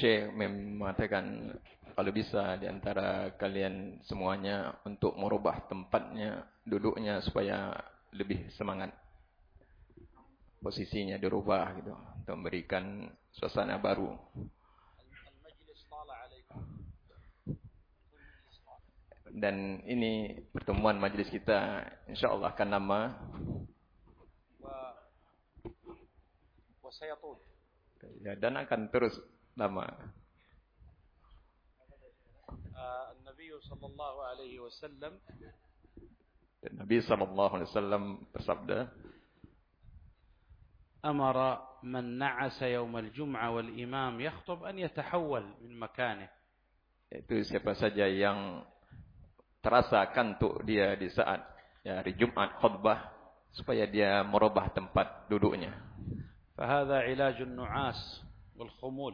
Syekh mengatakan kalau bisa di antara kalian semuanya untuk merubah tempatnya, duduknya supaya lebih semangat. Posisinya dirubah gitu untuk memberikan suasana baru. Dan ini pertemuan majlis kita insyaallah akan lama. Dan akan terus lama. Nabi sallallahu alaihi wasallam dan Nabi sallallahu alaihi wasallam bersabda أمر من نعس يوم الجمعة والإمام يخطب أن يتحول من مكانه itu siapa saja yang terasa kantuk dia di saat ya, hari Jumat khutbah supaya dia merubah tempat duduknya. فهذا علاج النعاس والخمول.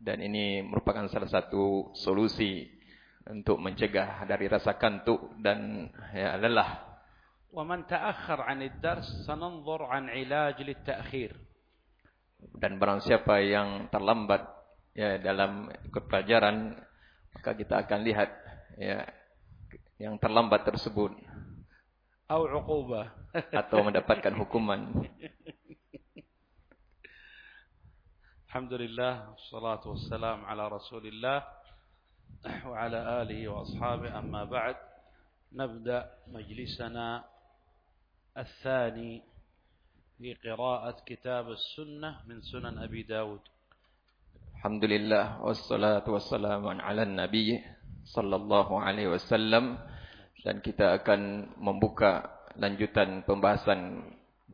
Dan ini merupakan salah satu solusi untuk mencegah dari rasa kantuk dan ya, lelah. ومن تأخر عن الدرس سننظر عن علاج للتأخير. Dan barang siapa yang terlambat ya dalam ikut pelajaran maka kita akan lihat ya yang terlambat tersebut atau uqubah atau mendapatkan hukuman. الحمد لله والصلاة والسلام على رسول الله وعلى آله وأصحابه. أما بعد نبدأ مجلسنا الثاني في قراءة كتاب السنة من سنن أبي داود. الحمد لله والصلاة والسلام على النبي صلى الله عليه وسلم. Dan kita akan membuka lanjutan pembahasan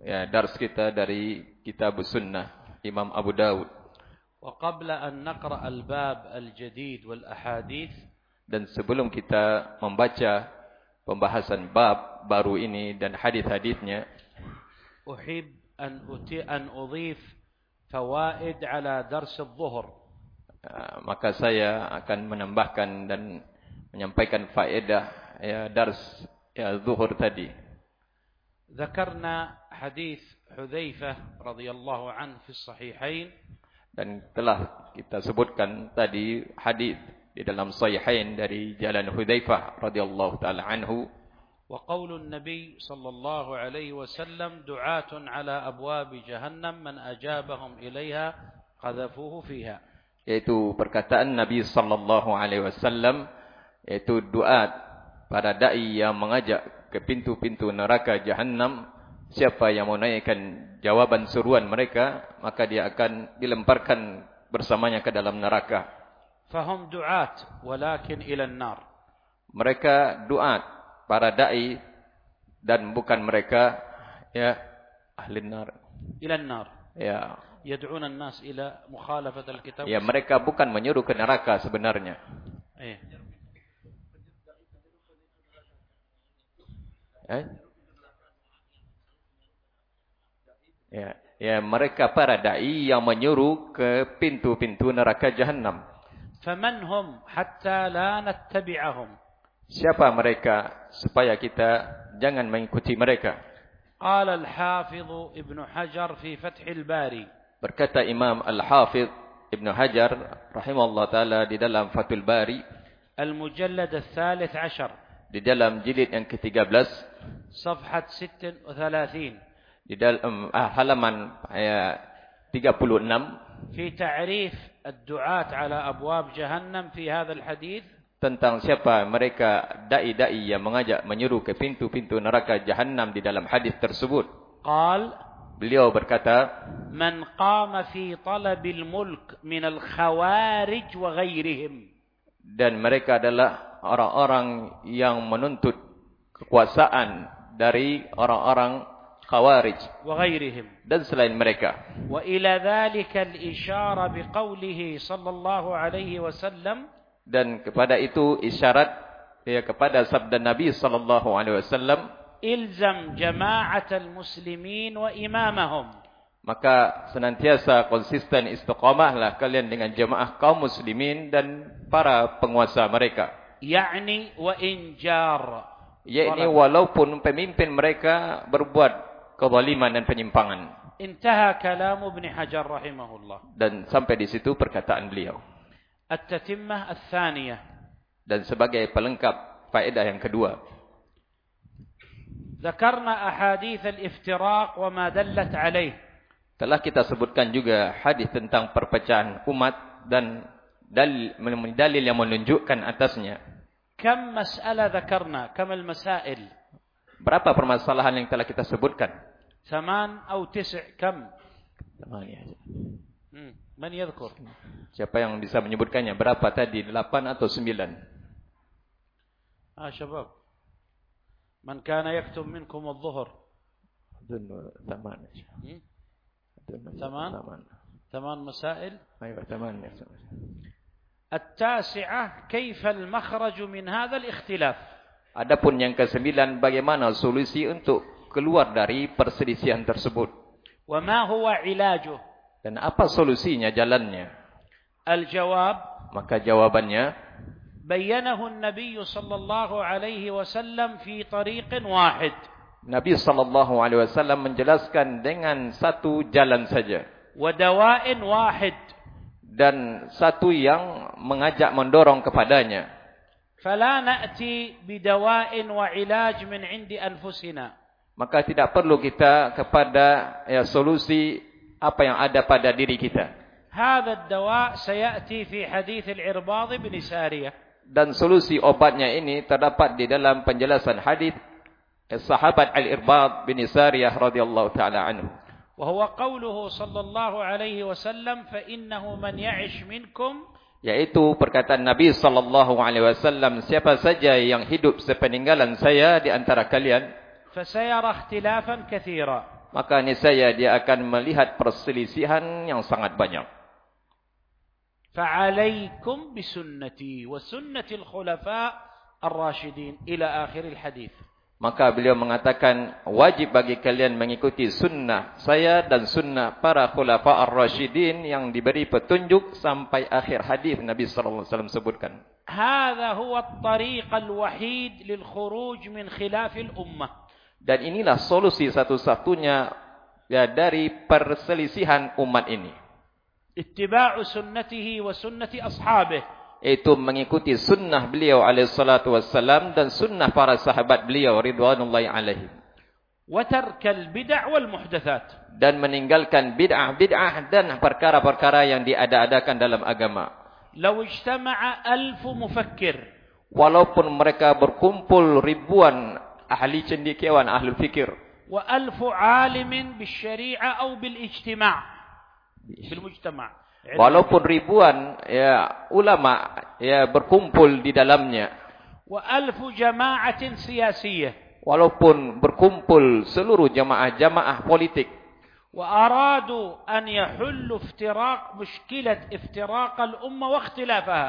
ya, dars kita dari kitab sunnah Imam Abu Daud. وقبل أن نقرأ الباب الجديد والأحاديث dan sebelum kita membaca pembahasan bab baru ini dan hadis-hadisnya uhib an uti an udhif fawaid ala dars adh-dhuhr ah, maka saya akan menambahkan dan menyampaikan faedah ya dars ya zuhur tadi ذكرنا حديث حذيفة رضي الله عنه في الصحيحين dan telah kita sebutkan tadi hadis di dalam sahihain dari jalan Hudzaifah radhiyallahu taala anhu. Wa qaulun nabi sallallahu alaihi wasallam du'atun ala abwab jahannam man ajabahum ilaiha qadhafuhu fiha. Yaitu perkataan nabi sallallahu alaihi wasallam yaitu duat para dai yang mengajak ke pintu-pintu neraka jahannam siapa yang menaikkan jawaban seruan mereka maka dia akan dilemparkan bersamanya ke dalam neraka. Fahum du'at walakin ila an-nar. Mereka du'at para dai dan bukan mereka ya ahli nar ila an-nar. Ya. Yad'un an-nas ila mukhalafat al-kitab ya mereka bukan menyuruh ke neraka sebenarnya. Eh. Eh ya ya mereka para dai yang menyuruh ke pintu-pintu neraka jahanam فمن هم حتى لا نتبعهم siapa mereka supaya kita jangan mengikuti mereka قال الحافظ ابن حجر في فتح الباري berkata Imam Al-Hafiz Ibn Hajar rahimahullah taala di dalam Fathul Bari المجلد الثالث عشر di dalam jilid yang ke-13 صفحة 36 di dalam ah, halaman ya, eh, 36 fi ta'rif ad-du'at 'ala abwab jahannam fi hadha al-hadith. Tentang siapa mereka dai-dai yang mengajak menyeru ke pintu-pintu neraka jahannam di dalam hadis tersebut. Qal beliau berkata man qama fi talab al-mulk min al-khawarij wa ghairihim dan mereka adalah orang-orang yang menuntut kekuasaan dari orang-orang khawarij وغيرهم dan selain mereka. وإلى ذلك الإشارة بقوله صلى الله عليه وسلم Dan kepada itu isyarat ya kepada sabda Nabi sallallahu alaihi wasallam إلزم جماعة المسلمين وإمامهم maka senantiasa konsisten istiqamahlah kalian dengan jemaah kaum muslimin dan para penguasa mereka. يعني وإن جار Ya ini walaupun pemimpin mereka berbuat kezaliman dan penyimpangan. Intaha kalam Ibn Hajar rahimahullah. Dan sampai di situ perkataan beliau. At-tatimmah ats-tsaniyah. Dan sebagai pelengkap faedah yang kedua. Zakarna ahadits al-iftiraq wa ma dallat alayh. Telah kita sebutkan juga hadis tentang perpecahan umat dan dalil, dalil yang menunjukkan atasnya. Kam mas'ala zakarna, kam al-masail. Berapa permasalahan yang telah kita sebutkan? ثمان أو تسع كم؟ ثمانية. مم. من يذكر؟ Siapa yang bisa menyebutkannya? Berapa tadi? 8 atau 9 ها شباب. من كان يكتب منكم الظهر. أظن ثمان؟ ثمان. ثمان؟ مسائل. أيوة ثمانية التاسعة كيف المخرج من هذا الاختلاف؟ Adapun yang kesembilan bagaimana solusi untuk keluar dari perselisihan tersebut وما هو علاجه dan apa solusinya jalannya الجواب maka jawabannya بينه النبي صلى الله عليه وسلم في طريق واحد Nabi sallallahu alaihi wasallam menjelaskan dengan satu jalan saja ودواء واحد dan satu yang mengajak mendorong kepadanya فلا نأتي بدواء وعلاج من عند أنفسنا maka tidak perlu kita kepada ya, solusi apa yang ada pada diri kita هذا الدواء سيأتي في حديث العرباض بن سارية dan solusi obatnya ini terdapat di dalam penjelasan hadis eh, sahabat Al-Irbad bin Sariyah radhiyallahu taala anhu وهو قوله صلى الله عليه وسلم فإنه من يعش منكم yaitu perkataan Nabi sallallahu alaihi wasallam siapa saja yang hidup sepeninggalan saya di antara kalian فسيرى اختلافا كثيرا maka niscaya dia akan melihat perselisihan yang sangat banyak فعليكم بسنتي وسنة الخلفاء الراشدين الى اخر الحديث maka beliau mengatakan wajib bagi kalian mengikuti sunnah saya dan sunnah para khulafa ar-rasyidin yang diberi petunjuk sampai akhir hadis Nabi sallallahu alaihi wasallam sebutkan. Hadza huwa at-tariq al-wahid lil-khuruj min khilaf al-ummah. Dan inilah solusi satu-satunya ya, dari perselisihan umat ini. Ittiba'u sunnatihi wa sunnati ashabih. Itu mengikuti sunnah beliau alaihissalatu wassalam dan sunnah para sahabat beliau ridwanullahi alaihi. Wa tarkal bid'ah wal muhdathat. Dan meninggalkan bid'ah-bid'ah dan perkara-perkara yang diada-adakan dalam agama. Law ijtama'a alfu mufakkir. Walaupun mereka berkumpul ribuan ahli cendekiawan ahli fikir وألف عالم بالشريعة أو بالاجتماع بالمجتمع walaupun ribuan ya ulama ya berkumpul di dalamnya وألف جماعة سياسية walaupun berkumpul seluruh jamaah-jamaah politik وأرادوا أن يحلوا افتراق مشكلة افتراق الأمة واختلافها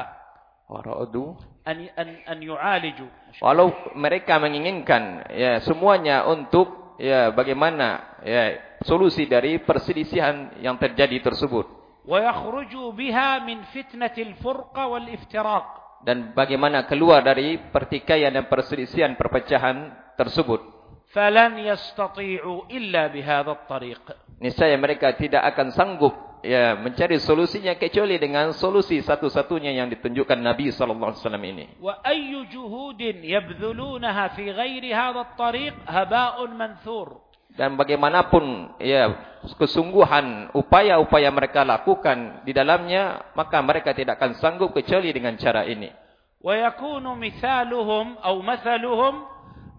waradu. An an an yu'aliju. Walau mereka menginginkan ya semuanya untuk ya bagaimana ya solusi dari perselisihan yang terjadi tersebut. Wa yakhruju biha min fitnatil furqa wal iftiraq. Dan bagaimana keluar dari pertikaian dan perselisihan perpecahan tersebut. Falan yastati'u illa bihadha at-tariq. Niscaya mereka tidak akan sanggup ya mencari solusinya kecuali dengan solusi satu-satunya yang ditunjukkan Nabi sallallahu alaihi wasallam ini. Wa ayyu juhudin yabdhulunaha fi ghairi hadha at-tariq haba'un manthur. Dan bagaimanapun ya kesungguhan upaya-upaya mereka lakukan di dalamnya maka mereka tidak akan sanggup kecuali dengan cara ini. Wa yakunu mithaluhum aw mathaluhum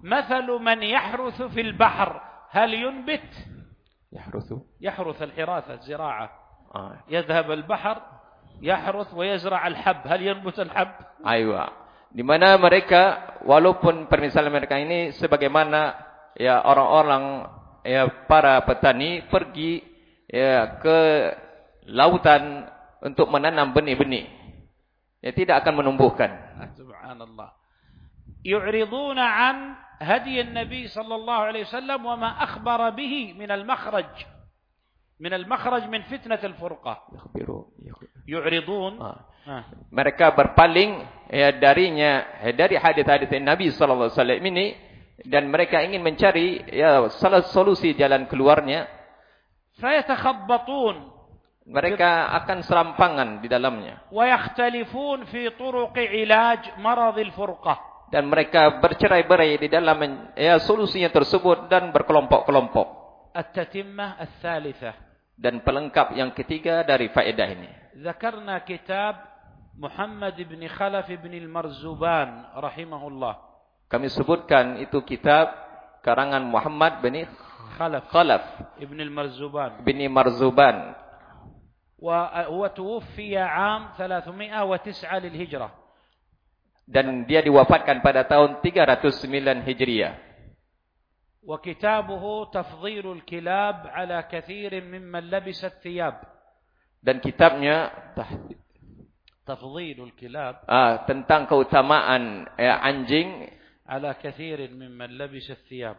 mathalu man yahrusu fil bahr hal yunbit? Yahrusu. Yahrusu al-hirasah, ziraah. يذهب البحر يحرث ويزرع الحب هل ينبت الحب aywa di mana mereka walaupun permisalan mereka ini sebagaimana ya orang-orang ya para petani pergi ya ke lautan untuk menanam benih-benih ya tidak akan menumbuhkan سبحان الله يعرضون عن هدي النبي صلى الله عليه وسلم وما أخبر به من المخرج من المخرج من فتنة الفرقة يعرضون Ah. آه. mereka berpaling ya darinya ya, dari hadis-hadis Nabi sallallahu alaihi wasallam ini dan mereka ingin mencari ya salah solusi jalan keluarnya فيتخبطون mereka akan serampangan di dalamnya ويختلفون في طرق علاج مرض الفرقة dan mereka bercerai-berai di dalam ya solusinya tersebut dan berkelompok-kelompok At-Tatimmah ats-tsalitsah Dan pelengkap yang ketiga dari faedah ini. Zakarna kitab Muhammad ibn Khalaf ibn al-Marzuban rahimahullah. Kami sebutkan itu kitab karangan Muhammad bin Khalaf. Khalaf ibn al-Marzuban. Bin Marzuban. Wa huwa 'am 309 lil-Hijrah. Dan dia diwafatkan pada tahun 309 Hijriah. وكتابه تفضيل الكلاب على كثير ممن لبس الثياب dan kitabnya تفضيل الكلاب ah, tentang keutamaan ya, anjing على كثير ممن لبس الثياب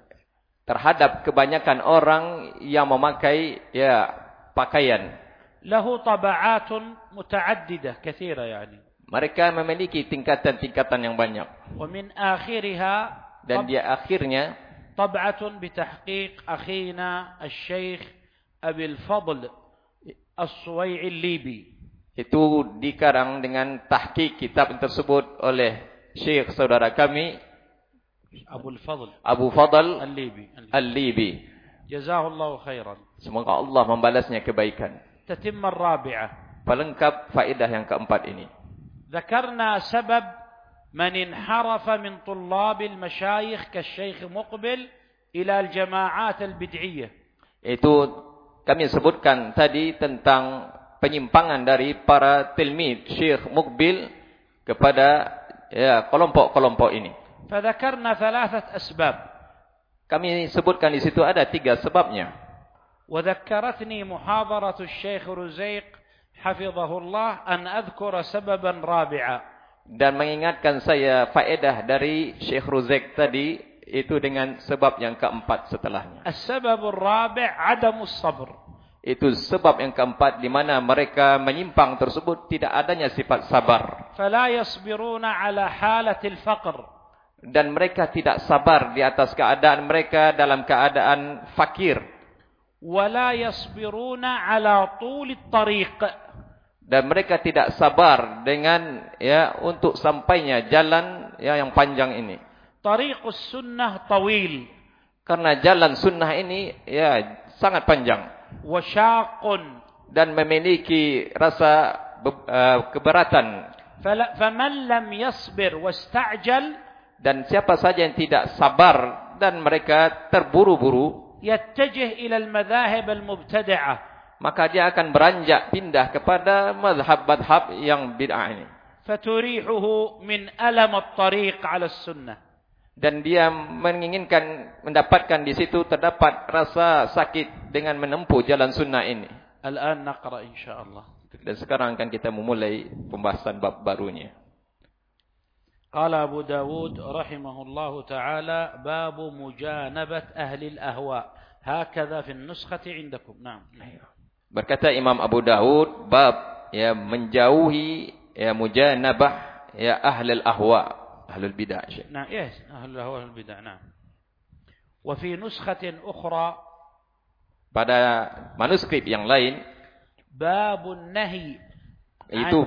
terhadap kebanyakan orang yang memakai ya pakaian له طبعات متعددة كثيرة يعني mereka memiliki tingkatan-tingkatan yang banyak ومن آخرها dan dia akhirnya طبعة بتحقيق أخينا الشيخ أبي الفضل الصويعي الليبي itu dikarang dengan tahqiq kitab tersebut oleh Syekh saudara kami أبو الفضل Abu Fadl الليبي Al-Libi جزاه الله خيرا semoga Allah membalasnya kebaikan تتم الرابعة pelengkap faedah yang keempat ini ذكرنا سبب من انحرف من طلاب المشايخ كالشيخ مقبل إلى الجماعات البدعية itu kami sebutkan tadi tentang penyimpangan dari para tilmid Syekh Mukbil kepada ya kelompok-kelompok ini. فذكرنا ثلاثة أسباب Kami sebutkan di situ ada tiga sebabnya. وذكرتني محاضرة الشيخ رزيق حفظه الله أن أذكر سببا رابعا dan mengingatkan saya faedah dari Syekh Ruzek tadi itu dengan sebab yang keempat setelahnya. Sebab rabi' adam sabr. Itu sebab yang keempat di mana mereka menyimpang tersebut tidak adanya sifat sabar. Fala yasbiruna ala halatil faqr. Dan mereka tidak sabar di atas keadaan mereka dalam keadaan fakir. Wala yasbiruna ala tulit tariq dan mereka tidak sabar dengan ya untuk sampainya jalan ya yang panjang ini. Tariqus sunnah tawil. Karena jalan sunnah ini ya sangat panjang. Wasyaqun dan memiliki rasa uh, keberatan. Faman lam yasbir wasta'jal dan siapa saja yang tidak sabar dan mereka terburu-buru yattajih ila al-madhahib al-mubtadi'ah maka dia akan beranjak pindah kepada mazhab-mazhab yang bid'ah ini. Faturihuhu min alam at-tariq 'ala sunnah dan dia menginginkan mendapatkan di situ terdapat rasa sakit dengan menempuh jalan sunnah ini. Al-an naqra insyaallah. Dan sekarang akan kita memulai pembahasan bab barunya. Qala Abu Dawud rahimahullahu taala bab mujanabat ahli al-ahwa. Hakadha fi an-nuskhati 'indakum. Naam. Ayuh. Berkata Imam Abu Dawud bab ya menjauhi ya mujanabah ya ahlul ahwa ahlul bidah. Nah, yes, ahlul ahwa ahlul bidah. Nah. Wa fi nuskhatin ukhra pada manuskrip yang lain babun nahi itu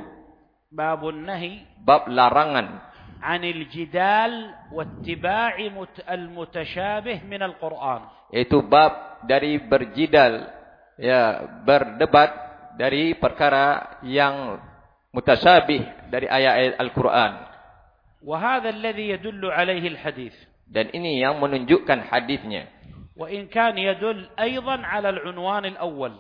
babun nahi bab larangan anil jidal wattiba'i al-mutashabih min al Quran. Itu bab dari berjidal ya berdebat dari perkara yang mutasyabih dari ayat-ayat Al-Qur'an. وهذا الذي يدل عليه الحديث Dan ini yang menunjukkan hadisnya. وإن كان يدل أيضا على العنوان الأول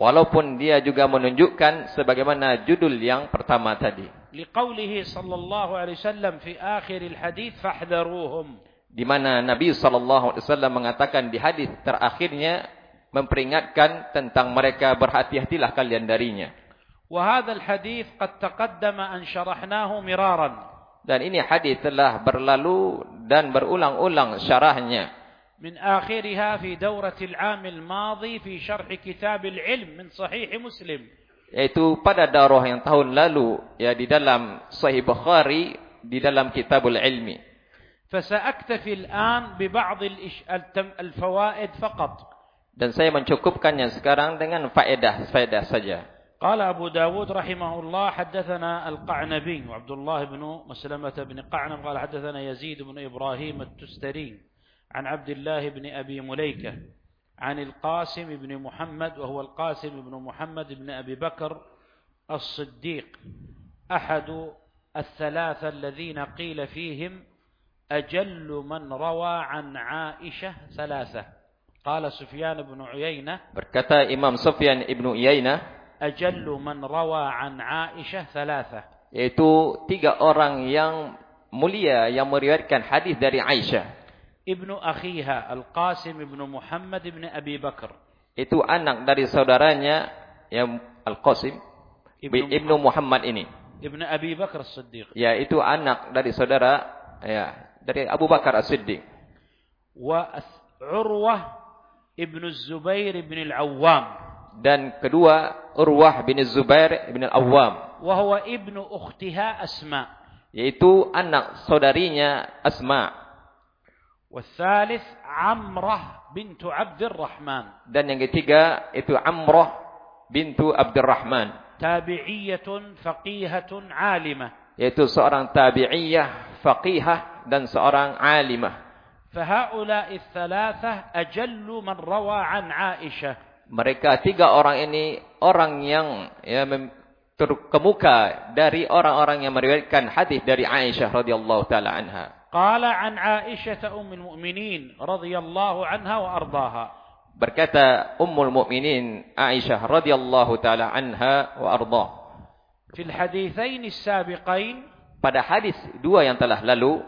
Walaupun dia juga menunjukkan sebagaimana judul yang pertama tadi. لقوله صلى الله عليه وسلم في آخر الحديث فاحذروهم Di mana Nabi SAW mengatakan di hadis terakhirnya memperingatkan tentang mereka berhati-hatilah kalian darinya. وهذا الحديث قد تقدم أن شرحناه مرارا Dan ini hadis telah berlalu dan berulang-ulang syarahnya. من آخرها في دورة العام الماضي في شرح كتاب العلم من صحيح مسلم Yaitu pada daurah yang tahun lalu ya di dalam Sahih Bukhari di dalam Kitabul Ilmi. فسأكتفي الآن ببعض. الفوائد فقط Dan saya mencukupkannya sekarang dengan faedah-faedah saja. قال أبو داود رحمه الله حدثنا القعنبي وعبد الله بن مسلمة بن قعنب قال حدثنا يزيد بن إبراهيم التستري عن عبد الله بن أبي مليكة عن القاسم بن محمد وهو القاسم بن محمد بن أبي بكر الصديق أحد الثلاثة الذين قيل فيهم أجل من روى عن عائشة ثلاثة Qala Sufyan ibn Uyainah Berkata Imam Sufyan ibn Uyainah Ajallu man rawa an Aisyah thalatha. Yaitu tiga orang yang mulia yang meriwayatkan hadis dari Aisyah. Ibn Akhiha Al-Qasim ibn Muhammad ibn Abi Bakar. Itu anak dari saudaranya yang Al-Qasim ibn, ibn Muhammad. Ini. Ibn Abi Bakar As-Siddiq. Ya itu anak dari saudara ya dari Abu Bakar As-Siddiq. Wa Urwah ابن الزبير بن العوام dan kedua Urwah bin Zubair bin Al-Awwam وهو ابن أختها أسماء yaitu anak saudarinya Asma والثالث عمرة بنت عبد الرحمن dan yang ketiga itu Amrah bintu Abdurrahman تابعية فقيهة عالمة yaitu seorang tabi'iyah faqihah dan seorang alimah فهؤلاء الثلاثة أجل من روى عن عائشة mereka tiga orang ini orang yang ya mem- terkemuka dari orang-orang yang meriwayatkan hadis dari Aisyah radhiyallahu taala anha قال عن عائشة أم المؤمنين رضي الله عنها وأرضاها berkata Ummul Mukminin Aisyah radhiyallahu taala anha wa ardhah في الحديثين السابقين pada hadis dua yang telah lalu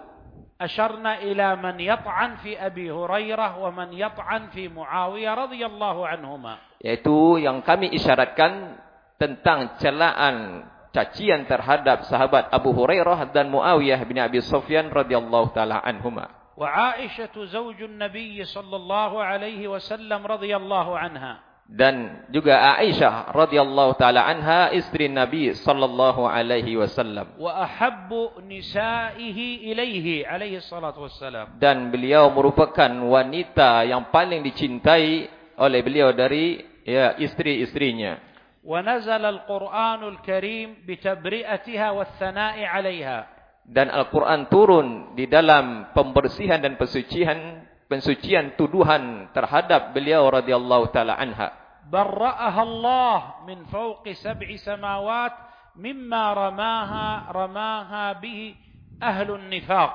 أشرنا إلى من يطعن في أبي هريرة ومن يطعن في معاوية رضي الله عنهما. yaitu yang kami isyaratkan tentang celaan cacian terhadap sahabat Abu Hurairah dan Muawiyah bin Abi Sufyan radhiyallahu taala anhuma. وعائشة زوج النبي صلى الله عليه وسلم رضي الله عنها dan juga Aisyah radhiyallahu taala anha istri Nabi sallallahu alaihi wasallam. Wa ahabbu nisa'ihi ilaihi alaihi salatu wassalam. Dan beliau merupakan wanita yang paling dicintai oleh beliau dari ya istri-istrinya. Wa nazala alquranul karim bi tabri'atiha wassana'i alaiha. Dan Al-Quran turun di dalam pembersihan dan pesucian pensucian tuduhan terhadap beliau radhiyallahu taala anha barra'aha Allah min fawqi sab'i samawat mimma ramaha ramaha bihi ahlun nifaq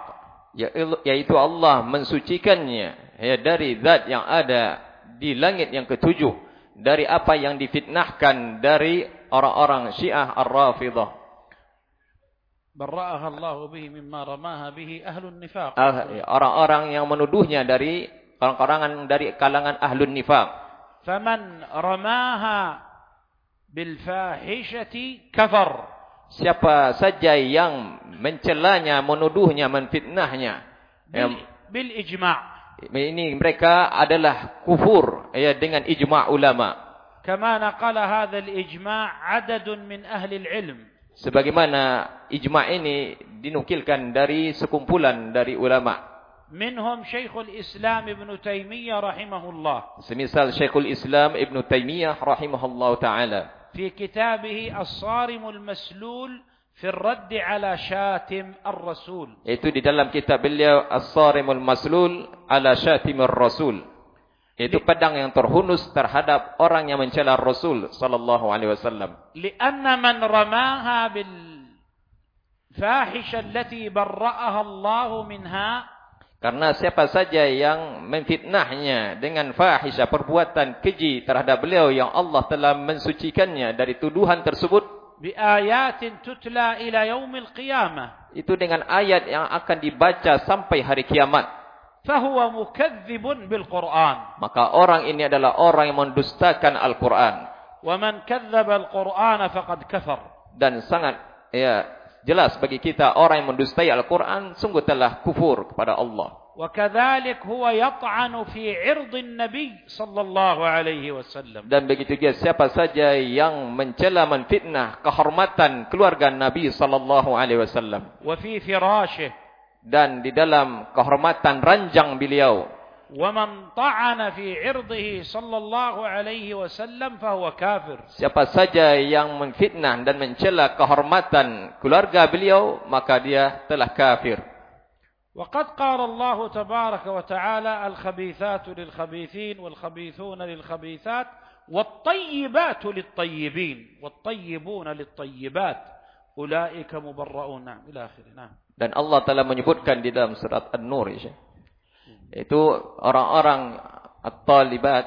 ya yaitu Allah mensucikannya ya dari zat yang ada di langit yang ketujuh dari apa yang difitnahkan dari orang-orang Syiah ar-rafidah. Barra'aha Allah bihi mimma ramaha bihi ahlun nifaq. Ah, orang-orang yang menuduhnya dari kalangan dari kalangan ahlun nifaq. Faman ramaha bil fahishati kafar. Siapa saja yang mencelanya, menuduhnya, menfitnahnya. Bil ijma'. Ini mereka adalah kufur ya dengan ijma' ulama. Kama naqala hadha al ijma' 'adadun min ahli al ilm. Sebagaimana ijma' ini dinukilkan dari sekumpulan dari ulama منهم شيخ الإسلام ابن تيمية رحمه الله semisal Syekhul Islam Ibn Taimiyah rahimahullah taala في كتابه الصارم المسلول في الرد على شاتم الرسول itu di dalam kitab beliau As-Sarimul Maslul ala Syatimir Rasul Itu pedang yang terhunus terhadap orang yang mencela Rasul sallallahu alaihi wasallam. Li'anna man ramaha bil fahisha allati barra'aha Allah minha. Karena siapa saja yang memfitnahnya dengan fahisha perbuatan keji terhadap beliau yang Allah telah mensucikannya dari tuduhan tersebut biayatin tutla ila yaumil qiyamah. Itu dengan ayat yang akan dibaca sampai hari kiamat فهو مكذب بالقرآن maka orang ini adalah orang yang mendustakan Al-Qur'an ومن كذب القرآن فقد كفر dan sangat ya jelas bagi kita orang yang mendustai Al-Qur'an sungguh telah kufur kepada Allah وكذلك هو يطعن في عرض النبي صلى الله عليه وسلم dan begitu juga siapa saja yang mencela menfitnah kehormatan keluarga Nabi sallallahu alaihi wasallam وفي فراشه dan di dalam kehormatan ranjang beliau ومن طعن في عرضه صلى الله عليه وسلم فهو كافر Siapa saja yang menfitnah dan mencela kehormatan keluarga beliau, maka dia telah kafir. وقد قال الله تبارك وتعالى الخبيثات للخبيثين والخبيثون للخبيثات والطيبات للطيبين والطيبون للطيبات أولئك مبرؤون نعم إلى آخره نعم Dan Allah telah menyebutkan di dalam surat An-Nur ya. Itu orang-orang at-talibat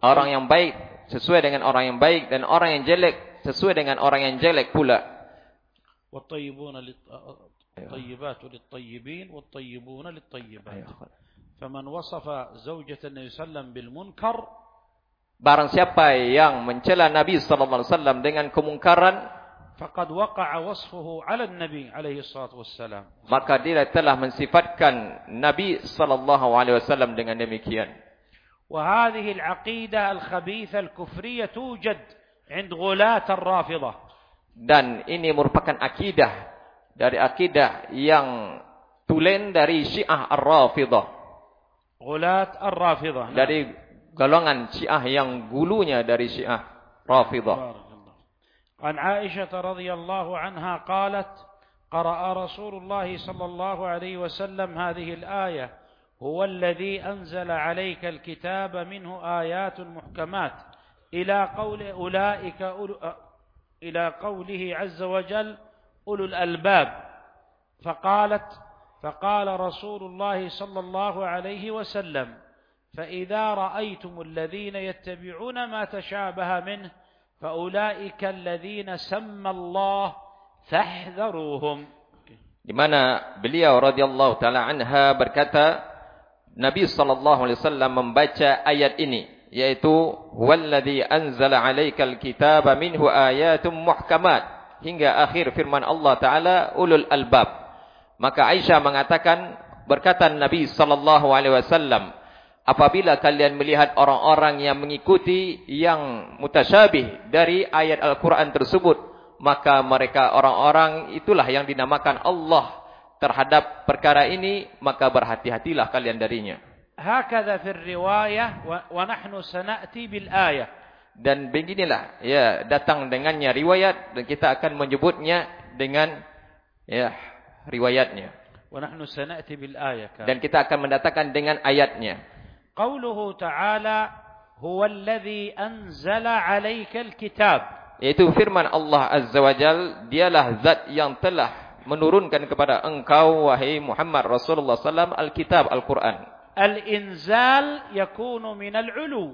orang yang baik sesuai dengan orang yang baik dan orang yang jelek sesuai dengan orang yang jelek pula. والطيبون للطيبات للطيبين والطيبون للطيبات فمن وصف زوجة النبي صلى الله عليه وسلم بالمنكر Barang siapa yang mencela Nabi sallallahu alaihi wasallam dengan kemungkaran فقد وقع وصفه على النبي عليه الصلاة والسلام maka dia telah mensifatkan Nabi sallallahu alaihi wasallam dengan demikian. وهذه العقيدة الخبيثة الكفرية توجد عند غلاة الرافضة Dan ini merupakan akidah dari akidah yang tulen dari Syiah Ar-Rafidah. غلاة الرافضة نعم. Dari golongan Syiah yang gulunya dari Syiah Rafidah. عن عائشة رضي الله عنها قالت قرأ رسول الله صلى الله عليه وسلم هذه الآية هو الذي أنزل عليك الكتاب منه آيات محكمات إلى قول أولئك أولو إلى قوله عز وجل أولو الألباب. فقالت فقال رسول الله صلى الله عليه وسلم فإذا رأيتم الذين يتبعون ما تشابه منه فأولئك الذين سمى الله فاحذروهم Di mana beliau radhiyallahu taala anha berkata Nabi sallallahu alaihi wasallam membaca ayat ini yaitu wallazi anzala 'alaikal kitaba minhu ayatun muhkamat hingga akhir firman Allah taala ulul albab. Maka Aisyah mengatakan berkata Nabi sallallahu alaihi wasallam apabila kalian melihat orang-orang yang mengikuti yang mutasyabih dari ayat Al-Quran tersebut. Maka mereka orang-orang itulah yang dinamakan Allah terhadap perkara ini. Maka berhati-hatilah kalian darinya. Hakadha fir riwayah wa nahnu sanati bil ayah. Dan beginilah, ya, datang dengannya riwayat dan kita akan menyebutnya dengan ya, riwayatnya. Dan kita akan mendatangkan dengan ayatnya. قوله تعالى هو الذي أنزل عليك الكتاب yaitu firman Allah Azza wa Jal dialah zat yang telah menurunkan kepada engkau wahai Muhammad Rasulullah sallam Alkitab Al-Quran الإنزال يكون من العلو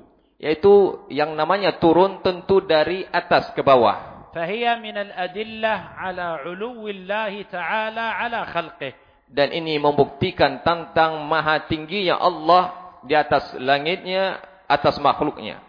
yaitu yang namanya turun tentu dari atas ke bawah فهي من الأدلة على علو الله تعالى على خلقه dan ini membuktikan tentang maha tingginya Allah di atas langitnya atas makhluknya.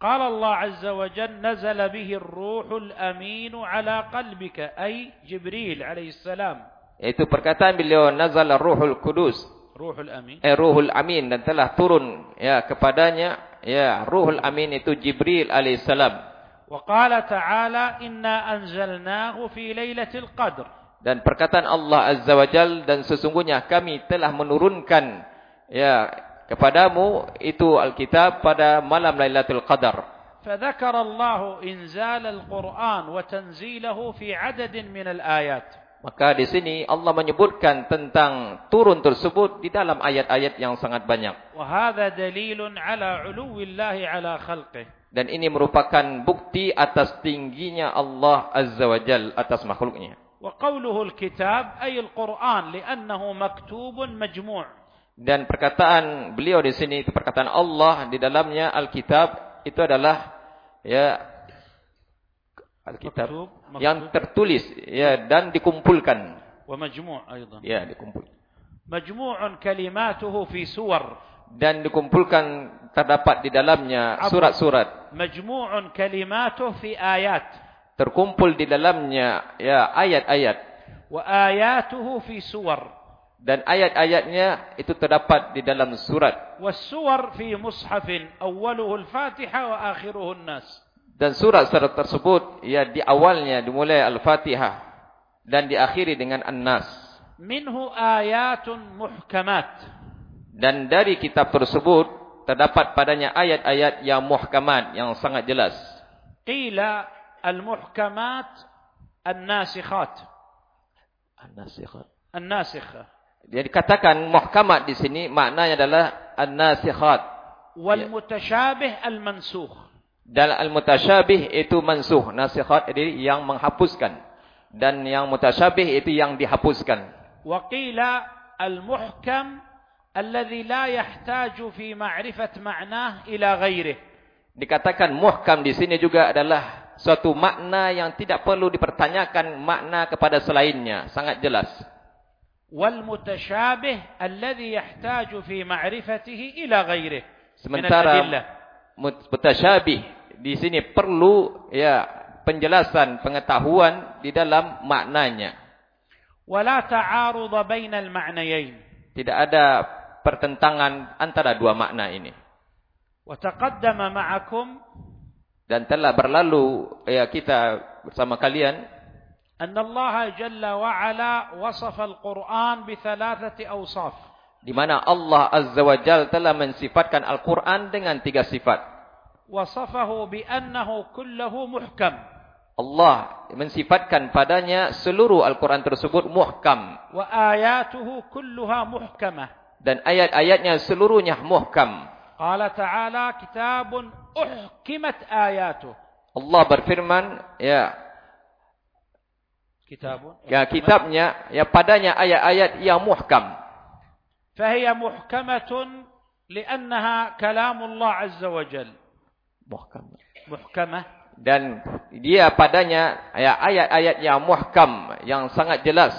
Qala Allah azza wa jalla nazala bihi ar-ruhul amin ala qalbika ay Jibril alaihi salam. Itu perkataan beliau nazala ruhul kudus. Ruhul amin. Eh ruhul amin dan telah turun ya kepadanya ya ruhul amin itu Jibril alaihi salam. Wa qala ta'ala inna anzalnahu fi lailatul qadr. Dan perkataan Allah azza wa jalla dan sesungguhnya kami telah menurunkan ya kepadamu itu alkitab pada malam Lailatul Qadar فذكر الله إنزال القرآن وتنزيله في عدد من الآيات maka di sini Allah menyebutkan tentang turun tersebut di dalam ayat-ayat yang sangat banyak وهذا دليل على علو الله على خلقه dan ini merupakan bukti atas tingginya Allah azza wajal atas makhluknya وقوله الكتاب أي القرآن لأنه مكتوب مجموع dan perkataan beliau di sini itu perkataan Allah di dalamnya Alkitab itu adalah ya Alkitab yang tertulis ya dan dikumpulkan. Wa majmu' aidan. Ya dikumpul. Majmu'un kalimatuhu fi suwar. Dan dikumpulkan terdapat di dalamnya surat-surat. Majmu'un kalimatuhu fi ayat. Terkumpul di dalamnya ya ayat-ayat. Wa ayatuhu fi suwar dan ayat-ayatnya itu terdapat di dalam surat. Wassuwar fi mushafin awwaluhu al-Fatihah wa akhiruhu an-nas. Dan surat-surat tersebut ya di awalnya dimulai al-Fatihah dan diakhiri dengan an-nas. Minhu ayatun muhkamat. Dan dari kitab tersebut terdapat padanya ayat-ayat yang muhkamat yang sangat jelas. Qila al-muhkamat an-nasikhat. An-nasikhat. An-nasikhat. Dia dikatakan muhkamat di sini maknanya adalah an-nasikhat. Wal mutashabih al-mansukh. Dan al-mutasyabih itu mansuh. Nasikhat jadi yang menghapuskan. Dan yang mutasyabih itu yang dihapuskan. Wa qila al-muhkam alladhi la yahtaju fi ma'rifat ma'nah ila ghairih. Dikatakan muhkam di sini juga adalah suatu makna yang tidak perlu dipertanyakan makna kepada selainnya. Sangat jelas. Mutasyabih alladhi yahtaju fi ma'rifatihi ila ghairih. Sementara mutasyabih di sini perlu ya penjelasan pengetahuan di dalam maknanya. Wala ta'arud bainal ma'nayain. Tidak ada pertentangan antara dua makna ini. Wa taqaddama ma'akum dan telah berlalu ya kita bersama kalian أن الله جل وعلا وصف القرآن بثلاثة أوصاف di mana Allah Azza wa Jalla telah mensifatkan Al-Quran dengan tiga sifat. وصفه بأنه كله محكم Allah mensifatkan padanya seluruh Al-Quran tersebut muhkam. وآياته كلها محكمة Dan ayat-ayatnya seluruhnya muhkam. قال تعالى كتاب أحكمت آياته Allah berfirman, ya, kitabun. Ya kitabnya ya padanya ayat-ayat yang muhkam. Fahiya muhkamatun li'annaha kalamullah azza wa jal. Muhkam. Muhkamah. Dan dia padanya ya, ayat-ayat yang muhkam yang sangat jelas.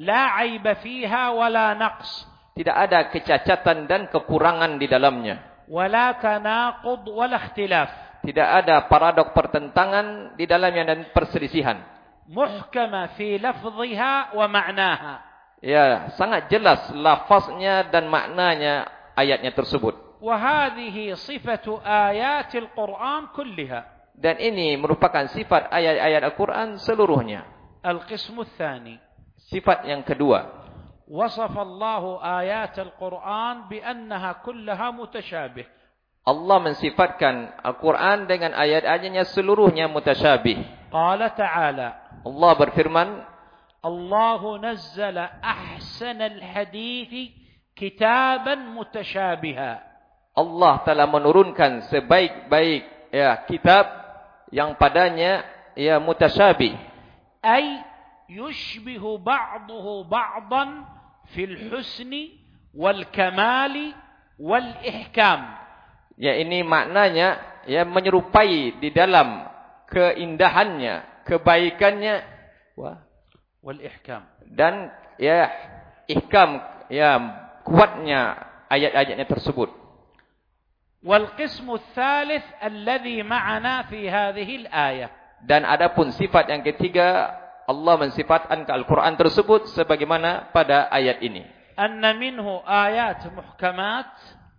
La aiba fiha wala naqs. Tidak ada kecacatan dan kekurangan di dalamnya. Wala tanaqud wala ikhtilaf. Tidak ada paradok pertentangan di dalamnya dan perselisihan. محكمة في لفظها ومعناها. Ya, sangat jelas lafaznya dan maknanya ayatnya tersebut. Wahadhi sifat ayat al-Quran kliha. Dan ini merupakan sifat ayat-ayat Al-Quran seluruhnya. Al-Qismu Thani. Sifat yang kedua. Wasaf Allah ayat al-Quran bainnya kliha mutashabih. Allah mensifatkan Al-Quran dengan ayat-ayatnya seluruhnya mutasyabih. Qala ta'ala Allah berfirman Allahu nazzala ahsanal hadithi kitaban mutasyabiha. Allah telah menurunkan sebaik-baik ya kitab yang padanya ya mutasyabi. Ai yushbihu ba'dahu ba'dan fil husni wal kamali wal ihkam. Ya ini maknanya ya menyerupai di dalam keindahannya kebaikannya. Wal ihkam. Dan ya ihkam ya kuatnya ayat-ayatnya tersebut. Wal qismu tsalits alladhi ma'ana fi hadhihi al-ayah. Dan adapun sifat yang ketiga Allah mensifatkan ke Al-Qur'an tersebut sebagaimana pada ayat ini. Anna minhu ayat muhkamat.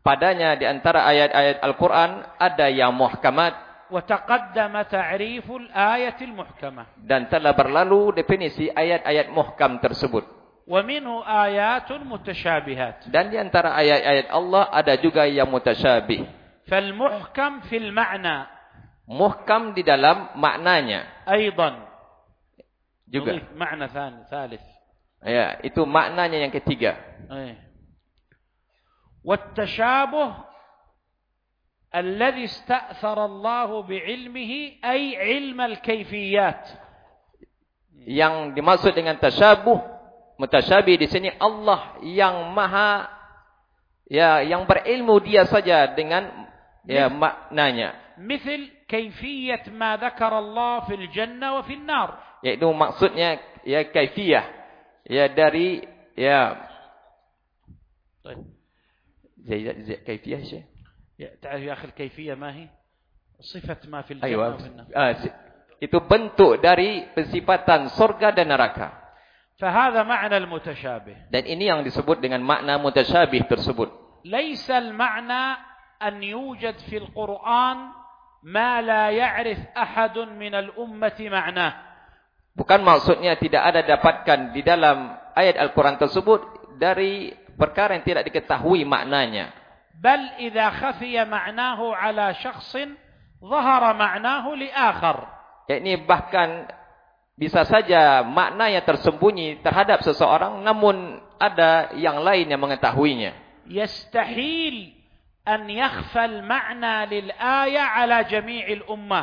Padanya di antara ayat-ayat Al-Qur'an ada yang muhkamat وتقدم تعريف الآية المحكمة dan telah berlalu definisi ayat-ayat muhkam tersebut. ومنه آيات متشابهات Dan di antara ayat-ayat Allah ada juga yang mutasyabih. فالمحكم في المعنى Muhkam di dalam maknanya أيضا juga. نضيف معنى ثاني ثالث Ya, itu maknanya yang ketiga. أيه. والتشابه الذي استأثر الله بعلمه أي علم الكيفيات Yang dimaksud dengan tasyabuh, mutasyabih di sini Allah yang maha ya yang berilmu dia saja dengan ya maknanya. مثل كيفية ما ذكر الله في الجنة وفي النار Yaitu maksudnya ya kaifiyah ya dari ya طيب زي زي kaifiyah sih. يا- تعرف يا أخي الكيفية ما هي صفة ما في الجنة Aywa. وفي النار Ah, si- itu bentuk dari pensifatan surga dan neraka. فهذا معنى المتشابه Dan ini yang disebut dengan makna mutasyabih tersebut. ليس المعنى أن يوجد في القرآن ما لا يعرف أحد من الأمة معناه Bukan maksudnya tidak ada dapatkan di dalam ayat Al-Quran tersebut dari perkara yang tidak diketahui maknanya. بل إذا خفي معناه على شخص ظهر معناه لآخر Yakni bahkan bisa saja makna yang tersembunyi terhadap seseorang namun ada yang lain yang mengetahuinya. يستحيل أن يخفى المعنى للآية على جميع الأمة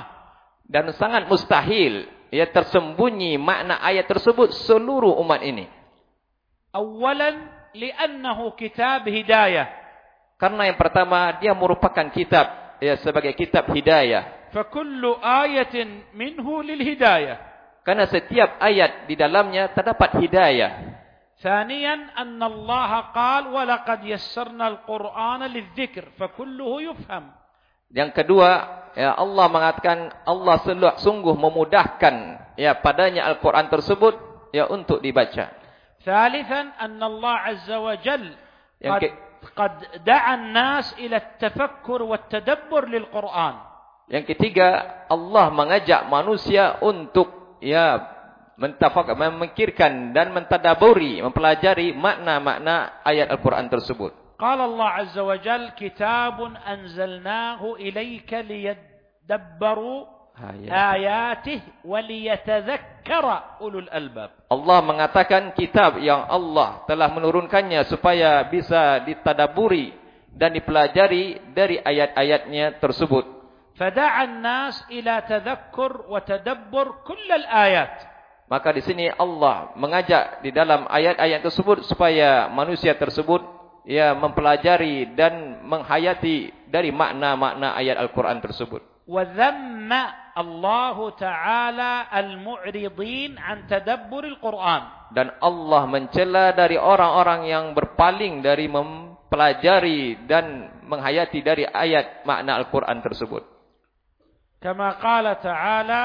Dan sangat mustahil ya tersembunyi makna ayat tersebut seluruh umat ini. أولا لأنه كتاب هداية Karena yang pertama dia merupakan kitab ya sebagai kitab hidayah. Fakullu ayatin minhu lil hidayah. Karena setiap ayat di dalamnya terdapat hidayah. Thaniyan anna Allah qal wa laqad yassarna al-Qur'ana lidh-dhikr fakulluhu yufham. Yang kedua, ya Allah mengatakan Allah sungguh memudahkan ya padanya Al-Qur'an tersebut ya untuk dibaca. Thalithan anna Allah azza wa jalla قد دعا الناس إلى التفكر والتدبر للقرآن Yang ketiga, Allah mengajak manusia untuk ya mentafak memikirkan dan mentadaburi, mempelajari makna-makna ayat Al-Qur'an tersebut. قال الله عز وجل كتاب أنزلناه إليك ليدبروا آياته وليتذكر أولو الألباب Allah mengatakan kitab yang Allah telah menurunkannya supaya bisa ditadaburi dan dipelajari dari ayat-ayatnya tersebut. فدعا الناس إلى تذكر وتدبر كل الآيات Maka di sini Allah mengajak di dalam ayat-ayat tersebut supaya manusia tersebut ya mempelajari dan menghayati dari makna-makna ayat Al-Quran tersebut. وذم Allah Ta'ala al-mu'ridin an tadabbur al-Quran. Dan Allah mencela dari orang-orang yang berpaling dari mempelajari dan menghayati dari ayat makna Al-Quran tersebut. Kama qala Ta'ala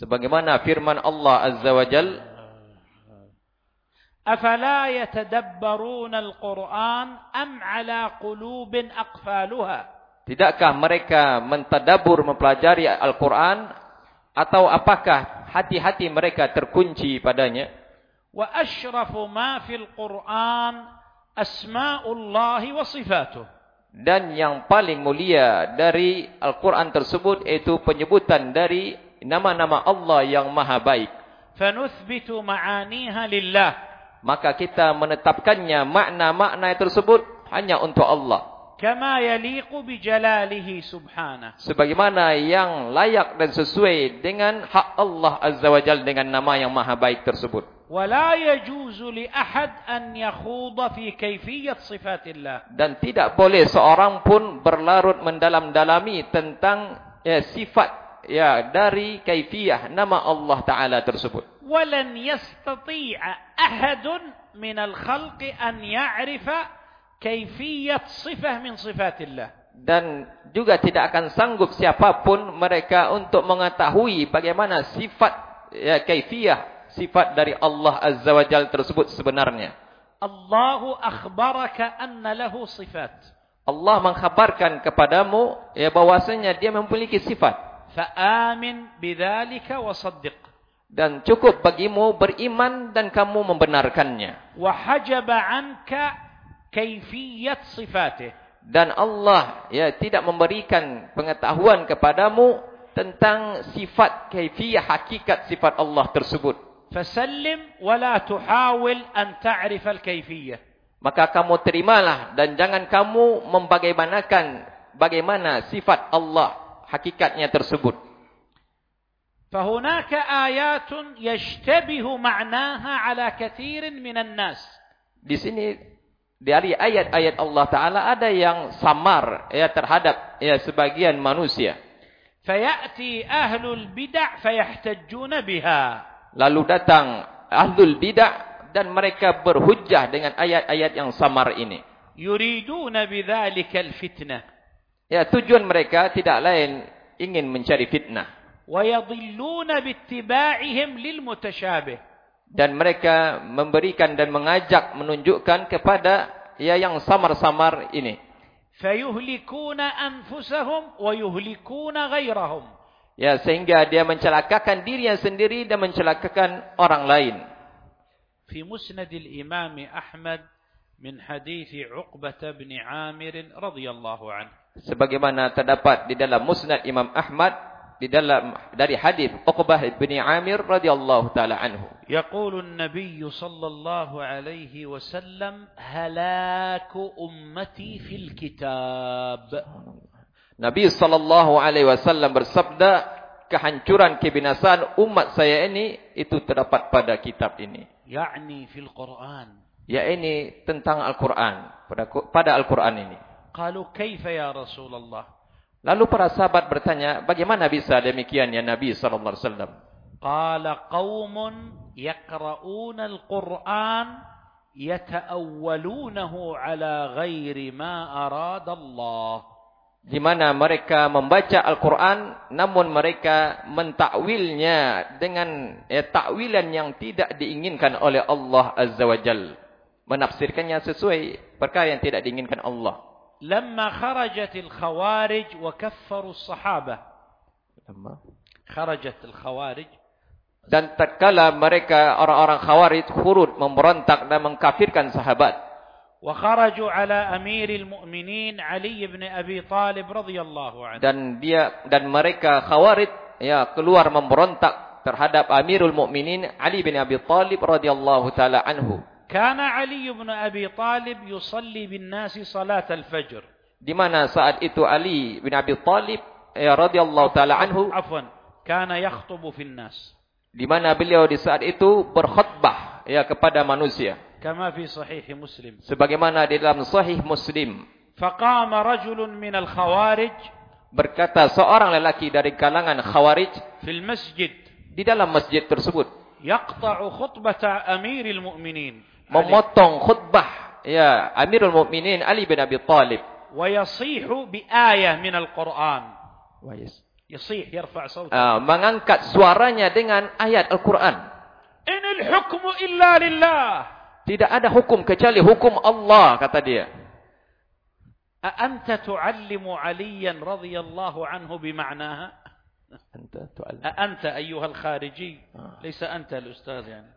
Sebagaimana firman Allah Azza wa Jal Afala yatadabbaruna al-Quran am ala qulubin aqfaluhah Tidakkah mereka mentadabur mempelajari Al-Quran atau apakah hati-hati mereka terkunci padanya? Wa ashrafu ma fil Quran asmaullah wa sifatuh. Dan yang paling mulia dari Al-Quran tersebut yaitu penyebutan dari nama-nama Allah yang Maha Baik. Fanuthbitu ma'aniha lillah. Maka kita menetapkannya makna-makna tersebut hanya untuk Allah kama yaliqu bi jalalihi subhanahu. Sebagaimana yang layak dan sesuai dengan hak Allah azza wajal dengan nama yang maha baik tersebut. Wala yajuzu li ahad an yakhudha fi kayfiyat sifatillah. Dan tidak boleh seorang pun berlarut mendalam-dalami tentang ya, sifat ya dari kaifiyah nama Allah taala tersebut. Walan yastati' ahad min al-khalq an ya'rifa kaifiyat sifah min sifatillah. Dan juga tidak akan sanggup siapapun mereka untuk mengetahui bagaimana sifat ya kaifiyah sifat dari Allah azza wajal tersebut sebenarnya. Allahu akhbaraka anna lahu sifat. Allah mengkhabarkan kepadamu ya bahwasanya dia memiliki sifat. Fa amin bidzalika wa saddiq. Dan cukup bagimu beriman dan kamu membenarkannya. Wahajab anka كيفية صفاته Dan Allah ya tidak memberikan pengetahuan kepadamu tentang sifat kaifiyah hakikat sifat Allah tersebut. فسلم ولا تحاول أن تعرف الكيفية Maka kamu terimalah dan jangan kamu membagaimanakan bagaimana sifat Allah hakikatnya tersebut. فهناك آيات يشتبه معناها على كثير من الناس Di sini dari ayat-ayat Allah Taala ada yang samar ya terhadap ya sebagian manusia. Fayati ahlul bid'ah fayahtajjuna biha. Lalu datang ahlul bid'ah dan mereka berhujjah dengan ayat-ayat yang samar ini. Yuriduna bidzalikal fitnah. Ya tujuan mereka tidak lain ingin mencari fitnah. Wa yadhilluna bittiba'ihim lil mutasyabih dan mereka memberikan dan mengajak menunjukkan kepada ya yang samar-samar ini. Fayuhlikuna anfusahum wa yuhlikuna ghairahum ya sehingga dia mencelakakan dirinya sendiri dan mencelakakan orang lain. Fi musnad al-imam ahmad min hadis uqbah bin amir radhiyallahu anhu. Sebagaimana terdapat di dalam musnad imam ahmad di dalam dari hadis Uqbah bin Amir radhiyallahu taala anhu. Yaqulu an-nabiy sallallahu alaihi wasallam halaku ummati fil kitab. Nabi sallallahu alaihi wasallam bersabda kehancuran kebinasaan umat saya ini itu terdapat pada kitab ini. Ya'ni fil Qur'an. Ya ini tentang Al-Qur'an pada pada Al-Qur'an ini. Qalu kaifa ya Rasulullah? Lalu para sahabat bertanya, bagaimana bisa demikian ya Nabi sallallahu alaihi wasallam? Qala qaumun yaqra'una al-Qur'an yata'awwalunahu ala ghairi ma arada Allah. Di mana mereka membaca Al-Quran, namun mereka mentakwilnya dengan ya, takwilan yang tidak diinginkan oleh Allah Azza wa Jal. Menafsirkannya sesuai perkara yang tidak diinginkan Allah. لما خرجت الخوارج وكفروا الصحابة خرجت الخوارج Dan tatkala mereka orang-orang khawarij hurud memberontak dan mengkafirkan sahabat. وخرجوا على أمير المؤمنين علي بن أبي طالب رضي الله عنه Dan dia dan mereka khawarij ya keluar memberontak terhadap Amirul Mukminin Ali bin Abi Thalib radhiyallahu taala anhu. كان علي بن أبي طالب يصلي بالناس صلاة الفجر. Di mana saat itu Ali bin Abi Talib ya, radhiyallahu taala anhu Afwan, kana yakhthubu fil nas. Di mana beliau di saat itu berkhutbah ya kepada manusia. Kama fi sahih Muslim. Sebagaimana di dalam sahih Muslim. Faqama rajulun min khawarij berkata seorang lelaki dari kalangan khawarij fil masjid di dalam masjid tersebut yaqta'u khutbata amiril mu'minin memotong khutbah ya Amirul Mukminin Ali bin Abi Thalib ويصيح بآية من القرآن يصيح يرفع صوته Ah, mengangkat suaranya dengan ayat Al-Quran إن الحكم إلا لله tidak ada hukum kecuali hukum Allah kata dia أأنت تعلم عليا رضي الله عنه بمعناها أأنت أيها الخارجي آه. ليس أنت الأستاذ يعني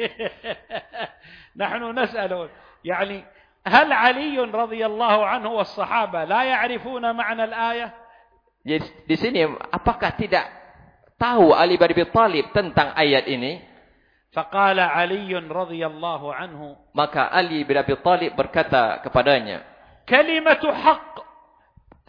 نحن نسأل يعني هل علي رضي الله عنه والصحابة لا يعرفون معنى الآية Jadi, di sini apakah tidak tahu Ali bin Abi Thalib tentang ayat ini فقال علي رضي الله عنه maka Ali bin Abi Thalib berkata kepadanya كلمة حق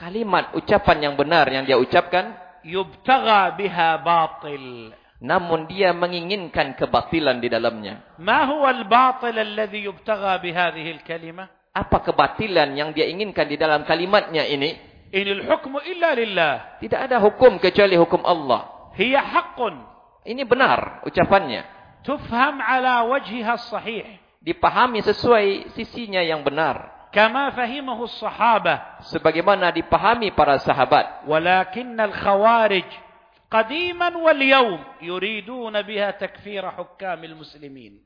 kalimat ucapan yang benar yang dia ucapkan يبتغى بها باطل namun dia menginginkan kebatilan di dalamnya. Ma huwa al-batil alladhi yubtagha bi hadhihi al-kalimah? Apa kebatilan yang dia inginkan di dalam kalimatnya ini? Inil hukmu illa lillah. Tidak ada hukum kecuali hukum Allah. Hiya haqqun. Ini benar ucapannya. Tufham ala wajhiha sahih. Dipahami sesuai sisinya yang benar. Kama fahimahu sahabah. Sebagaimana dipahami para sahabat. Walakinnal khawarij qadiman wal yawm yuriduna biha takfir hukamil muslimin.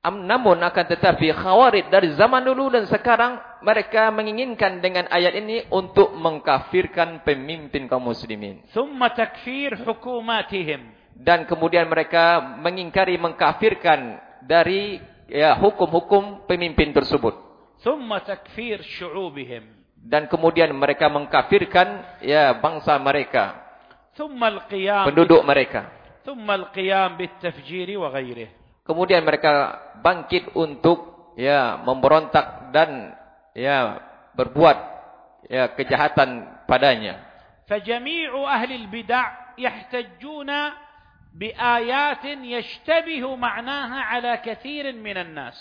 Am, namun akan tetapi khawarid dari zaman dulu dan sekarang mereka menginginkan dengan ayat ini untuk mengkafirkan pemimpin kaum muslimin. Thumma takfir hukumatihim. Dan kemudian mereka mengingkari mengkafirkan dari ya, hukum-hukum ya, pemimpin tersebut. Thumma takfir syu'ubihim. Dan kemudian mereka mengkafirkan ya bangsa mereka penduduk mereka. Kemudian mereka bangkit untuk ya memberontak dan ya berbuat ya kejahatan padanya. Fajmi'u ahli al-bid'ah yahtajjuna biayat yashtabihu ma'naha 'ala katsirin minan nas.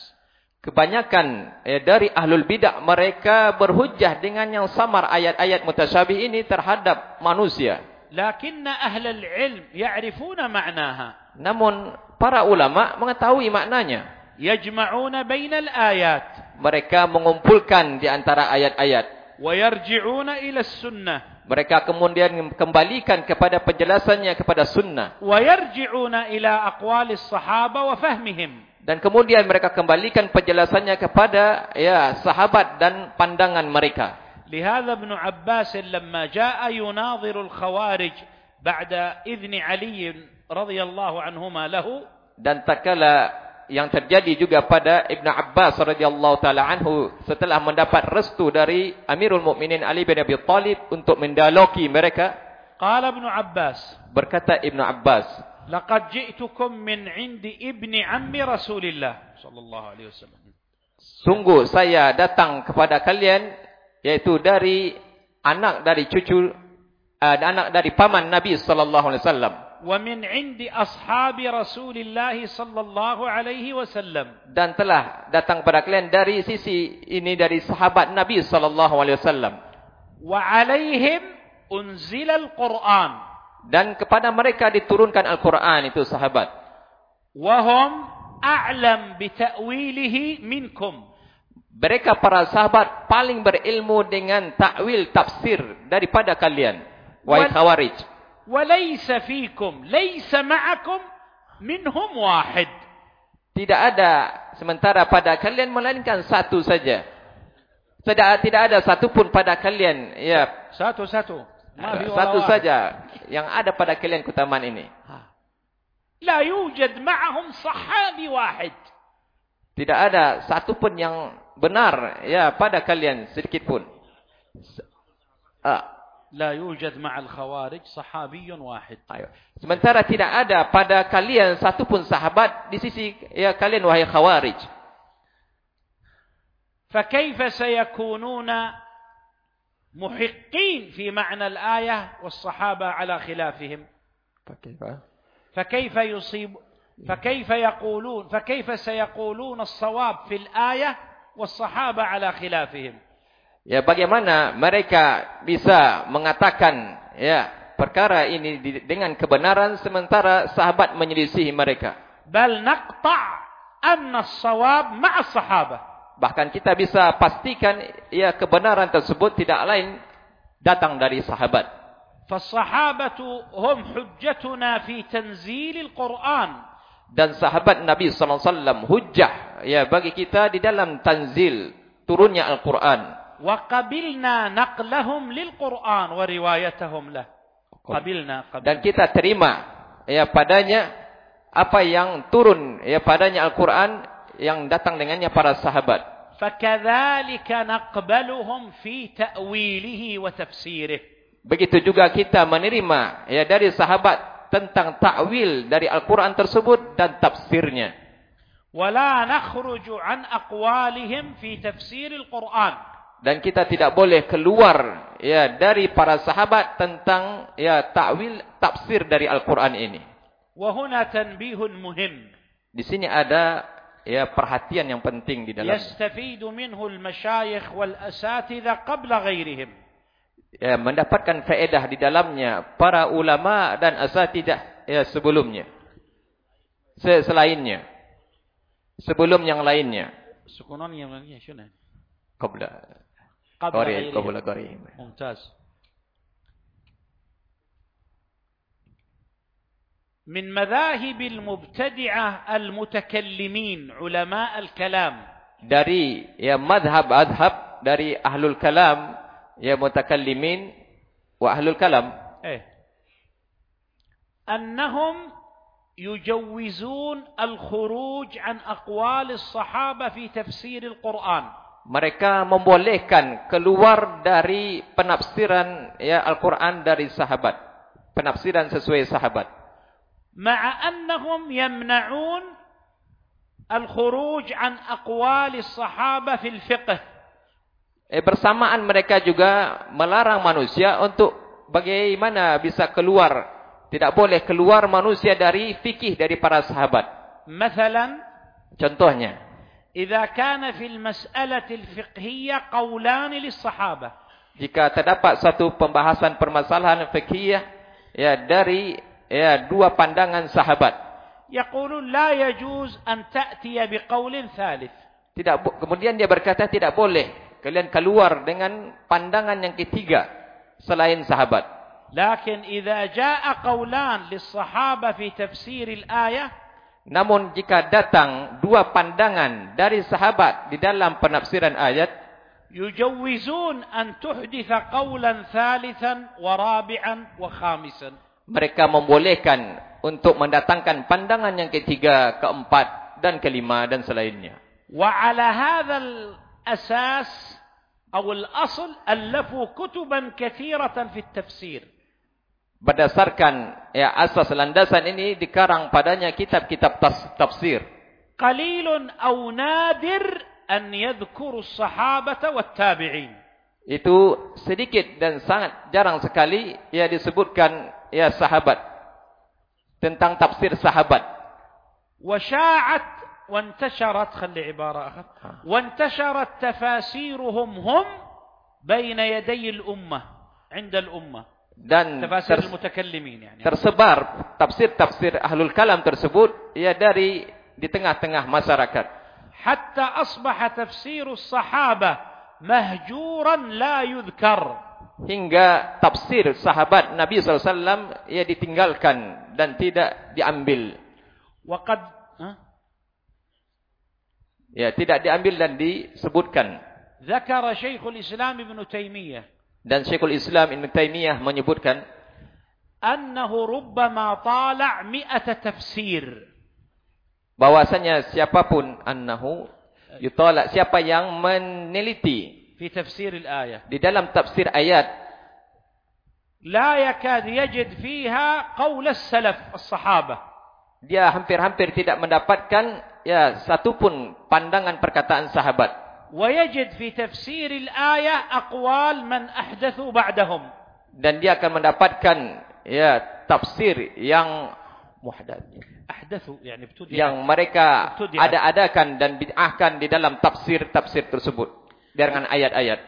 Kebanyakan ya, dari ahlul bidah mereka berhujjah dengan yang samar ayat-ayat mutasyabih ini terhadap manusia. لكن أهل العلم يعرفون معناها Namun para ulama mengetahui maknanya. يجمعون بين الآيات Mereka mengumpulkan di antara ayat-ayat. ويرجعون إلى السنة Mereka kemudian kembalikan kepada penjelasannya kepada sunnah. ويرجعون إلى أقوال الصحابة وفهمهم Dan kemudian mereka kembalikan penjelasannya kepada ya sahabat dan pandangan mereka. لهذا ابن عباس لما جاء يناظر الخوارج بعد إذن علي رضي الله عنهما له Dan tak kala yang terjadi juga pada Ibn Abbas radhiyallahu taala anhu setelah mendapat restu dari Amirul Mukminin Ali bin Abi Thalib untuk mendaloki mereka qala Ibn Abbas berkata Ibn Abbas laqad ji'tukum min 'indi ibni 'ammi Rasulillah sallallahu alaihi wasallam sungguh saya datang kepada kalian yaitu dari anak dari cucu eh, dan uh, anak dari paman Nabi sallallahu alaihi wasallam. Wa min 'indi ashabi Rasulillah sallallahu alaihi wasallam. Dan telah datang kepada kalian dari sisi ini dari sahabat Nabi sallallahu alaihi wasallam. Wa 'alaihim unzila al-Qur'an. Dan kepada mereka diturunkan Al-Qur'an itu sahabat. Wa hum a'lam bi ta'wilihi minkum. Mereka para sahabat paling berilmu dengan takwil tafsir daripada kalian. Wahai khawarij. Walaysa fikum, laysa ma'akum minhum wahid. Tidak ada sementara pada kalian melainkan satu saja. Tidak, tidak ada satu pun pada kalian. Ya. Satu satu. Ya satu saja yang ada pada kalian kutaman ini. La yujad ma'ahum sahabi wahid. Tidak ada satu pun yang benar ya pada kalian sedikit pun. Ah. La yujad ma'al khawarij sahabiyun wahid. Sementara tidak ada pada kalian satu pun sahabat di sisi ya kalian wahai khawarij. Fakayfa sayakununa muhiqqin fi ma'na al-ayah was sahaba ala khilafihim. Fa kayfa? yusib. yusibu فكيف يقولون فكيف سيقولون الصواب في الآية والصحابة على خلافهم Ya bagaimana mereka bisa mengatakan ya perkara ini dengan kebenaran sementara sahabat menyelisihi mereka. Bal naqta' anna as-sawab ma'a sahabah. Bahkan kita bisa pastikan ya kebenaran tersebut tidak lain datang dari sahabat. Fas-sahabatu hum hujjatuna fi tanzil al-Qur'an. Dan sahabat Nabi sallallahu alaihi wasallam hujjah ya bagi kita di dalam tanzil turunnya Al-Qur'an. وقبلنا نقلهم للقرآن وروايتهم له قبلنا قبلنا dan kita terima ya padanya apa yang turun ya padanya Al-Qur'an yang datang dengannya para sahabat فكذلك نقبلهم في تأويله وتفسيره begitu juga kita menerima ya dari sahabat tentang takwil dari Al-Quran tersebut dan tafsirnya. Wala nakhruju an aqwalihim fi tafsir Al-Quran. Dan kita tidak boleh keluar ya dari para sahabat tentang ya takwil tafsir dari Al-Quran ini. Wahuna tanbihun muhim. Di sini ada ya perhatian yang penting di dalam. Yastafidu minhu al-masyayikh wal-asatidha qabla ghairihim Ya mendapatkan faedah di dalamnya para ulama dan asatidah ya sebelumnya. Selainnya. Sebelum yang lainnya. Sukunan yang lainnya shuna? Qabla قبل غيرهم قبل غيرهم ممتاز من مذاهب المبتدعة المتكلمين علماء الكلام dari ya madhab adhab dari ahlul kalam ya mutakallimin wa ahlul kalam. Eh. Annahum yujawizun al-khuruj an aqwal as-sahaba fi tafsir al-Quran. Mereka membolehkan keluar dari penafsiran ya Al-Quran dari sahabat. Penafsiran sesuai sahabat. Ma'a annahum yamna'un al-khuruj an aqwal as-sahaba fil fiqh. Eh bersamaan mereka juga melarang manusia untuk bagaimana bisa keluar tidak boleh keluar manusia dari fikih dari para sahabat. Misalan, contohnya. Idza kana fil mas'alati al-fiqhiyyah qawlan lis-sahabah. Jika terdapat satu pembahasan permasalahan fikih ya dari ya dua pandangan sahabat. Yaqulun la yajuz an ta'tiya biqaulin thalith. Tidak kemudian dia berkata tidak boleh kalian keluar dengan pandangan yang ketiga selain sahabat. Lakin idza jaa qawlan lis-sahaba fi tafsir al-ayah Namun jika datang dua pandangan dari sahabat di dalam penafsiran ayat yujawizun an tuhditha qawlan thalithan wa rabi'an wa khamisan mereka membolehkan untuk mendatangkan pandangan yang ketiga, keempat dan kelima dan selainnya. Wa ala hadzal الأساس أو الأصل ألفوا كتبا كثيرة في التفسير Berdasarkan ya asas landasan ini dikarang padanya kitab-kitab tafsir. قليل أو نادر أن يذكر الصحابة والتابعين. Itu sedikit dan sangat jarang sekali ya disebutkan ya sahabat tentang tafsir sahabat. وشاعت وانتشرت خلي عبارة أخر وانتشرت تفاسيرهم هم بين يدي الأمة عند الأمة dan tafsir mutakallimin yani tersebar tafsir-tafsir ahlul kalam tersebut ya dari di tengah-tengah masyarakat hatta asbaha tafsir as-sahabah mahjuran la yudhkar hingga tafsir sahabat Nabi SAW ya ditinggalkan dan tidak diambil waqad ya tidak diambil dan disebutkan. Zakara Syekhul Islam Ibn Taimiyah dan Syekhul Islam Ibn Taymiyah menyebutkan annahu rubbama tala' mi'ata tafsir. bahwasanya siapapun annahu yutala siapa yang meneliti fi tafsir al-ayah di dalam tafsir ayat la yakad yajid fiha qaul as-salaf as-sahabah. dia hampir-hampir tidak mendapatkan ya satu pun pandangan perkataan sahabat ويجد في تفسير الآية أقوال من أحدثوا بعدهم dan dia akan mendapatkan ya tafsir yang muhdath ahdathu yani yang mereka ada-adakan dan bid'ahkan di dalam tafsir-tafsir tersebut dengan ayat-ayat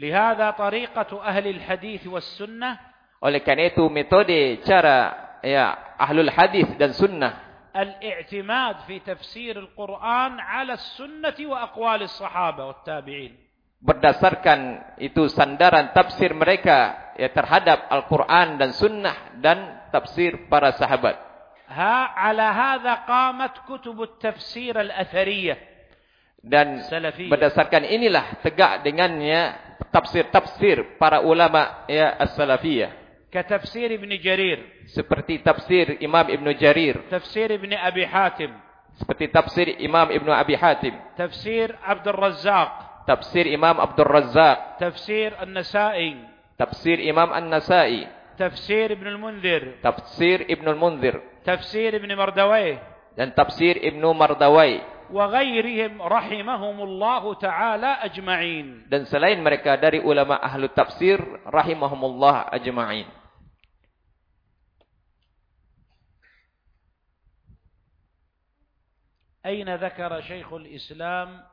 lihada tariqatu ahli alhadith was sunnah oleh karena itu metode cara ya ahlul hadis dan sunnah الاعتماد في تفسير القرآن على السنة وأقوال الصحابة والتابعين berdasarkan itu sandaran tafsir mereka ya terhadap Al-Quran dan Sunnah dan tafsir para sahabat. Ha ala hadha qamat kutub tafsir al-athariyah dan Salafiyah. berdasarkan inilah tegak dengannya tafsir-tafsir para ulama ya as-salafiyah. كتفسير ابن جرير. Seperti تفسير امام ابن جرير تفسير ابن أبي حاتم. Seperti تفسير امام ابن ابي حاتم تفسير عبد الرزاق. تفسير امام عبد الرزاق تفسير النسائي. تفسير امام النسائي تفسير ابن المنذر. تفسير ابن المنذر تفسير ابن مردويه. Dan تفسير ابن مردوي وغيرهم رحمهم الله تعالى أجمعين. Dan selain mereka dari ulama ahlu tafsir الله اجمعين أين ذكر شيخ الإسلام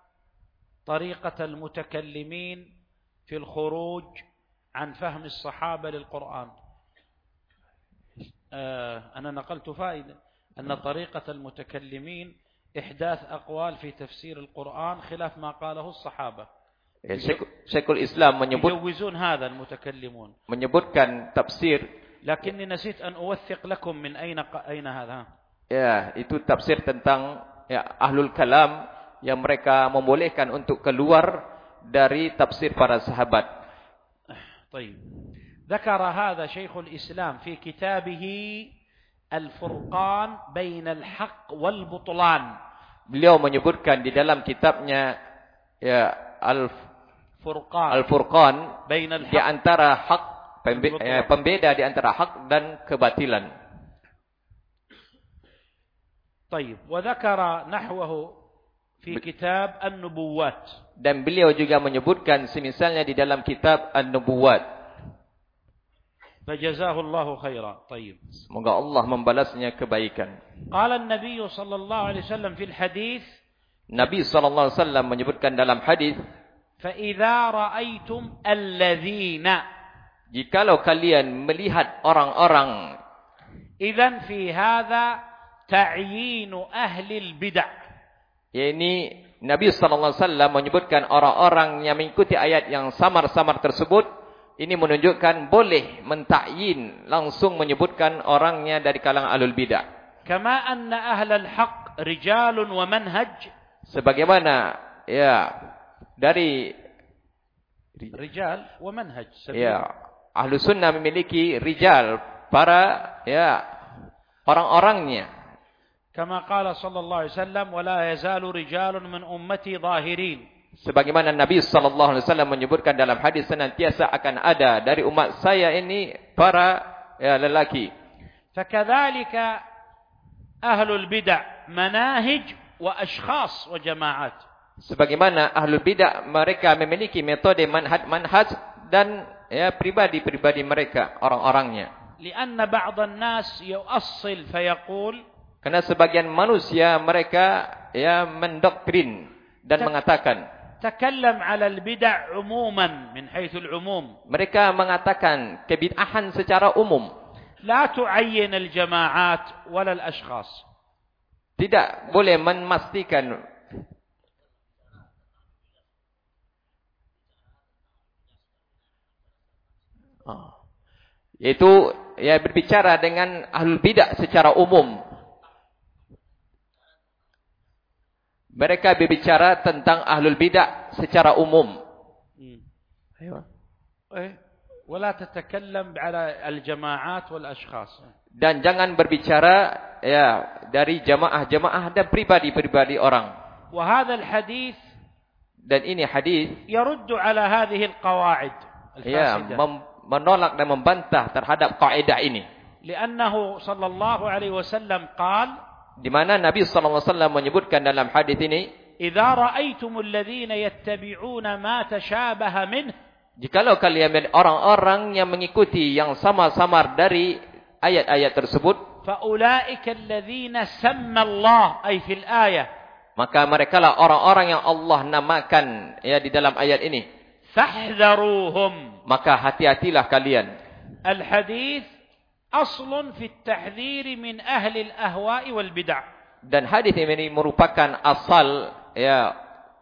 طريقة المتكلمين في الخروج عن فهم الصحابة للقرآن؟ آه، أنا نقلت فائدة أن طريقة المتكلمين إحداث أقوال في تفسير القرآن خلاف ما قاله الصحابة. شيخ الإسلام menyebut يجوزون هذا المتكلمون. menyebutkan tafsir. لكني نسيت أن أوثق لكم من أين أين هذا. ya itu tafsir tentang ya ahlul kalam yang mereka membolehkan untuk keluar dari tafsir para sahabat. طيب. ذكر هذا شيخ الإسلام في كتابه الفرقان بين الحق والبطلان. Beliau menyebutkan di dalam kitabnya ya al Furqan. Al-Furqan di antara hak eh, pembeda di antara hak dan kebatilan. طيب وذكر نحوه في كتاب النبوات dan beliau juga menyebutkan semisalnya di dalam kitab An-Nubuwat فجزاه الله خيرا طيب semoga Allah membalasnya kebaikan قال النبي صلى الله عليه وسلم في الحديث Nabi sallallahu alaihi wasallam menyebutkan dalam hadis فإذا رأيتم الذين jikalau kalian melihat orang-orang إذن في هذا ta'yinu ahli bid'ah. Ini Nabi sallallahu alaihi wasallam menyebutkan orang-orang yang mengikuti ayat yang samar-samar tersebut ini menunjukkan boleh mentakyin langsung menyebutkan orangnya dari kalangan alul bidah. Kama anna ahlal haq rijalun wa manhaj sebagaimana ya dari rijal wa manhaj. Ya, ahlu sunnah memiliki rijal para ya orang-orangnya كما قال صلى الله عليه وسلم ولا يزال رجال من أمتي ظاهرين Sebagaimana Nabi sallallahu alaihi wasallam menyebutkan dalam hadis senantiasa akan ada dari umat saya ini para ya, lelaki. فكذلك أهل البدع مناهج وأشخاص وجماعات. Sebagaimana ahlul bidah mereka memiliki metode manhaj manhaj dan ya pribadi-pribadi mereka orang-orangnya. لأن بعض الناس يؤصل فيقول Karena sebagian manusia mereka ya mendoktrin dan tak, mengatakan takallam 'ala al-bid'ah 'umuman min haythu al-'umum. Mereka mengatakan kebid'ahan secara umum. La tu'ayyin al-jama'at wala al-ashkhas. Tidak boleh memastikan ah. Oh. Itu ya berbicara dengan ahlul bidah secara umum Mereka berbicara tentang ahlul bidah secara umum. Ayo. Eh, ولا تتكلم على الجماعات والأشخاص. Dan jangan berbicara ya dari jamaah-jamaah dan pribadi-pribadi orang. وهذا الحديث. Dan ini hadis. يرد على هذه القواعد. Ya, menolak dan membantah terhadap kaidah ini. Lainnya, Sallallahu Alaihi Wasallam. وسلم di mana Nabi sallallahu alaihi wasallam menyebutkan dalam hadis ini, "Idza ra'aitumul ladzina yattabi'una ma tashabaha min" Jikalau kalian melihat orang-orang yang mengikuti yang sama-samar dari ayat-ayat tersebut, فَأُولَٰئِكَ الَّذِينَ سَمَّ اللَّهِ أي فِي الْآيَةِ Maka mereka lah orang-orang yang Allah namakan ya di dalam ayat ini. Fahdharuhum. Maka hati-hatilah kalian. Al-hadis aslun fit tahdhiri min ahli al-ahwa'i wal bid'ah. Dan hadis ini merupakan asal ya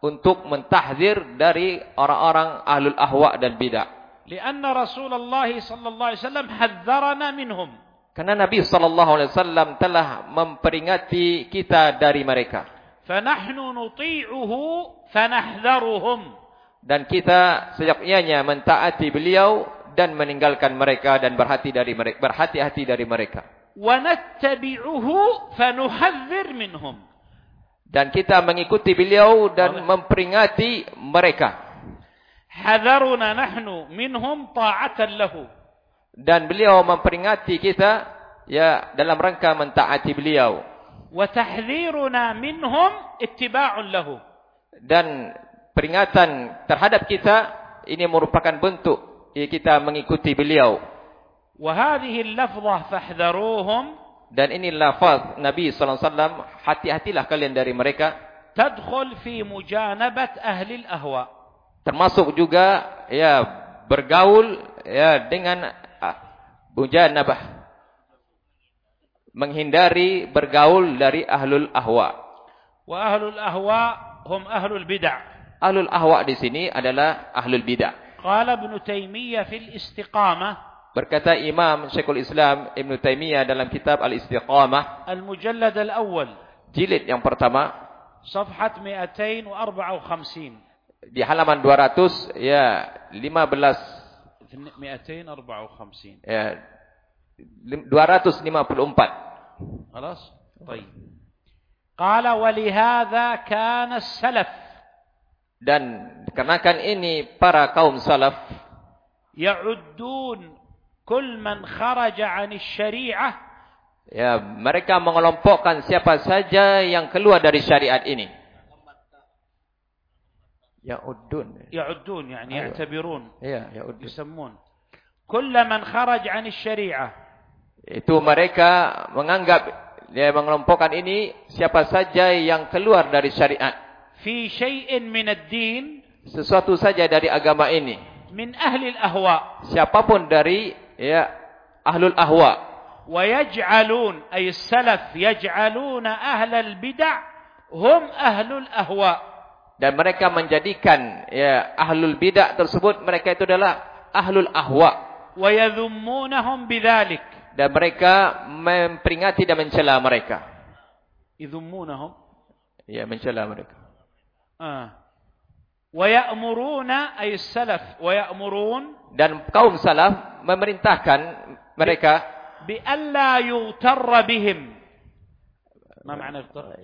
untuk mentahdir dari orang-orang ahlul ahwa' dan bid'ah. Karena Rasulullah sallallahu alaihi wasallam hadzarana minhum. Karena Nabi sallallahu alaihi wasallam telah memperingati kita dari mereka. Fanahnu nuti'uhu fanahdharuhum. Dan kita sejaknya mentaati beliau dan meninggalkan mereka dan berhati dari mereka berhati-hati dari mereka. Wa nattabi'uhu fanuhadzir minhum. Dan kita mengikuti beliau dan memperingati mereka. Hadharuna nahnu minhum ta'atan lahu. Dan beliau memperingati kita ya dalam rangka mentaati beliau. Wa tahdhiruna minhum ittiba'un lahu. Dan peringatan terhadap kita ini merupakan bentuk ya kita mengikuti beliau. وهذه اللفظة فاحذروهم. Dan ini lafaz Nabi Sallallahu Alaihi Wasallam hati-hatilah kalian dari mereka. tadkhul fi mujanabat ahli al-ahwa Termasuk juga ya bergaul ya dengan ah, mujanabah. Menghindari bergaul dari ahlul ahwa. Wa ahlul ahwa hum ahlul bid'ah. Ahlul ahwa di sini adalah ahlul bid'ah. قال ابن تيمية في الاستقامة berkata Imam Syekhul Islam Ibn Taimiyah dalam kitab Al-Istiqamah المجلد الأول jilid yang pertama صفحة 254 di halaman 200 ya 15 254 ya 254 خلاص طيب قال ولهذا كان السلف dan kenakan ini para kaum salaf ya'uddun kull man kharaja 'anil syari'ah ya mereka mengelompokkan siapa saja yang keluar dari syariat ini. ya'uddun ya'uddun yani ya'tabirun ya ya'uddun yusammun kull man kharaja 'anil syari'ah itu mereka menganggap dia mengelompokkan ini siapa saja yang keluar dari syariat fi syai'in min ad-din sesuatu saja dari agama ini. min ahli al-ahwa siapapun dari ya ahlul ahwa. Wa yaj'alun ay salaf yaj'alun ahla al-bid' hum ahlul ahwa. Dan mereka menjadikan ya ahlul bid'ah tersebut mereka itu adalah ahlul ahwa. Wa yadhummunahum bidzalik. Dan mereka memperingati dan mencela mereka. Idhummunahum ya mencela mereka. Ha. Wa ya'muruna ay salaf. wa ya'murun dan kaum salaf memerintahkan mereka. Bi alla yutar bihim. Ma makna yughtar?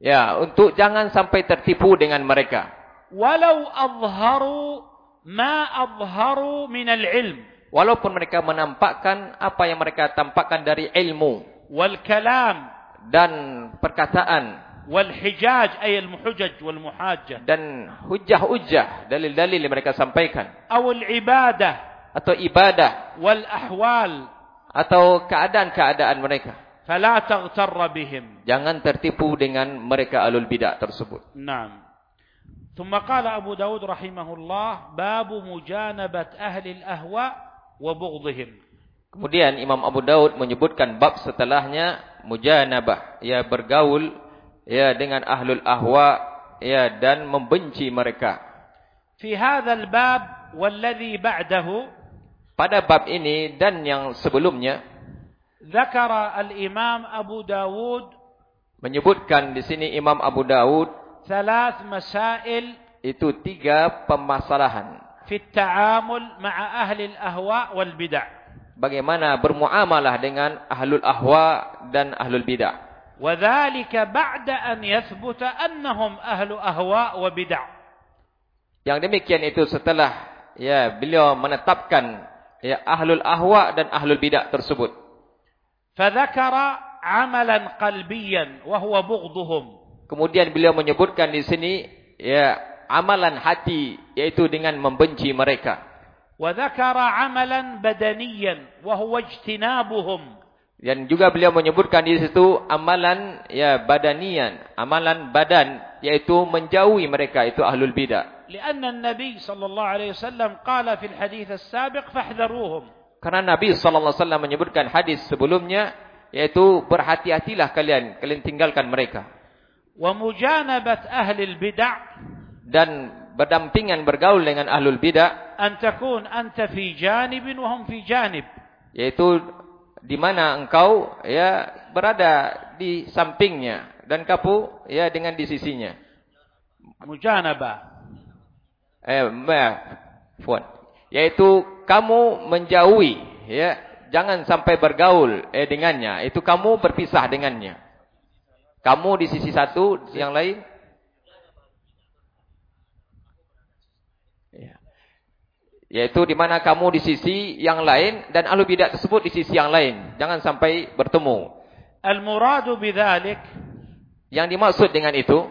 Ya, untuk jangan sampai tertipu dengan mereka. Walau azharu ma azharu min al-ilm. Walaupun mereka menampakkan apa yang mereka tampakkan dari ilmu. Wal kalam dan perkataan. والحجاج أي المحجج والمحاجة dan hujah-hujah, dalil-dalil yang mereka sampaikan أو العبادة atau ibadah والأحوال atau keadaan-keadaan mereka. فلا تغتر بهم Jangan tertipu dengan mereka alul bidah tersebut. نعم ثم قال أبو داود رحمه الله باب مجانبة أهل الأهواء وبغضهم Kemudian Imam Abu Daud menyebutkan bab setelahnya mujanabah, ya bergaul ya dengan ahlul ahwa ya dan membenci mereka. Fi hadzal bab walladhi ba'dahu pada bab ini dan yang sebelumnya zakara al imam abu daud menyebutkan di sini imam abu daud thalas masail itu tiga permasalahan. fi ta'amul ma'a ahli al ahwa wal bid'ah. Bagaimana bermuamalah dengan ahlul ahwa dan ahlul bidah? وذلك بعد أن يثبت أنهم أهل أهواء وبدع Yang demikian itu setelah ya beliau menetapkan ya ahlul ahwa dan ahlul bidah tersebut. فذكر عملا قلبيا وهو بغضهم Kemudian beliau menyebutkan di sini ya amalan hati yaitu dengan membenci mereka. وذكر عملا بدنيا وهو اجتنابهم Dan juga beliau menyebutkan di situ amalan ya badanian, amalan badan yaitu menjauhi mereka itu ahlul bidah. Karena Nabi sallallahu alaihi wasallam qala fil hadis as-sabiq fahdharuhum. Karena Nabi sallallahu alaihi wasallam menyebutkan hadis sebelumnya yaitu berhati-hatilah kalian, kalian tinggalkan mereka. Wa mujanabat ahli al-bid'ah dan berdampingan bergaul dengan ahlul bidah. Antakun anta fi janibin wa hum fi janib. Yaitu di mana engkau ya berada di sampingnya dan kapu ya dengan di sisinya. Mujanaba. Eh maafkan yaitu kamu menjauhi ya jangan sampai bergaul eh dengannya. Itu kamu berpisah dengannya. Kamu di sisi satu yang lain? yaitu di mana kamu di sisi yang lain dan ahlu bidah tersebut di sisi yang lain. Jangan sampai bertemu. Al muradu bidzalik yang dimaksud dengan itu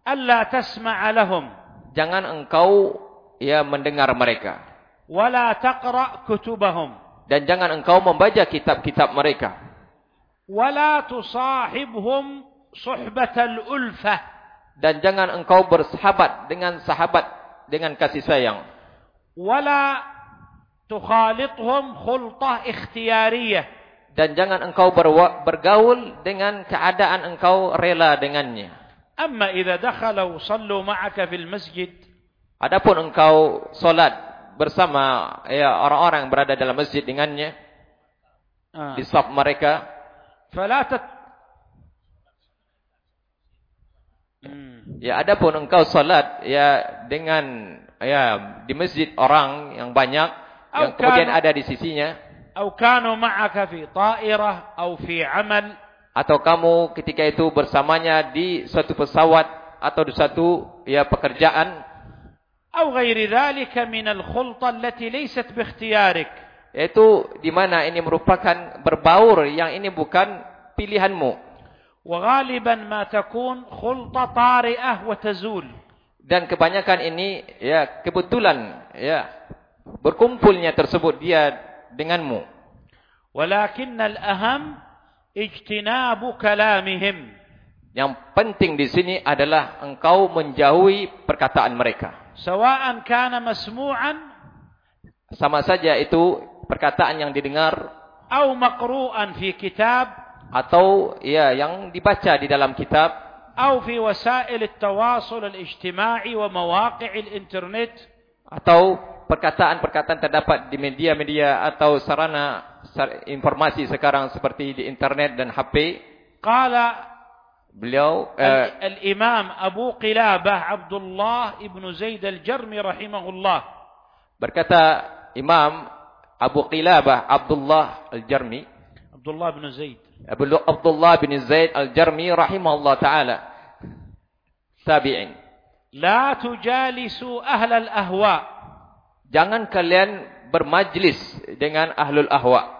alla tasma'a lahum. jangan engkau ya mendengar mereka. Wala taqra kutubahum. Dan jangan engkau membaca kitab-kitab mereka. Wala tusahibhum suhbatal ulfah. Dan jangan engkau bersahabat dengan sahabat dengan kasih sayang wala tukhalithum khultah ikhtiyariyah. Dan jangan engkau bergaul dengan keadaan engkau rela dengannya. Amma idza dakhalu sallu ma'aka fil masjid. Adapun engkau solat bersama ya orang-orang yang berada dalam masjid dengannya ah. di saf mereka fala hmm. Ya adapun engkau solat ya dengan ya di masjid orang yang banyak yang kanu, kemudian ada di sisinya. Atau kanu ma'aka fi ta'irah atau fi 'amal. Atau kamu ketika itu bersamanya di suatu pesawat atau di suatu ya pekerjaan. Atau غير ذلك من الخلطه التي ليست باختيارك itu di mana ini merupakan berbaur yang ini bukan pilihanmu. Wa ghaliban ma takun khulta tari'ah wa tazul dan kebanyakan ini ya kebetulan ya berkumpulnya tersebut dia denganmu. Walakin al-aham ijtinabu kalamihim. Yang penting di sini adalah engkau menjauhi perkataan mereka. Sawa'an kana masmu'an sama saja itu perkataan yang didengar atau makru'an fi kitab atau ya yang dibaca di dalam kitab. أو في وسائل التواصل الاجتماعي ومواقع الإنترنت atau perkataan-perkataan terdapat di media-media atau sarana sar- informasi sekarang seperti di internet dan HP قال beliau eh, ال- الإمام أبو قلابة عبد الله ابن زيد الجرمي رحمه الله berkata Imam Abu Qilabah Abdullah Al-Jarmi Abdullah bin Zaid. Abu Abdullah bin Zaid al-Jarmi rahimahullah taala. Tabi'in. La tujalisu ahlal ahwa. Jangan kalian bermajlis dengan ahlul ahwa.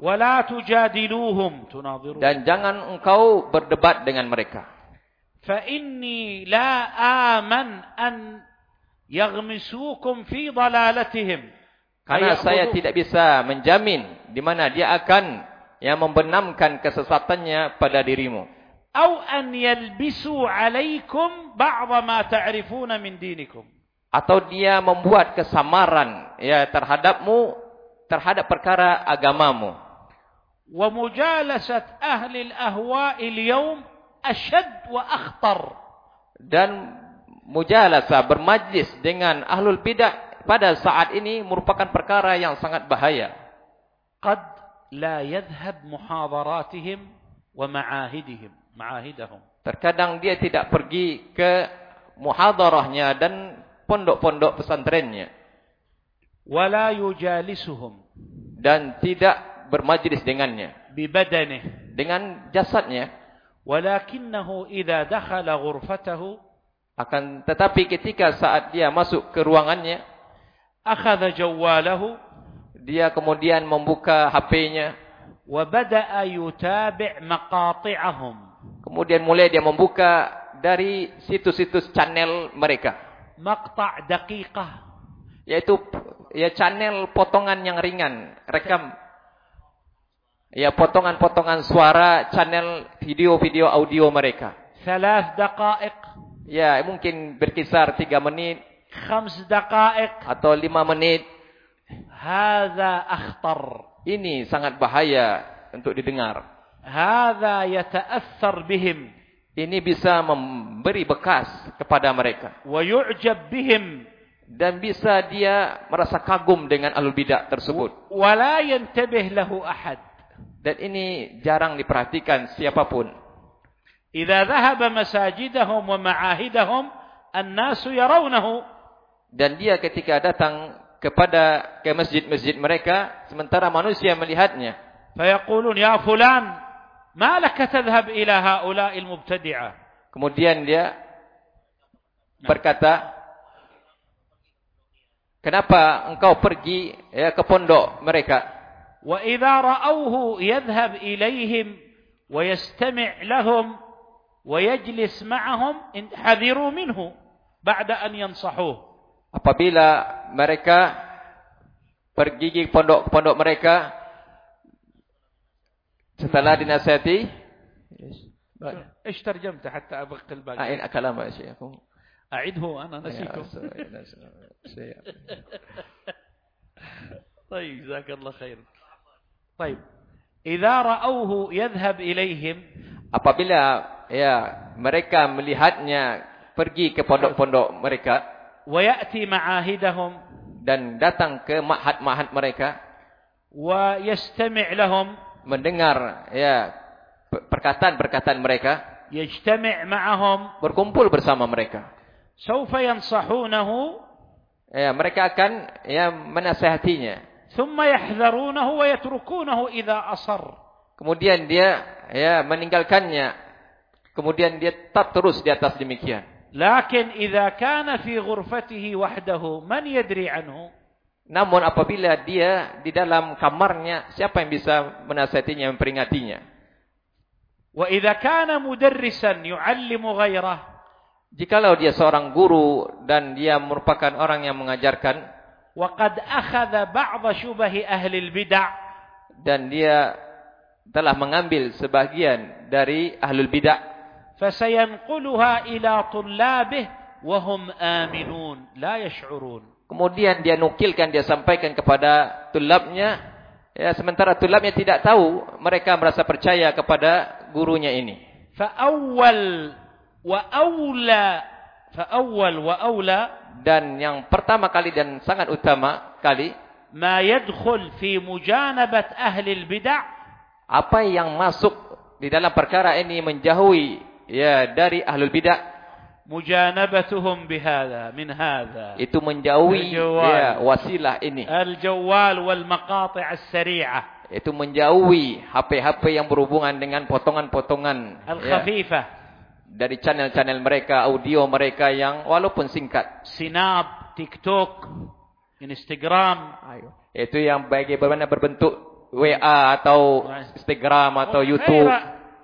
Wa la tujadiluhum dan jangan engkau berdebat dengan mereka. Fa inni la aman an yaghmisukum fi dalalatihim. Karena saya tidak bisa menjamin di mana dia akan yang membenamkan kesesatannya pada dirimu. Atau an yalbisu alaikum ba'dha ma ta'rifuna min dinikum. Atau dia membuat kesamaran ya terhadapmu terhadap perkara agamamu. Wa mujalasat ahli al-ahwa'i al-yawm ashad wa akhtar. Dan mujalasa bermajlis dengan ahlul bidah pada saat ini merupakan perkara yang sangat bahaya. Qad لا يذهب محاضراتهم ومعاهدهم معاهدهم. Terkadang dia tidak pergi ke muhadarahnya dan pondok-pondok pesantrennya. ولا يجالسهم. Dan tidak bermajlis dengannya. ببدنه. Dengan jasadnya. walakinahu idza dakhala ghurfatahu akan tetapi ketika saat dia masuk ke ruangannya. akhadha jawwalahu dia kemudian membuka HP-nya وبدأ يتابع مقاطعهم kemudian mulai dia membuka dari situs-situs channel mereka مقطع دقيقة yaitu ya channel potongan yang ringan rekam Ya potongan-potongan suara channel video-video audio mereka. ثلاث دقائق Ya mungkin berkisar 3 menit خمس دقائق atau 5 menit. Hada akhtar. Ini sangat bahaya untuk didengar. Hada yata'assar bihim. Ini bisa memberi bekas kepada mereka. Wajib bim dan bisa dia merasa kagum dengan alul bidah tersebut. Wala yantabih lahu ahad dan ini jarang diperhatikan siapapun. Idza dhahaba masajidahum wa ma'ahidahum, an-nasu yarawnahu. dan dia ketika datang kepada ke masjid-masjid mereka, sementara manusia melihatnya. فيقولون يا فلان ما لك تذهب إلى هؤلاء المبتدعة Kemudian dia berkata, Kenapa engkau pergi ya, ke pondok mereka? وإذا رأوه يذهب إليهم ويستمع لهم ويجلس معهم حذروا منه بعد أن ينصحوه Apabila mereka pergi ke pondok-pondok mereka setelah dinasihati ايش ترجمت حتى أبقى الباقي أين كلام يا شيخ أعده أنا نسيكم طيب جزاك الله خير طيب إذا رأوه يذهب إليهم apabila ya mereka melihatnya pergi ke pondok-pondok mereka وياتي ma'ahidahum dan datang ke mahad-mahad mereka. wa yastami' lahum mendengar ya perkataan-perkataan mereka. yajtami' ma'ahum berkumpul bersama mereka. saufa yansahunahu ya mereka akan ya menasihatinya. thumma yahdharunahu wa yatrukunahu idza asar kemudian dia ya meninggalkannya. Kemudian dia tetap terus di atas demikian. Lakin إذا كان في غرفته وحده man yadri anhu? namun apabila dia di dalam kamarnya siapa yang bisa menasihatinya memperingatinya? Wa idza kana mudarrisan yuallimu ghairah? Jikalau dia seorang guru dan dia merupakan orang yang mengajarkan wa qad akhadha ba'd shubah ahli al-bid'ah dan dia telah mengambil sebagian dari ahlul bid'ah. فسينقلها إلى طلابه وهم آمنون لا يشعرون. Kemudian dia nukilkan dia sampaikan kepada tulabnya. Ya sementara tulabnya tidak tahu mereka merasa percaya kepada gurunya ini. fa awwal wa awla fa awwal wa dan yang pertama kali dan sangat utama kali ma yadkhul fi mujanabat ahli al apa yang masuk di dalam perkara ini menjauhi ya dari ahlul bidah. Mujanabatuhum bihadha min hadha. Itu menjauhi ya wasilah ini. Al-jawwal wal maqati' as-sari'ah. Itu menjauhi HP-HP yang berhubungan dengan potongan-potongan Al ya, dari channel-channel mereka, audio mereka yang walaupun singkat. Sinab, TikTok, Instagram. Itu yang bagaimana berbentuk WA atau Instagram atau YouTube.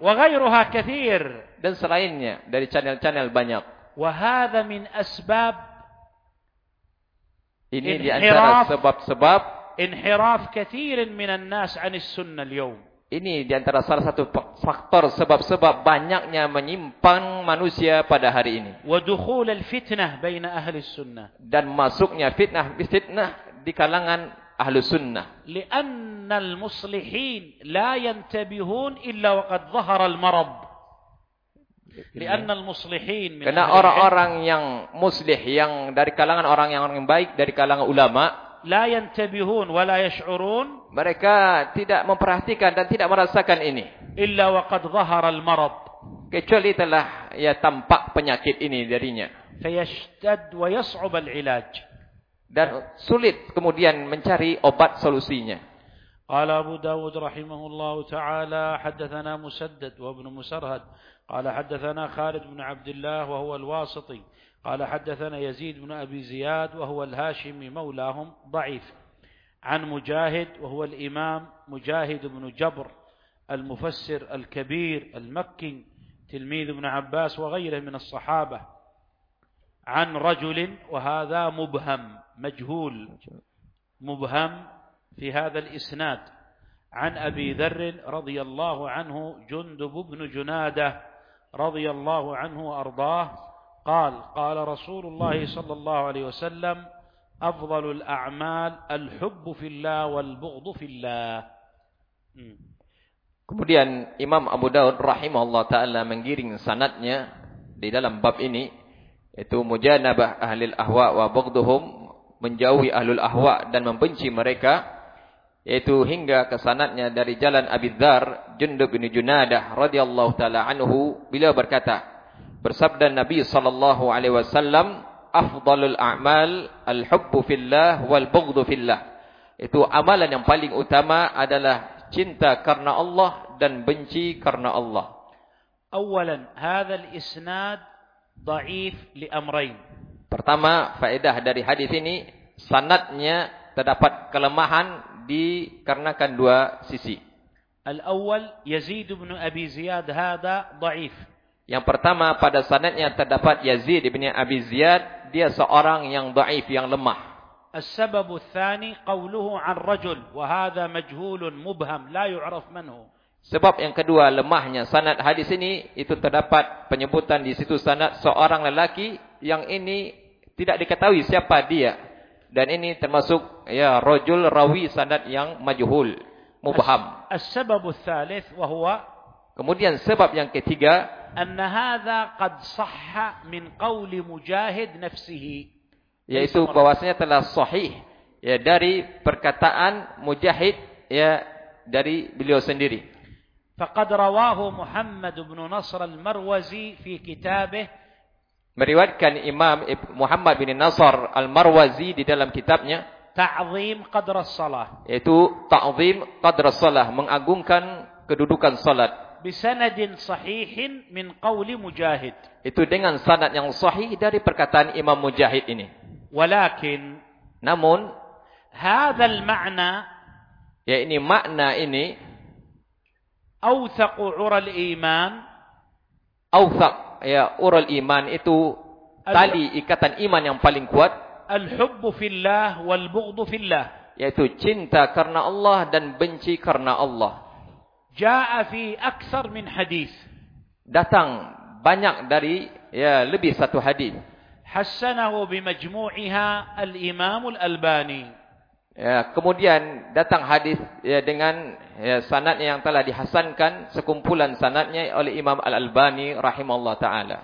Wa ghairuha kathir dan selainnya dari channel-channel banyak. Wahada min asbab ini diantara sebab-sebab inhiraf kathirin minan nas anis sunnah liyum. Ini diantara salah satu faktor sebab-sebab banyaknya menyimpang manusia pada hari ini. Wadukhul al-fitnah baina ahli sunnah. Dan masuknya fitnah fitnah di kalangan ahli sunnah. Lianna al-muslihin la yantabihun illa waqad zahara al-marab. Karena muslihin. Karena orang-orang yang muslih yang dari kalangan orang yang orang yang baik dari kalangan ulama. La yantabihun wa la yash'urun. Mereka tidak memperhatikan dan tidak merasakan ini. Illa waqad dhahara al-marad. Kecuali telah ya tampak penyakit ini darinya. Fayashtad wa yas'ub al-ilaj. Dan sulit kemudian mencari obat solusinya. Qala Abu Dawud rahimahullahu taala hadatsana Musaddad wa Ibn Musarhad قال حدثنا خالد بن عبد الله وهو الواسطي. قال حدثنا يزيد بن أبي زياد وهو الهاشمي مولاهم ضعيف. عن مجاهد وهو الإمام مجاهد بن جبر المفسر الكبير المكي تلميذ ابن عباس وغيره من الصحابة. عن رجل وهذا مبهم مجهول مبهم في هذا الإسناد. عن أبي ذر رضي الله عنه جندب بن جنادة رضي الله عنه وأرضاه قال قال رسول الله صلى الله عليه وسلم أفضل الأعمال الحب في الله والبغض في الله Hmm. Kemudian Imam Abu Daud rahimahullah taala menggiring sanadnya di dalam bab ini itu mujanabah ahli ahwa wa bughdhum menjauhi ahlul ahwa dan membenci mereka yaitu hingga kesanatnya dari jalan Abi Dzar Jundub bin Junadah radhiyallahu taala anhu bila berkata bersabda Nabi sallallahu alaihi wasallam afdalul a'mal al-hubbu fillah wal bughdhu fillah itu amalan yang paling utama adalah cinta karena Allah dan benci karena Allah. Awalan hadha al-isnad dha'if li amrayn. Pertama faedah dari hadis ini sanadnya terdapat kelemahan dikarenakan dua sisi. الأول يزيد بن أبي زياد هذا ضعيف Yang pertama pada sanadnya terdapat Yazid bin Abi Ziyad, dia seorang yang dhaif, yang lemah. السبب الثاني قوله عن رجل وهذا مجهول مبهم لا يعرف من هو Sebab yang kedua lemahnya sanad hadis ini itu terdapat penyebutan di situ sanad seorang lelaki yang ini tidak diketahui siapa dia. Dan ini termasuk ya rajul rawi sanad yang majhul, mubham. السبب الثالث وهو Kemudian sebab yang ketiga أن هذا قد صح من قول مجاهد نفسه yaitu bahwasanya telah sahih ya dari perkataan Mujahid ya dari beliau sendiri. فقد رواه محمد بن نصر المروزي في كتابه meriwayatkan Imam Muhammad bin Nasr Al-Marwazi di dalam kitabnya ta'zim qadra salah itu ta'zim qadra salah mengagungkan kedudukan salat Bisanadin sahihin min qawli mujahid. Itu dengan sanad yang sahih dari perkataan Imam Mujahid ini. Walakin namun hadzal ma'na ya ini makna ini awthaq 'ura al-iman awthaq ya ural iman itu tali ikatan iman yang paling kuat. Al-hubbu fillah wal-bughdhu fillah. Yaitu cinta karena Allah dan benci karena Allah. Jaa fi akthar min hadis. Datang banyak dari ya lebih satu hadis. Hasanahu bi majmu'iha al-imam al-albani Ya, kemudian datang hadis ya, dengan ya, sanad yang telah dihasankan sekumpulan sanadnya oleh Imam Al Albani rahimahullah taala.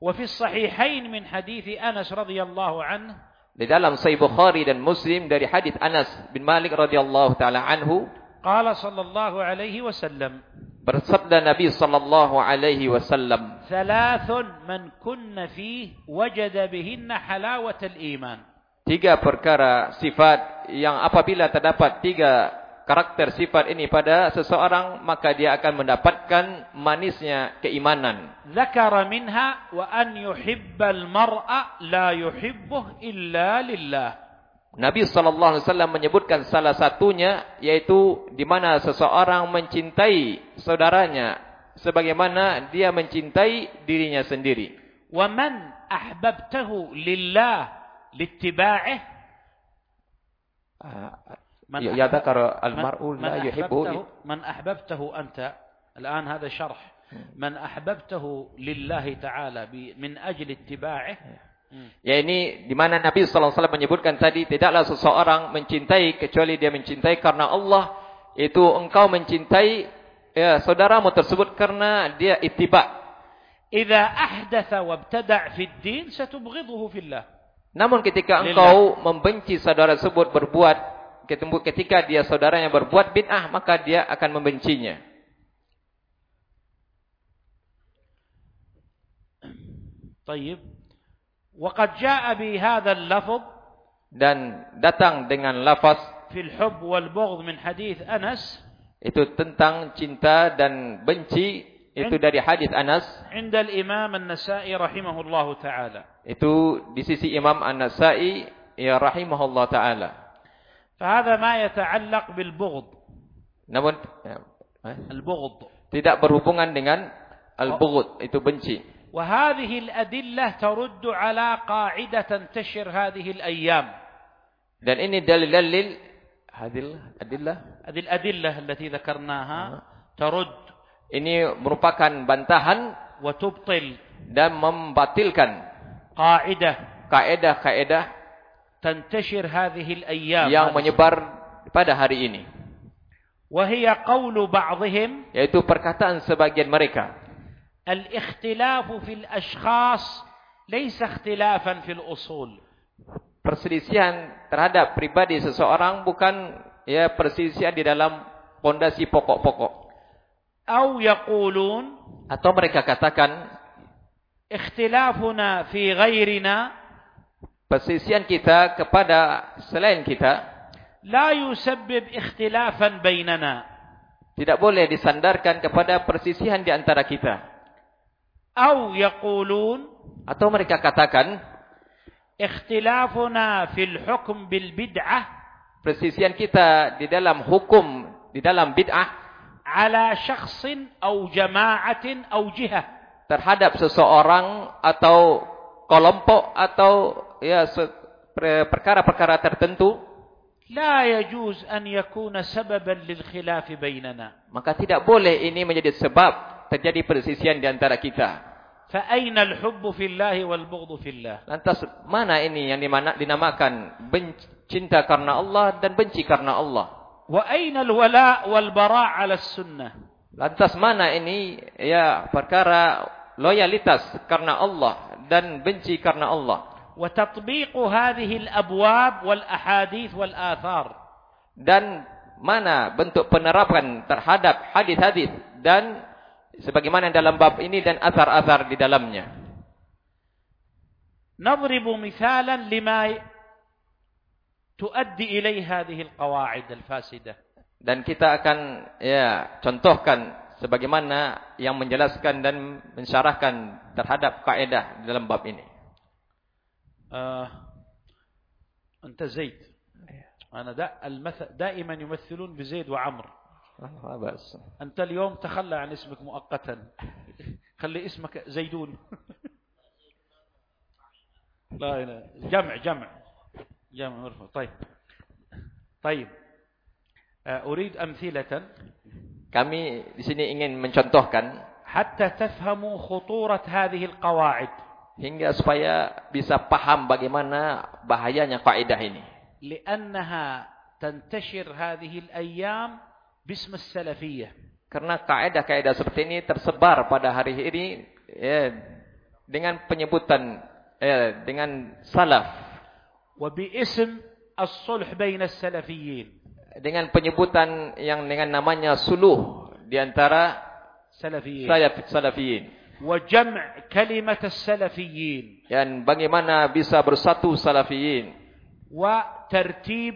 وفي الصحيحين من حديث أنس رضي الله عنه. Di dalam Sahih Bukhari dan Muslim dari hadis Anas bin Malik radhiyallahu taala anhu. qala sallallahu alaihi wasallam Bersabda Nabi sallallahu alaihi wasallam وسلم. man kunna كن فيه bihinna بهن حلاوة الإيمان. Tiga perkara sifat yang apabila terdapat tiga karakter sifat ini pada seseorang maka dia akan mendapatkan manisnya keimanan. Zakara minha wa an yuhibbal mar'a la yuhibbuh illa lillah. Nabi sallallahu alaihi wasallam menyebutkan salah satunya yaitu di mana seseorang mencintai saudaranya sebagaimana dia mencintai dirinya sendiri. Wa man ahbabtahu lillah liittiba'ihi Ya أحب- ya dzakara من- al-mar'u من la yuhibbu أحببته من أحببته أنت الآن هذا شرح من أحببته لله تعالى ب- من أجل اتباعه مم. Ya ini di mana Nabi sallallahu alaihi wasallam menyebutkan tadi tidaklah seseorang mencintai kecuali dia mencintai karena Allah itu engkau mencintai ya saudaramu tersebut karena dia ittiba. إذا أحدث وابتدع في الدين ستبغضه في الله Namun ketika engkau Lillah. membenci saudara tersebut berbuat ketika dia saudaranya berbuat bid'ah maka dia akan membencinya. Tayyib. Waqad jaa'a bi hadzal lafz dan datang dengan lafaz fil hub wal bughd min hadits Anas itu tentang cinta dan benci itu dari hadis Anas عند الإمام النسائي رحمه الله تعالى itu di sisi Imam An-Nasa'i ya rahimahullah taala. فهذا ما يتعلق بالبغض Namun ya, eh, البغض tidak berhubungan dengan al-bughd itu benci. وهذه الأدلة ترد على قاعدة تنتشر هذه الأيام Dan ini dalil-dalil hadil adillah هذه الأدلة التي ذكرناها ترد ini merupakan bantahan وتبطل dan membatalkan kaidah kaidah kaidah tentashir هذه الايام yang menyebar pada hari ini. Wa hiya qawlu ba'dihim. Yaitu perkataan sebagian mereka. Al-ikhtilafu fil ashkhas laysa ikhtilafan fil usul. perselisihan terhadap pribadi seseorang bukan ya perselisihan di dalam pondasi pokok-pokok. Atau yaqulun atau mereka katakan ikhtilafuna fi ghairina. Persisian kita kepada selain kita la yusabbib ikhtilafan bainana. tidak boleh disandarkan kepada persisihan di antara kita. Au yaqulun atau mereka katakan ikhtilafuna fil hukm bil bid'ah. persisihan kita di dalam hukum di dalam bid'ah ala syakhsin au jama'atin au jihah. Terhadap seseorang atau kelompok atau ya perkara-perkara tertentu la yajuz an yakuna sababan lil khilaf bainana. maka tidak boleh ini menjadi sebab terjadi perselisihan di antara kita. Fa aina al hubb fillah wal bughd fillah. Lantas mana ini yang dimana dinamakan cinta karena Allah dan benci karena Allah? Wa aina al-wala wal bara' ala sunnah? Lantas mana ini ya perkara loyalitas karena Allah dan benci karena Allah? Wa tatbiq hadhihi al-abwab wal ahadith wal athar. Dan mana bentuk penerapan terhadap hadis-hadis dan sebagaimana dalam bab ini dan athar-athar di dalamnya? Nadribu mithalan lima تؤدي إليه هذه القواعد الفاسدة Dan kita akan ya contohkan sebagaimana yang menjelaskan dan mensyarahkan terhadap kaidah dalam bab ini. آه أنت زيد أنا دا المثل دائما يمثلون بزيد وعمر Bas. أنت اليوم تخلى عن اسمك مؤقتا خلي اسمك زيدون لا لا جمع جمع جمع مرفوع طيب طيب آه، أريد أمثلة Kami di sini ingin mencontohkan حتى تفهموا خطورة هذه القواعد hingga supaya bisa paham bagaimana bahayanya kaidah ini. لأنها تنتشر هذه الأيام باسم السلفية Karena kaidah-kaidah seperti ini tersebar pada hari ini ya, dengan penyebutan ya, dengan salaf, وباسم الصلح بين السلفيين. Dengan penyebutan yang dengan namanya suluh di antara salafiyin salafiyin. وجمع كلمه السلفيين. Dan bagaimana bisa bersatu salafiyin وترتيب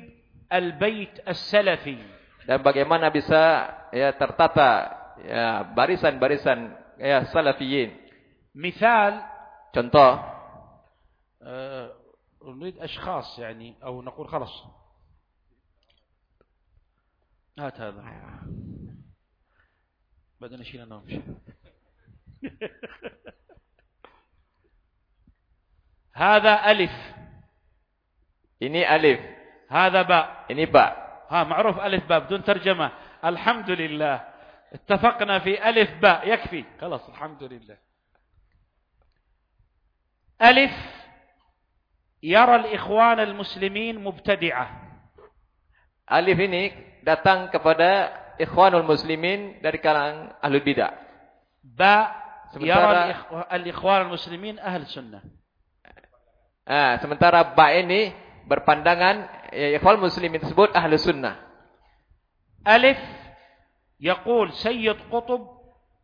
as-salafi dan bagaimana bisa ya tertata ya barisan-barisan ya salafiyin misal contoh. نريد أشخاص يعني أو نقول خلاص. هات هذا بعدين نشيل أنا ونمشي هذا ألف. ini alif, هذا باء. ini ba. ها معروف ألف باء بدون ترجمة. الحمد لله. اتفقنا في ألف باء. يكفي. خلاص الحمد لله. ألف. يرى الإخوان المسلمين Mubtadi'ah. Alif ini datang kepada ikhwanul muslimin dari kalangan ahlul bidah. Ba sementara al-ikhwanul muslimin Ahl sunnah. Ah, sementara ba ini berpandangan ya, ikhwan muslimin tersebut ahlus sunnah. Alif yaqul Sayyid Qutb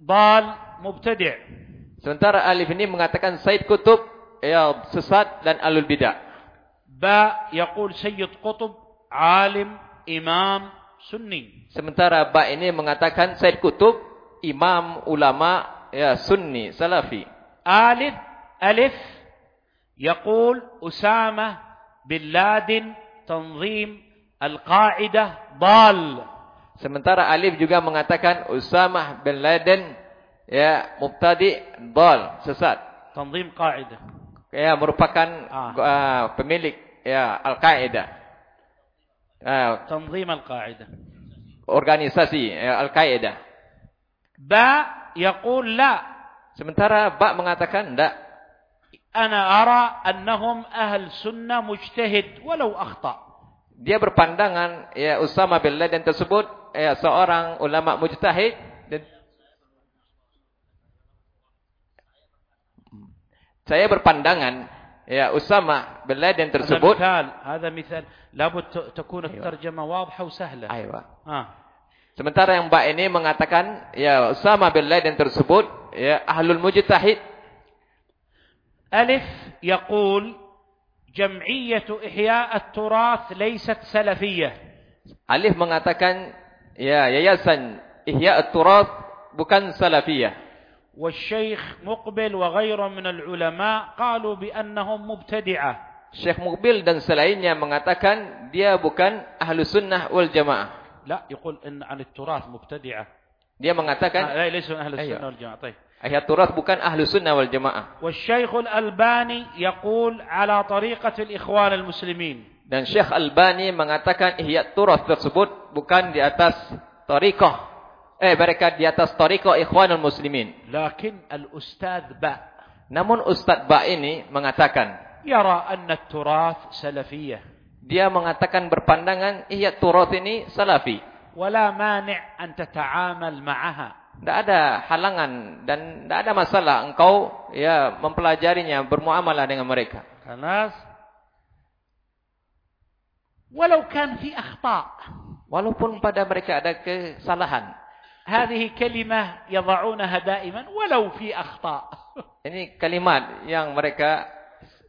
dal mubtadi'. Sementara alif ini mengatakan Sayyid Qutb ya sesat dan alul bidah. Ba yaqul Sayyid Qutb alim imam sunni. Sementara ba ini mengatakan Sayyid Qutb imam ulama ya sunni salafi. Alif alif yaqul Usama bin Laden tanzim al-qa'idah dal. Sementara alif juga mengatakan Usama bin Laden ya mubtadi dal sesat. Tanzim qa'idah ya merupakan ah. uh, pemilik ya Al-Qaeda. Uh, tanzim Al-Qaeda. Organisasi ya, Al-Qaeda. Ba yaqul la. Sementara ba mengatakan tidak. Ana ara annahum ahl sunnah mujtahid walau akhta. Dia berpandangan ya Usama bin Laden tersebut ya seorang ulama mujtahid saya berpandangan ya Usama bin Laden tersebut ada misal labut wadhah wa sahla. Aywa. Ha. Ah. sementara yang mbak ini mengatakan ya Usama bin Laden tersebut ya ahlul mujtahid alif yaqul jam'iyyah ihya at-turath laysat salafiyyah alif mengatakan ya yayasan ihya at-turath bukan salafiyah والشيخ مقبل وغيره من العلماء قالوا بأنهم مبتدعة Syekh Mubil dan selainnya mengatakan dia bukan ahlu sunnah wal jamaah. لا يقول إن عن التراث مبتدعة Dia آه، mengatakan لا ليسوا من أهل السنة أيوة. والجماعة طيب Ihya at-Turath bukan ahlu sunnah wal jamaah. والشيخ الألباني يقول على طريقة الإخوان المسلمين Dan Syekh Albani mengatakan Ihya at-Turath tersebut bukan di atas tariqah. eh mereka di atas tariqah ikhwanul muslimin. Lakin al-ustaz ba. Namun ustadz ba ini mengatakan yara anna turath salafiyah. dia mengatakan berpandangan iya turath ini salafi. Wala mani' an tata'amal ma'aha. Tidak ada halangan dan tidak ada masalah engkau ya mempelajarinya bermuamalah dengan mereka. Karena walau kan fi akhta' walaupun pada mereka ada kesalahan. هذه كلمة يضعونها دائما ولو في أخطاء Ini kalimat yang mereka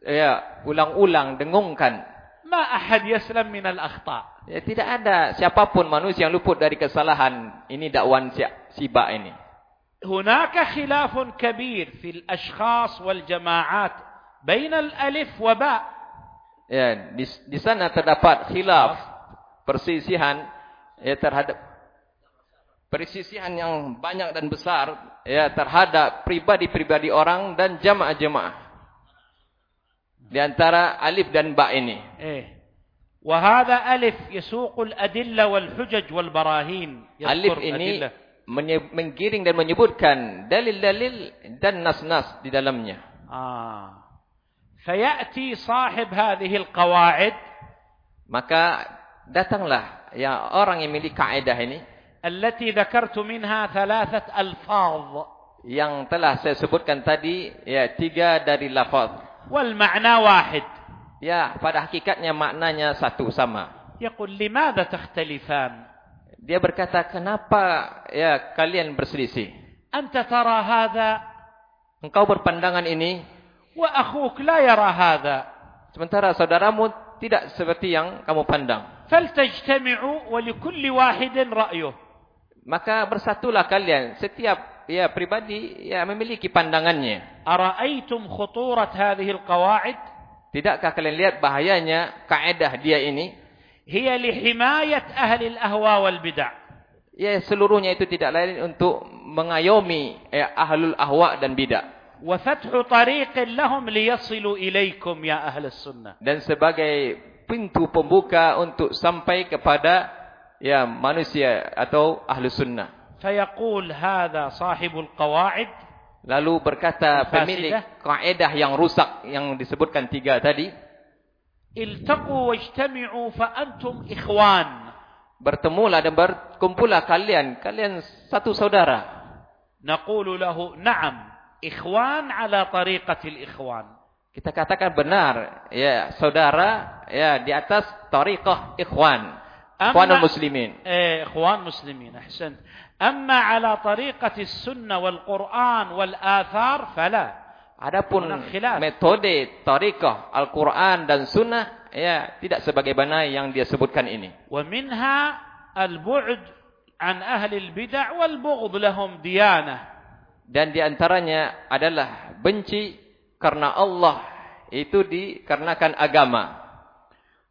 ya ulang-ulang dengungkan. ما أحد يسلم من الأخطاء Ya, tidak ada siapapun manusia yang luput dari kesalahan. Ini dakwan si, si Ba ini. هناك خلاف كبير في الأشخاص والجماعات بين الألف وباء Ya, di, di sana terdapat khilaf, persisihan ya terhadap persisihan yang banyak dan besar ya terhadap pribadi-pribadi orang dan jamaah-jamaah. Di antara alif dan ba ini. Eh. Wahada alif yasuqul adilla wal hujaj wal barahin. Alif ini menggiring dan menyebutkan dalil-dalil dan nas-nas di dalamnya. Ah. Sahib hadhihi al qawaid. Maka datanglah ya orang yang memiliki kaedah ini. التي ذكرت منها ثلاثة ألفاظ yang telah saya sebutkan tadi ya tiga dari lafaz. والمعنى واحد Ya, pada hakikatnya maknanya satu sama. يقول لماذا تختلفان Dia berkata, "Kenapa ya kalian berselisih? أنت ترى هذا Engkau berpandangan ini وأخوك لا يرى هذا sementara saudaramu tidak seperti yang kamu pandang." فلتجتمعوا ولكل واحد رأيه maka bersatulah kalian. Setiap ya pribadi ya memiliki pandangannya. Araaitum khuturat hadhihi alqawaid tidakkah kalian lihat bahayanya kaedah dia ini? Hiya lihimayat ahli alahwa wal bid'ah. Ya seluruhnya itu tidak lain untuk mengayomi ya, ahlul ahwa dan bid'ah. Wa fathu tariqin lahum liyasilu ilaikum ya ahli sunnah. Dan sebagai pintu pembuka untuk sampai kepada ya manusia atau ahlu sunnah. Fayaqul hadha sahibul qawaid. Lalu berkata pemilik kaedah yang rusak yang disebutkan tiga tadi. Iltaqu wajtami'u fa antum ikhwan. Bertemulah dan berkumpullah kalian, kalian satu saudara. Naqulu lahu na'am ikhwan ala tariqatil ikhwan. Kita katakan benar, ya saudara, ya di atas tariqah ikhwan. Ikhwanul muslimin. إيه إخوان مسلمين أحسنت أما على طريقة السنة والقرآن والآثار فلا Adapun Menang khilaf. metode tariqah Al-Quran dan Sunnah ya tidak sebagaimana yang dia sebutkan ini. ومنها البعد عن أهل البدع والبغض لهم ديانة Dan di antaranya adalah benci karena Allah itu dikarenakan agama.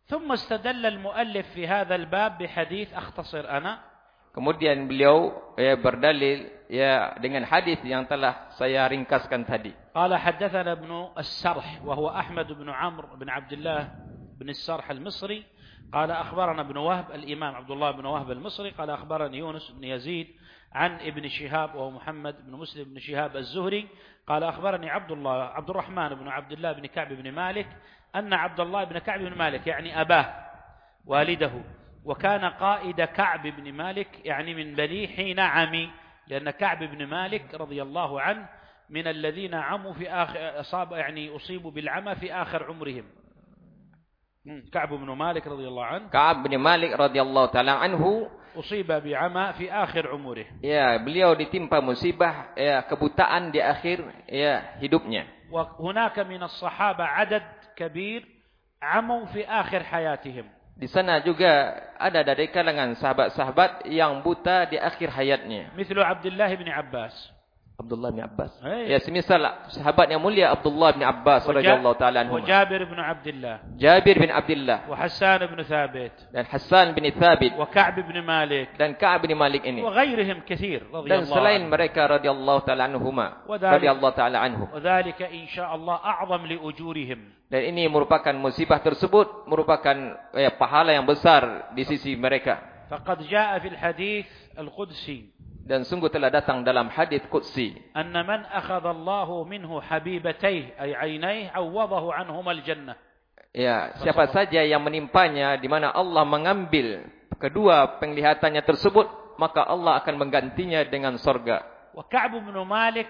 ثم استدل المؤلف في هذا الباب بحديث أختصر أنا. Kemudian beliau ya berdalil ya dengan hadis yang telah saya ringkaskan tadi. قال حدثنا ابن السرح وهو أحمد بن عمرو بن عبد الله بن السرح المصري. قال أخبرنا ابن وهب الإمام عبد الله بن وهب المصري. قال أخبرني يونس بن يزيد عن ابن شهاب وهو محمد بن مسلم بن شهاب الزهري. قال أخبرني عبد الله عبد الرحمن بن عبد الله بن كعب بن مالك أن عبد الله بن كعب بن مالك يعني أباه والده وكان قائد كعب بن مالك يعني من بني حين عمي لأن كعب بن مالك رضي الله عنه من الذين عموا في آخر أصاب يعني أصيبوا بالعمى في آخر عمرهم. كعب بن مالك رضي الله عنه Ka'ab bin Malik radhiyallahu taala anhu أصيب بعمى في آخر عمره ya beliau ditimpa musibah ya kebutaan di akhir ya hidupnya. وهناك من الصحابة عدد kabir amu fi akhir hayatihim. Di sana juga ada dari kalangan sahabat-sahabat yang buta di akhir hayatnya. Mithlu Abdullah bin Abbas. Abdullah bin Abbas. Hey. Ya semisal sahabat yang mulia Abdullah bin Abbas radhiyallahu taala anhu. وجابر بن عبد الله Jabir bin Abdullah وحسان بن ثابت dan Hassan bin Thabit وكعب بن مالك dan Ka'ab bin Malik ini. وغيرهم كثير رضي Dan الله selain عنهم mereka radhiyallahu taala anhuma, Wadhalik- radhiyallahu taala anhu. وذلك إن شاء الله أعظم لأجورهم Dan ini merupakan musibah tersebut merupakan ya, pahala yang besar di sisi mereka. فقد جاء في الحديث القدسي dan sungguh telah datang dalam hadis qudsi. Anna man akhadha Allahu minhu habibatayh ay aynayh awwadahu anhuma aljannah. Ya siapa saja yang menimpanya di mana Allah mengambil kedua penglihatannya tersebut maka Allah akan menggantinya dengan surga wa ka'b bin malik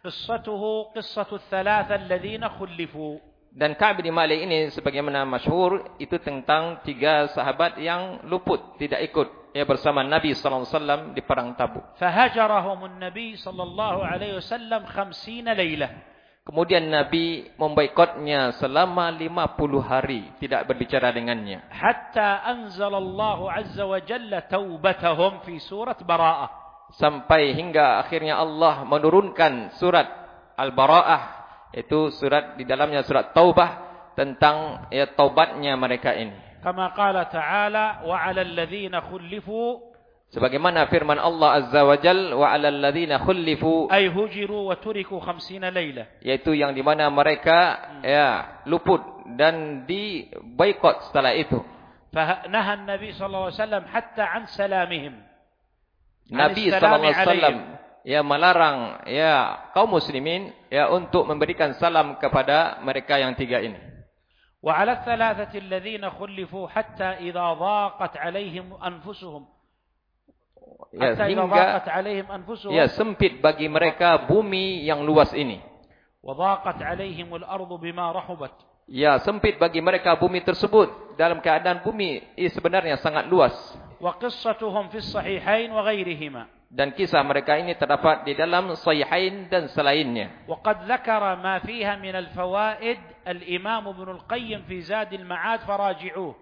qissatuhu qissatu thalatha alladhina khulifu dan Ka'ab bin Malik ini sebagaimana masyhur itu tentang tiga sahabat yang luput tidak ikut ya bersama Nabi sallallahu alaihi wasallam di perang Tabuk. Fahajarahumun Nabi sallallahu alaihi wasallam 50 lailah. Kemudian Nabi memboikotnya selama 50 hari tidak berbicara dengannya. Hatta anzalallahu azza wa jalla taubatahum fi surat Bara'ah. Sampai hingga akhirnya Allah menurunkan surat Al-Bara'ah itu surat di dalamnya surat Taubah tentang ya taubatnya mereka ini kama qala ta'ala wa 'alal ladzina khulifu sebagaimana firman Allah azza wa Jal wa 'alal ladzina khulifu ay hujiru wa turiku 50 laila yaitu yang di mana mereka hmm. ya luput dan di boikot setelah itu. Fa nabi sallallahu alaihi wasallam hatta 'an salamihim. Nabi sallallahu alaihi wasallam ya melarang ya kaum muslimin ya untuk memberikan salam kepada mereka yang tiga ini. وعلى الثلاثة الذين خلفوا حتى إذا ضاقت عليهم أنفسهم Ya حتى إذا hingga ضاقت عليهم أنفسهم ya sempit bagi mereka bumi yang luas ini. وضاقت عليهم الأرض بما رحبت Ya sempit bagi mereka bumi tersebut dalam keadaan bumi sebenarnya sangat luas. dan kisah mereka ini terdapat di dalam sahihain dan selainnya. Waqad dzakara ma fiha min al-fawaid al-Imam Ibnu Al-Qayyim fi Zad al-Ma'ad faraji'uh.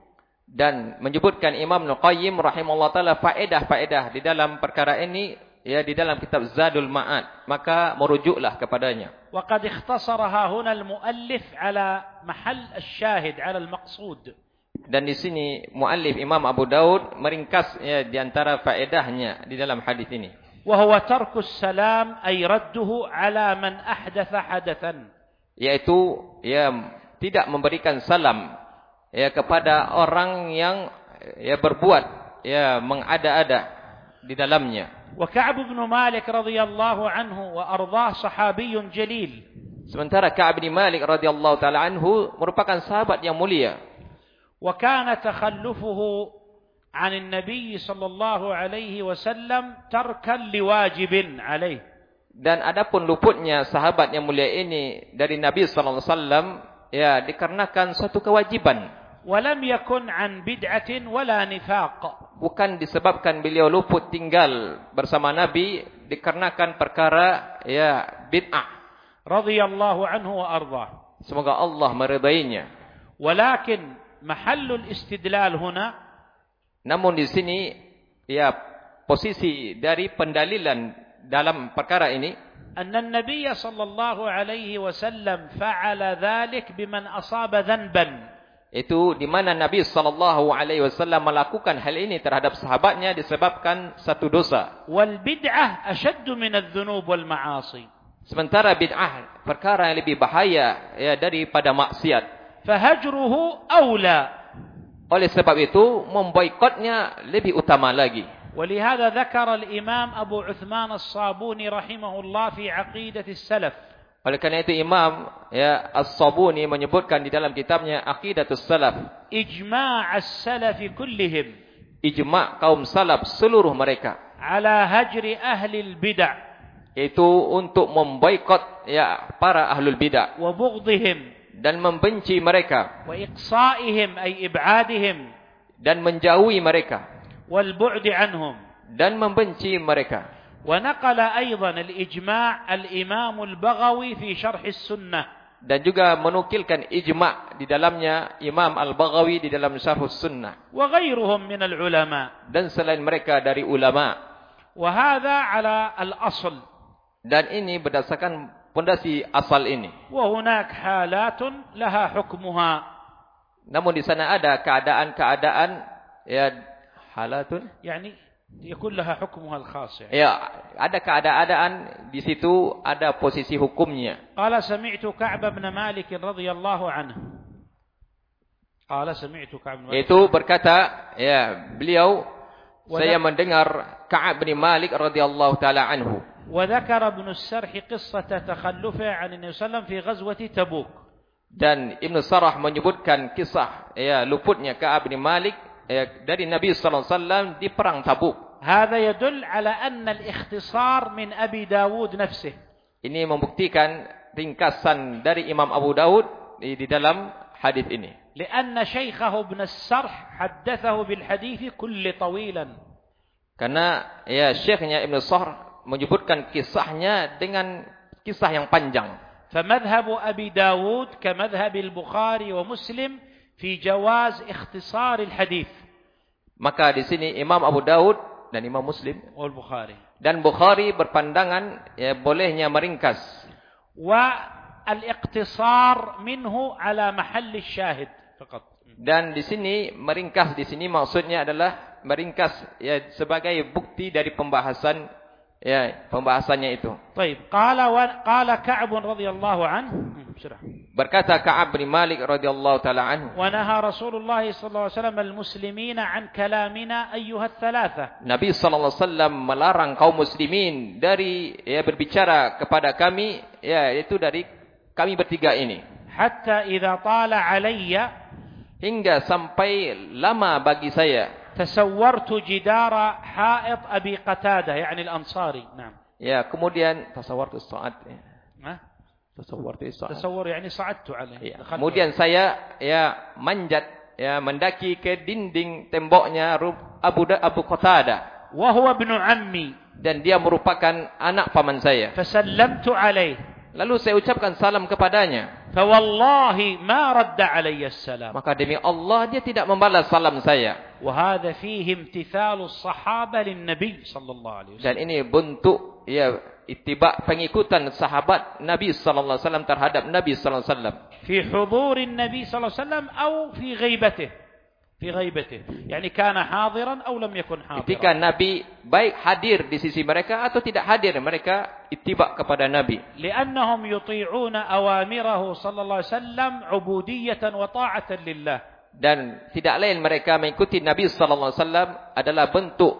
Dan menyebutkan Imam Ibnu Qayyim rahimahullah taala faedah-faedah di dalam perkara ini ya di dalam kitab Zadul Ma'ad maka merujuklah kepadanya. Waqad ikhtasaraha huna al-mu'allif ala mahall asy-syahid ala al-maqsud dan di sini muallif Imam Abu Daud meringkas ya, di antara faedahnya di dalam hadis ini. Wa huwa tarku salam ay radduhu ala man ahdatha hadathan. Yaitu ya tidak memberikan salam ya kepada orang yang ya berbuat ya mengada-ada di dalamnya. Wa Ka'b ibn Malik radhiyallahu anhu wa ardhah sahabiyyun jalil. Sementara Ka'b bin Malik radhiyallahu taala anhu merupakan sahabat yang mulia. وكان تخلفه عن النبي صلى الله عليه وسلم تركا لواجب عليه. Dan adapun luputnya sahabat yang mulia ini dari Nabi sallallahu alaihi wasallam ya dikarenakan suatu kewajiban. ولم يكن عن بدعة ولا نفاق bukan disebabkan beliau luput tinggal bersama Nabi dikarenakan perkara ya bid'ah. Radhiyallahu anhu wa arda. Semoga Allah meridainya. Walakin mahallul istidlal huna namun di sini ya posisi dari pendalilan dalam perkara ini anna an-nabiy sallallahu alaihi wasallam fa'ala dhalik biman asaba dhanban itu di mana Nabi sallallahu alaihi wasallam melakukan hal ini terhadap sahabatnya disebabkan satu dosa. Wal bid'ah ashaddu min adh-dhunub wal ma'asi. Sementara bid'ah perkara yang lebih bahaya ya daripada maksiat Fahajruhu aula. Oleh sebab itu memboikotnya lebih utama lagi. ولهذا ذكر الإمام أبو عثمان الصابوني رحمه الله في عقيدة السلف oleh kerana itu Imam ya As-Sabuni menyebutkan di dalam kitabnya Aqidatus Salaf ijma' as-salaf kullihim ijma' kaum salaf seluruh mereka ala hajri ahli al-bid'ah itu untuk memboikot ya para ahlul bidah wa bughdihim dan membenci mereka. Wa iqsa'ihim ay ib'adihim. Dan menjauhi mereka. Wal bu'd anhum. Dan membenci mereka. Wa naqala aidan al ijma' al imam al baghawi fi في as sunnah. Dan juga menukilkan ijma di dalamnya Imam Al-Baghawi di dalam Syarhus Sunnah. Wa ghairuhum min al-ulama dan selain mereka dari ulama. Wa hadha ala al asl. Dan ini berdasarkan pondasi asal ini. Wa hunak halatun laha hukmuha. Namun di sana ada keadaan-keadaan ya halatun yani يكون لها حكمها الخاص يعني. Ya, ada keadaan di situ ada posisi hukumnya. Qala sami'tu Ka'b bin Malik radhiyallahu anhu. Qala sami'tu Ka'b bin Malik. Itu berkata, ya, beliau saya mendengar Ka'b bin Malik radhiyallahu taala anhu. وذكر ابن السرح قصة تخلفه عن النبي صلى الله عليه وسلم في غزوة تبوك. Dan Ibn Sarah menyebutkan kisah ya luputnya Ka'ab bin Malik ya, dari Nabi sallallahu alaihi wasallam di perang Tabuk. هذا يدل على أن الاختصار من أبي داود نفسه. Ini membuktikan ringkasan dari Imam Abu Daud di, di dalam hadis ini. لأن شيخه ابن السرح حدثه بالحديث كل طويلا. Karena ya syekhnya Ibn Sahr menyebutkan kisahnya dengan kisah yang panjang. فمذهب أبي داود كمذهب البخاري ومسلم في جواز اختصار الحديث. Maka di sini Imam Abu Daud dan Imam Muslim والبخاري. dan Bukhari berpandangan ya bolehnya meringkas. والاقتصار منه على محل الشاهد فقط. Dan di sini meringkas di sini maksudnya adalah meringkas ya sebagai bukti dari pembahasan ya pembahasannya itu. Baik, qala wa qala Ka'b radhiyallahu anhu. Hmm, sudah. Berkata Ka'ab bin Malik radhiyallahu taala anhu. Wa naha Rasulullah sallallahu alaihi wasallam al-muslimina an kalamina ayyuha ats-tsalatsah. Nabi sallallahu alaihi wasallam melarang kaum muslimin dari ya berbicara kepada kami ya itu dari kami bertiga ini. Hatta idza tala alayya hingga sampai lama bagi saya. تصورت جدار حائط أبي قتادة يعني الأنصاري نعم يا kemudian تصورت الصعد تصورت الصعد تصور يعني صعدت عليه kemudian saya ya manjat ya mendaki ke dinding temboknya Abu Abu Qatadah wa huwa ibn ammi. Dan dia merupakan anak paman saya. Fasallamtu alaihi Lalu saya ucapkan salam kepadanya. Fawallahi ma radda alayya salam. Maka demi Allah dia tidak membalas salam saya. Wa hadha fihi imtithalu sahaba lin nabi sallallahu alaihi wasallam. Dan ini bentuk ya ittiba' pengikutan sahabat Nabi sallallahu alaihi wasallam terhadap Nabi sallallahu alaihi wasallam. Fi hudhuri Nabi sallallahu alaihi wasallam atau fi ghaibatihi fi ghaibatih yani kana hadiran aw lam yakun hadiran ketika nabi baik hadir di sisi mereka atau tidak hadir mereka ittiba kepada nabi. li'annahum yuti'una awamirahu sallallahu alaihi wasallam 'ubudiyatan wa ta'atan lillah dan tidak lain mereka mengikuti nabi sallallahu alaihi wasallam adalah bentuk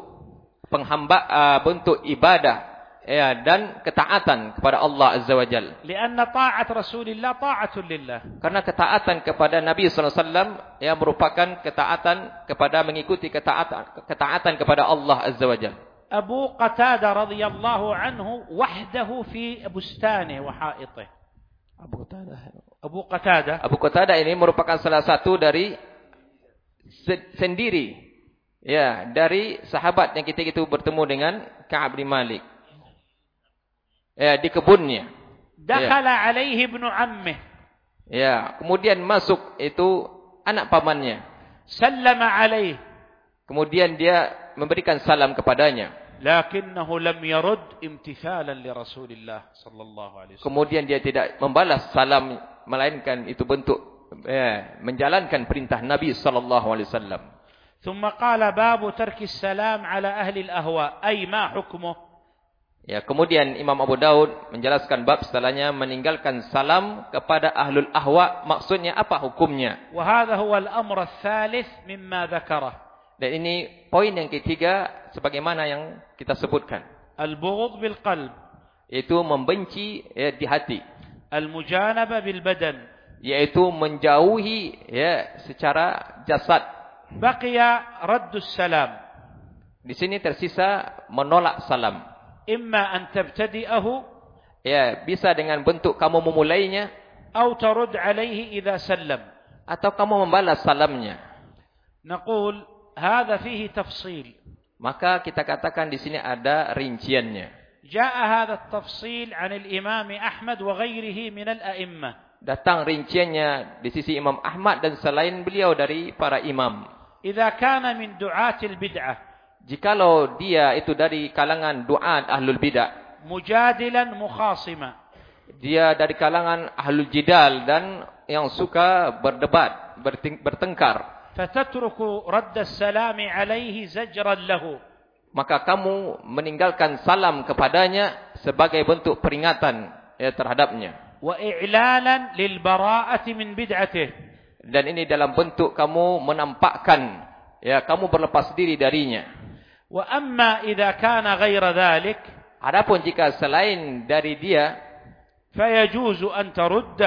penghamba uh, bentuk ibadah ya dan ketaatan kepada Allah azza wajal. Lianna ta'at Rasulillah ta'atun lillah. Karena ketaatan kepada Nabi sallallahu alaihi wasallam ya merupakan ketaatan kepada mengikuti ketaatan ketaatan kepada Allah azza wajal. Abu Qatadah radhiyallahu anhu wahdahu fi bustani wa ha'itih. Abu Qatadah. Abu Qatadah. Abu Qatadah ini merupakan salah satu dari sendiri ya dari sahabat yang kita itu bertemu dengan Ka'ab bin Malik Ya di kebunnya. دخل عليه ابن عمه Ya, kemudian masuk itu anak pamannya. سلم عليه Kemudian dia memberikan salam kepadanya. لكنه لم يرد امتثالا لرسول الله صلى الله عليه وسلم Kemudian dia tidak membalas salam melainkan itu bentuk ya, menjalankan perintah Nabi sallallahu alaihi wasallam. ثم قال باب ترك السلام على أهل الأهواء أي ما حكمه Ya, kemudian Imam Abu Daud menjelaskan bab setelahnya meninggalkan salam kepada ahlul ahwa maksudnya apa hukumnya? Wa hadha huwa al-amr ats-tsalits mimma dzakara. Dan ini poin yang ketiga sebagaimana yang kita sebutkan. Al-bughd bil qalb itu membenci ya, di hati. Al-mujanaba bil badan yaitu menjauhi ya, secara jasad. Baqiya raddus salam. Di sini tersisa menolak salam imma an tabtadi'ahu ya bisa dengan bentuk kamu memulainya atau turud alaihi idza sallam atau kamu membalas salamnya. naqul hadza fihi tafsil maka kita katakan di sini ada rinciannya. jaa hadza tafsil an al imam ahmad wa ghairihi min al a'immah datang rinciannya di sisi Imam Ahmad dan selain beliau dari para imam. Jika kana min du'atil bid'ah jikalau dia itu dari kalangan duat ahlul bidah. Mujadilan mukhasima dia dari kalangan ahlul jidal dan yang suka berdebat bertengkar. Fatatruku radda salami alaihi zajran lahu. Maka kamu meninggalkan salam kepadanya sebagai bentuk peringatan ya, terhadapnya. Wa i'lalan lil bara'ati min bid'atih. dan ini dalam bentuk kamu menampakkan ya kamu berlepas diri darinya. وأما إذا كان غير ذلك Adapun jika selain dari dia فيجوز أن ترد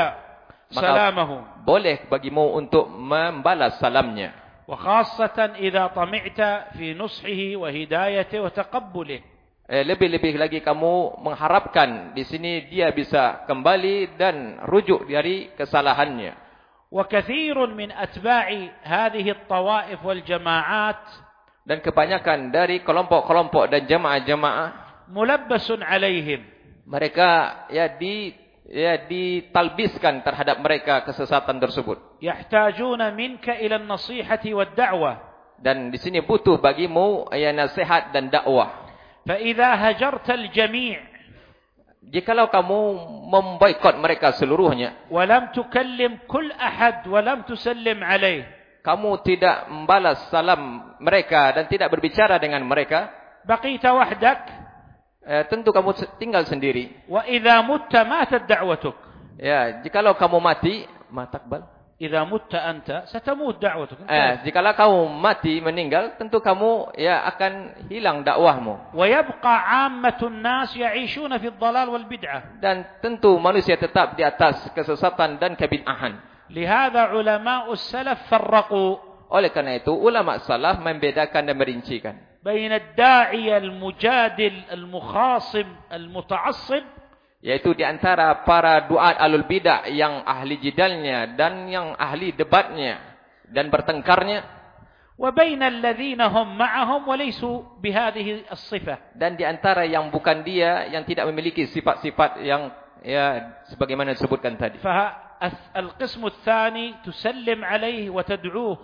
سلامه boleh bagimu untuk membalas salamnya. وخاصة إذا طمعت في نصحه وهدايته وتقبله Eh, lebih-lebih lagi kamu mengharapkan di sini dia bisa kembali dan rujuk dari kesalahannya. وكثير من أتباع هذه الطوائف والجماعات dan kebanyakan dari kelompok-kelompok dan jemaah-jemaah mulabbasun alaihim. mereka ya di ya ditalbiskan terhadap mereka kesesatan tersebut. Yahtajuna minka ila an-nasihati wad-da'wah dan di sini butuh bagimu ya nasihat dan dakwah. Fa idza hajarta al-jami' jikalau kamu memboikot mereka seluruhnya walam tukallim kull ahad walam tusallim alaihi kamu tidak membalas salam mereka dan tidak berbicara dengan mereka. Baqita wahdak eh, tentu kamu tinggal sendiri. Wa idza mutta matat da'watuk. Ya jikalau kamu mati matakbal. Idza mutta anta satamut da'watuk. Eh, jikalau kamu mati meninggal tentu kamu ya akan hilang dakwahmu. Wa yabqa 'ammatun nas ya'ishuna fi ad-dhalal wal bid'ah. Dan tentu manusia tetap di atas kesesatan dan kebid'ahan. لهذا علماء السلف فرقوا Oleh karena itu, ulama salaf membedakan dan merincikan. بين الداعية المجادل المخاصم المتعصب Yaitu di antara para duat alul bidah yang ahli jidalnya dan yang ahli debatnya dan bertengkarnya. وبين الذين هم معهم وليسوا بهذه الصفة Dan di antara yang bukan dia, yang tidak memiliki sifat-sifat yang ya sebagaimana disebutkan tadi. الث- القسم الثاني تسلم عليه وتدعوه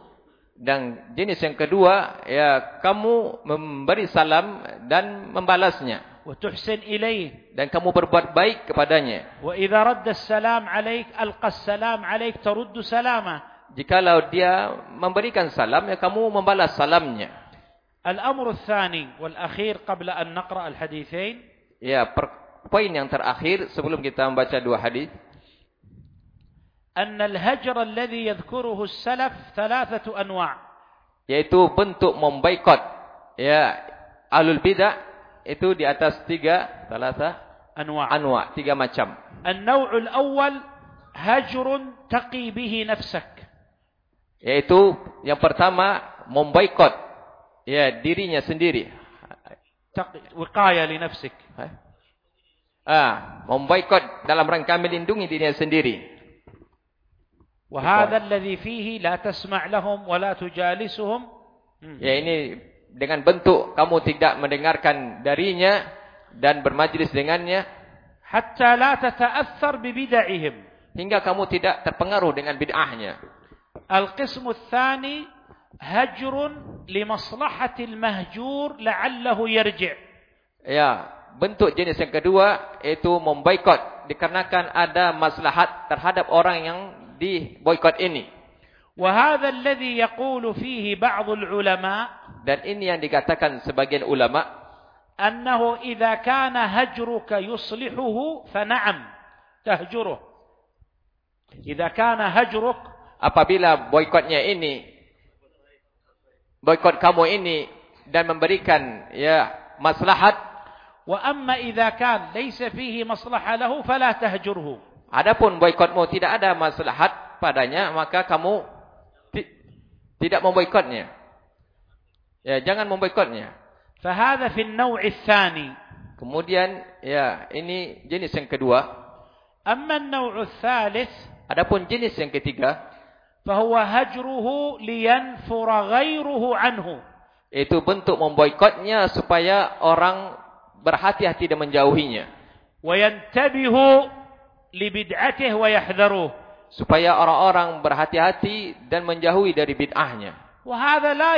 Dan jenis yang kedua, ya kamu memberi salam dan membalasnya. وتحسن إليه Dan kamu berbuat baik kepadanya. وإذا رد السلام عليك ألقى السلام عليك ترد سلامه Jikalau dia memberikan salam, ya kamu membalas salamnya. الأمر الثاني والأخير قبل أن نقرأ الحديثين Ya, per, poin yang terakhir sebelum kita membaca dua hadis. أن الهجر الذي يذكره السلف ثلاثة أنواع Yaitu bentuk membaikot. Ya, alul bidah itu di atas tiga, talata, أنواع anwa, tiga macam. النوع الأول هجر تقي به نفسك Yaitu yang pertama membaikot ya dirinya sendiri. تقي وقاية لنفسك Ah, membaikot dalam rangka melindungi dirinya sendiri. وهذا الذي فيه لا تسمع لهم ولا تجالسهم مم. Ya ini dengan bentuk kamu tidak mendengarkan darinya dan bermajlis dengannya حتى لا تتأثر ببدعهم hingga kamu tidak terpengaruh dengan bid'ahnya. القسم الثاني هجر لمصلحة المهجور لعله يرجع Ya, bentuk jenis yang kedua yaitu memboikot dikarenakan ada maslahat terhadap orang yang diboikot ini. وهذا الذي يقول فيه بعض العلماء Dan ini yang dikatakan sebagian ulama أنه إذا كان هجرك يصلحه فنعم تهجره إذا كان هجرك apabila boikotnya ini boikot kamu ini dan memberikan ya maslahat وأما إذا كان ليس فيه مصلحة له فلا تهجره Adapun boikotmu tidak ada maslahat padanya, maka kamu ti tidak memboikotnya. Ya, jangan memboikotnya. Fahadha fil naw'i tsani. Kemudian ya, ini jenis yang kedua. Amma an-naw'u tsalits, adapun jenis yang ketiga, fa huwa hajruhu liyanfura ghayruhu anhu. Itu bentuk memboikotnya supaya orang berhati-hati dan menjauhinya. Wa yantabihu لبدعته ويحذره supaya orang-orang berhati-hati dan menjauhi dari bid'ahnya. وهذا لا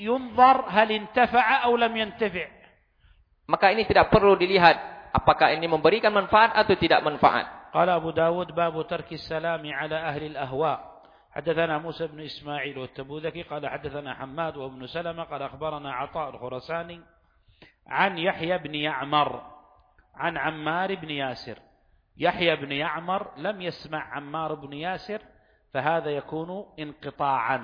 ينظر هل انتفع أو لم ينتفع maka ini tidak perlu dilihat apakah ini memberikan manfaat atau tidak manfaat. قال أبو داود باب ترك السلام على أهل الأهواء حدثنا موسى بن إسماعيل والتبوذكي قال حدثنا حماد وابن سلمة قال أخبرنا عطاء الخرساني عن يحيى بن يعمر عن عمار بن ياسر يحيى بن يعمر لم يسمع عمار بن ياسر فهذا يكون انقطاعا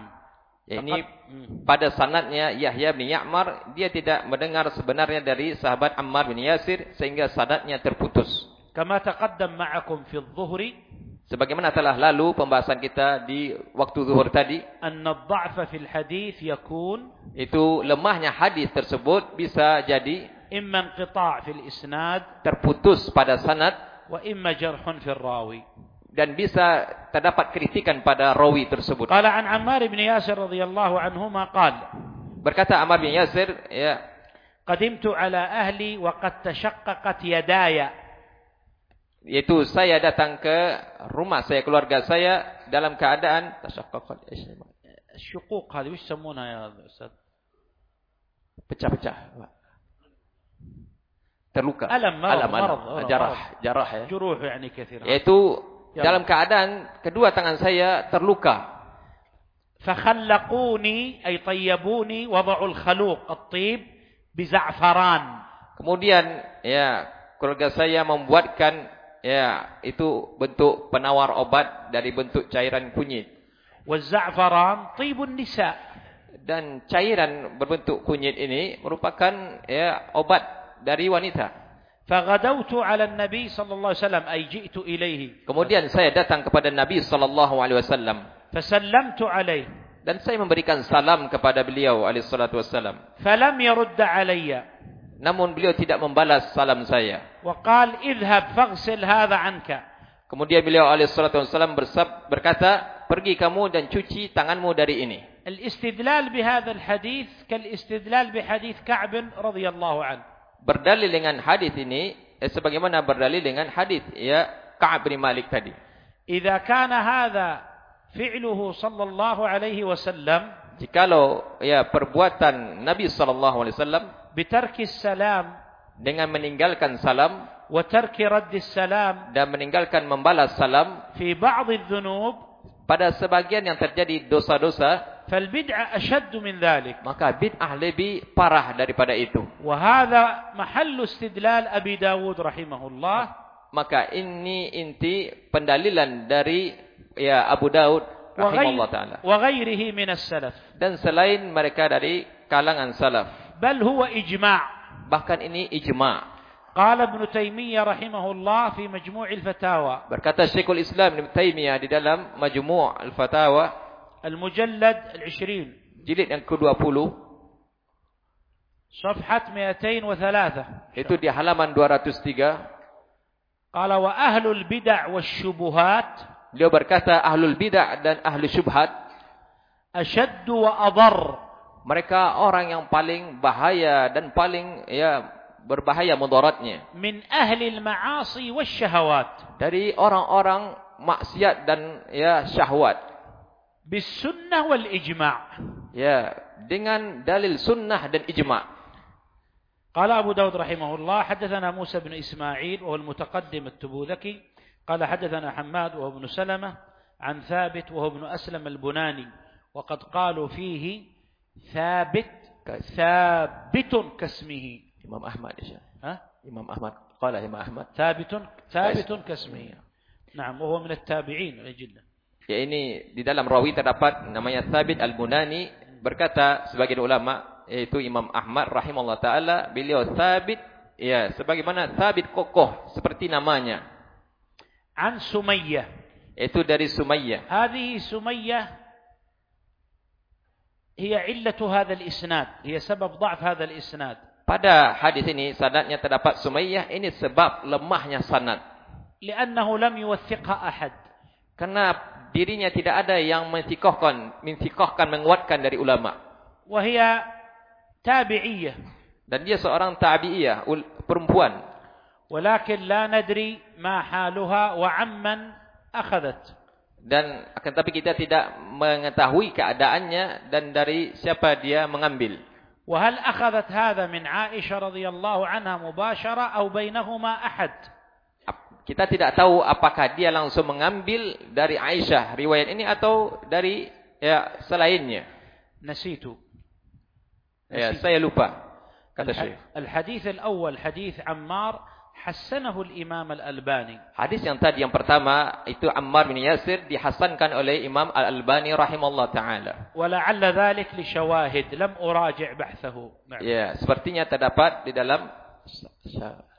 Ya, ini فقد- مم. pada sanadnya Yahya bin Ya'mar dia tidak mendengar sebenarnya dari sahabat Ammar bin Yasir sehingga sanadnya terputus. كما تقدم معكم في الظهر Sebagaimana telah lalu pembahasan kita di waktu zuhur tadi, أن الضعف في الحديث يكون itu lemahnya hadis tersebut bisa jadi إما انقطاع في الإسناد terputus pada sanad wa imma jarhun fil rawi. Dan bisa terdapat kritikan pada rawi tersebut. Qala an Ammar bin Yasir radhiyallahu anhuma qala berkata Ammar bin Yasir ya qadimtu ala ahli wa qad tashaqqaqat yadaya. Yaitu saya datang ke rumah saya keluarga saya dalam keadaan tashaqqaqat. Syuquq hadhihi wish samuna ya ustaz. Pecah-pecah terluka. Alam, marad, alam, alam. Marah, jarah, marad. jarah ya. Juruh yani كثير. Yaitu ya. dalam keadaan kedua tangan saya terluka. Fa khallaquni ay tayyabuni wada'u al-khaluq at-tib bi za'faran. Kemudian ya keluarga saya membuatkan ya itu bentuk penawar obat dari bentuk cairan kunyit. Wa za'faran tibun nisa. Dan cairan berbentuk kunyit ini merupakan ya obat dari wanita. Faghadawtu 'ala an-nabi sallallahu alaihi wasallam ay Kemudian saya datang kepada Nabi sallallahu alaihi wasallam. Fasallamtu 'alaihi dan saya memberikan salam kepada beliau alaihi salatu wasallam. Falam yarudda' 'alayya. Namun beliau tidak membalas salam saya. Wa qala idhhab faghsil hadha 'anka. Kemudian beliau alaihi salatu wasallam berkata, pergi kamu dan cuci tanganmu dari ini. Al-istidlal bi hadha al-hadits kal-istidlal bi hadits Ka'b radhiyallahu 'anhu berdalil dengan hadis ini eh, sebagaimana berdalil dengan hadis ya Ka'ab bin Malik tadi. Idza kana hadza fi'luhu sallallahu alaihi wasallam jikalau ya perbuatan Nabi sallallahu alaihi wasallam bitarki salam dengan meninggalkan salam wa tarki raddi salam dan meninggalkan membalas salam fi ba'dhi dhunub pada sebagian yang terjadi dosa-dosa فالبدعة أشد من ذلك maka bid'ah lebih parah daripada itu وهذا محل استدلال أبي داود رحمه الله maka ini inti pendalilan dari ya Abu Daud rahimahullah taala وغيره من السلف dan selain mereka dari kalangan salaf بل هو إجماع bahkan ini ijma' قال ابن تيمية رحمه الله في مجموع الفتاوى berkata Syekhul Islam Ibn Taimiyah di dalam Majmu' Al-Fatawa المجلد العشرين jilid yang ke-20 صفحة 203 itu di halaman 203 قال وأهل البدع والشبهات beliau berkata ahlul bid'ah dan ahli syubhat أشد وأضر mereka orang yang paling bahaya dan paling ya berbahaya mudaratnya من أهل المعاصي والشهوات dari orang-orang maksiat dan ya syahwat بالسنة والإجماع. Ya dengan dalil sunnah dan ijma' قال أبو داود رحمه الله حدثنا موسى بن إسماعيل وهو المتقدم التبوذكي. قال حدثنا حماد وهو ابن سلمة عن ثابت وهو ابن أسلم البناني. وقد قالوا فيه ثابت ثابت كاسمه. Imam Ahmad ya ها؟ Imam Ahmad. Qala Imam Ahmad. ثابت ثابت كاسمه. نعم وهو من التابعين جدا Ya ini di dalam rawi terdapat namanya Thabit Al-Bunani berkata sebagai ulama yaitu Imam Ahmad rahimallahu taala beliau Thabit ya sebagaimana Thabit kokoh seperti namanya. An Sumayyah. Itu dari Sumayyah. Hadhihi Sumayyah هي علة هذا الاسناد هي سبب ضعف هذا الاسناد pada hadis ini sanadnya terdapat Sumayyah ini sebab lemahnya sanad. لانه لم يوثقها احد Kenapa dirinya tidak ada yang mensikohkan, mensikohkan, menguatkan dari ulama. Wahia tabi'iyah. Dan dia seorang tabi'iyah perempuan. Walakin la nadri ma haluha wa amman akhadat. dan akan tapi kita tidak mengetahui keadaannya dan dari siapa dia mengambil. Wahal akhadat hadha min aisyah radhiyallahu anha mubashara aw bainahuma ahad? Kita tidak tahu apakah dia langsung mengambil dari Aisyah riwayat ini atau dari ya, selainnya. Nasitu. Ya, Nasitu. Ya, saya lupa. Kata Syekh. Al-hadis al-awwal hadis Ammar hassanahu al-Imam al-Albani. Hadis yang tadi yang pertama itu Ammar bin Yasir dihasankan oleh Imam al-Albani rahimallahu taala. Wa la'alla dhalik li shawahid lam uraji' bahthahu. Ya, sepertinya terdapat di dalam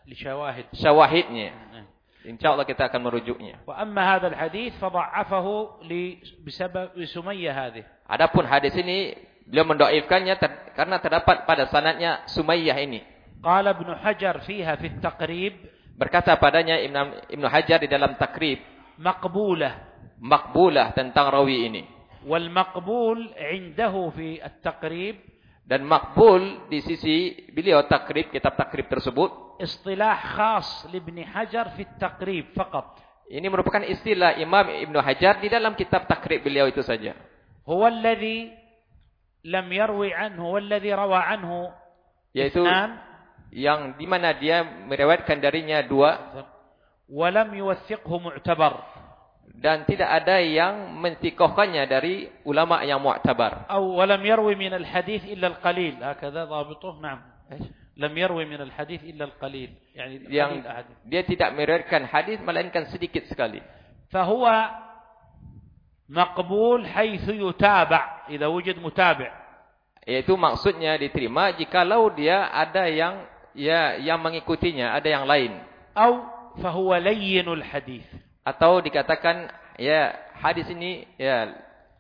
li shawahid. Shawahidnya. Hmm, hmm. Insyaallah kita akan merujuknya. Wa amma hadzal hadis fadha'afahu li bisabab Sumayyah hadhihi. Adapun hadis ini beliau mendhaifkannya ter karena terdapat pada sanadnya Sumayyah ini. Qala Ibnu Hajar fiha fi taqrib berkata padanya Ibnu Ibnu Hajar di dalam takrib maqbulah maqbulah tentang rawi ini. Wal maqbul 'indahu fi at-taqrib dan makbul di sisi beliau takrib kitab takrib tersebut. Istilah khas Ibn Hajar fi takrib fakat. ini merupakan istilah Imam Ibn Hajar di dalam kitab takrib beliau itu saja. Huwa alladhi lam yarwi anhu huwa alladhi rawa anhu. Yaitu yang di mana dia meriwayatkan darinya dua. Wa lam yuwathiqhu mu'tabar dan tidak ada yang mensikohkannya dari ulama yang mu'tabar. Aw walam yarwi min al-hadith illa al-qalil. Hakadha dhabituh. Naam. Eh? Lam yarwi min al-hadith illa al-qalil. Yani yang dia tidak meriwayatkan hadis melainkan sedikit sekali. Fa huwa maqbul haitsu yutaba' idza wujid mutabi'. Yaitu maksudnya diterima jikalau dia ada yang ya yang mengikutinya, ada yang lain. Aw fa huwa layyinul hadith atau dikatakan ya hadis ini ya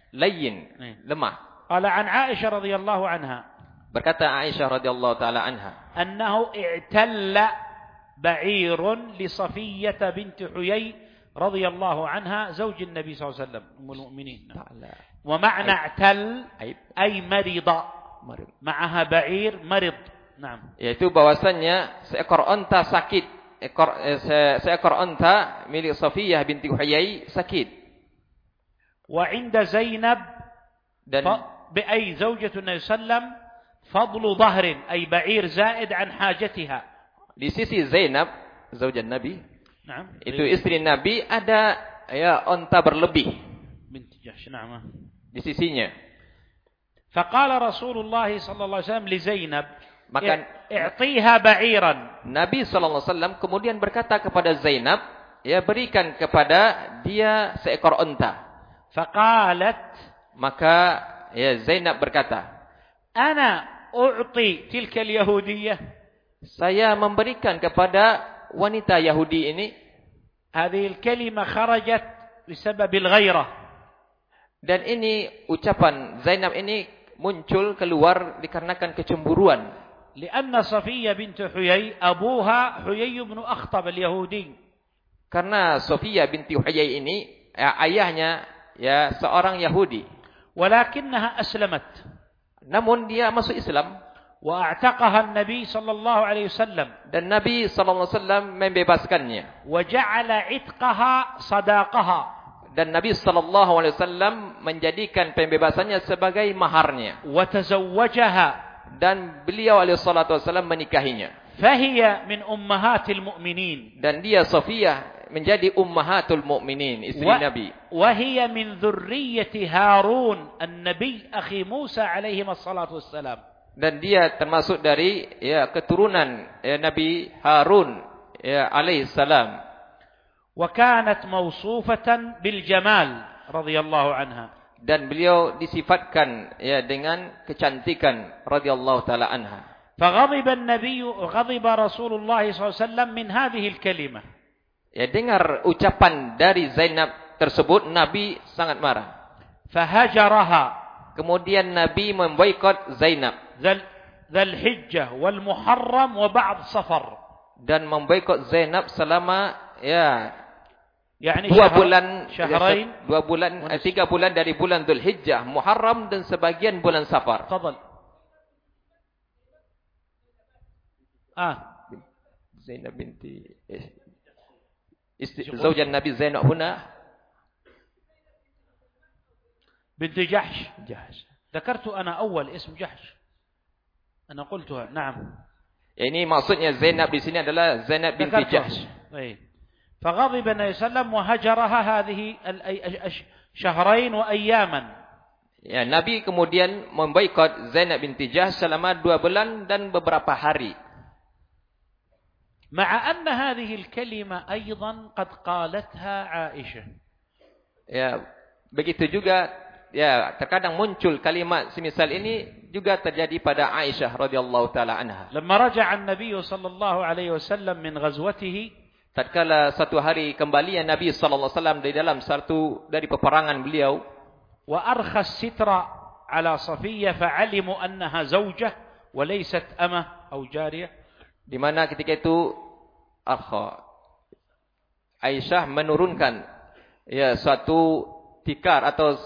layyin lemah. Ala an aisyah radhiyallahu anha. Berkata aisyah radhiyallahu taala anha. Annahu i'talla bairun li safiyyah binti huyay radhiyallahu anha zawj an-nabi sallallahu alaihi mu'minin. Wa ma'na i'tal ay marida. Ma'aha ba'ir marid. Nah. Yaitu bahwasannya seekor onta sakit. ekor seekor أنت milik Safiyah binti Huyai sakit. Wa inda Zainab dan bi ay zaujatu Nabi sallam fadlu وسلم ay ba'ir zaid an hajatiha. Di sisi Zainab, zaujat Nabi, Naam. itu istri Nabi ada ya onta berlebih. Binti Jahsy, naam. Di sisinya. Faqala Rasulullah sallallahu alaihi wasallam li Zainab Maka ya, i'tiha ba'iran. Nabi sallallahu alaihi wasallam kemudian berkata kepada Zainab, "Ya berikan kepada dia seekor unta." Faqalat, maka ya Zainab berkata, "Ana u'ti tilka al-yahudiyyah." Saya memberikan kepada wanita Yahudi ini. Hadhihi al-kalimah kharajat disebab al-ghairah. Dan ini ucapan Zainab ini muncul keluar dikarenakan kecemburuan لان صفيه بنت حيي ابوها حيي بن اخطب اليهودي karena Sofia binti Huyai ini ya, ayahnya ya seorang Yahudi ولكنها اسلمت namun dia masuk Islam واعتقها النبي صلى الله عليه وسلم dan Nabi sallallahu alaihi wasallam membebaskannya وجعل عتقها صداقها dan Nabi sallallahu alaihi wasallam menjadikan pembebasannya sebagai maharnya وتزوجها dan beliau alaihi salatu wasallam menikahinya. Fahiya min ummahatil mu'minin. Dan dia Safiyah menjadi ummahatul mu'minin, istri Wa, Nabi. Wa hiya min dzurriyyati Harun, an-nabi akhi Musa alaihi salatu wasallam. Dan dia termasuk dari ya keturunan ya, Nabi Harun ya alaihi salam. Wa kanat mawsufatan bil jamal radhiyallahu anha dan beliau disifatkan ya dengan kecantikan radhiyallahu taala anha فغضب النبي غضب رسول الله صلى الله عليه وسلم من هذه الكلمه ya dengar ucapan dari Zainab tersebut Nabi sangat marah فهجرها kemudian Nabi memboikot Zainab ذا ال- ذا الحجه والمحرم وبعض صفر dan memboikot Zainab selama ya يعني dua شهر- bulan شهرين dua bulan eh, tiga bulan dari bulan Dzulhijjah Muharram dan sebagian bulan Safar تفضل اه Zainab binti eh, istri zaujan Nabi Zainab huna بنت جحش Jahsh. ذكرت انا اول اسم جحش انا قلتها نعم Ini maksudnya Zainab di sini adalah Zainab binti Jahsh. ذكرتها اي فغضب النبي صلى الله عليه وسلم وهجرها هذه شهرين واياما Ya, Nabi kemudian memboikot Zainab binti Jahsh selama dua bulan dan beberapa hari. مع ان هذه الكلمة أيضا قد قالتها عائشه Ya, begitu juga ya terkadang muncul kalimat semisal ini juga terjadi pada Aisyah radhiyallahu taala anha. لما رجع النبي صلى الله عليه وسلم من غزوته tatkala satu hari kembali yang Nabi sallallahu alaihi wasallam dari dalam satu dari peperangan beliau wa arkha sitra ala safiyyah fa'alimu annaha zawjah wa laysat amah aw jariyah. Di mana ketika itu akha Aisyah menurunkan ya satu tikar atau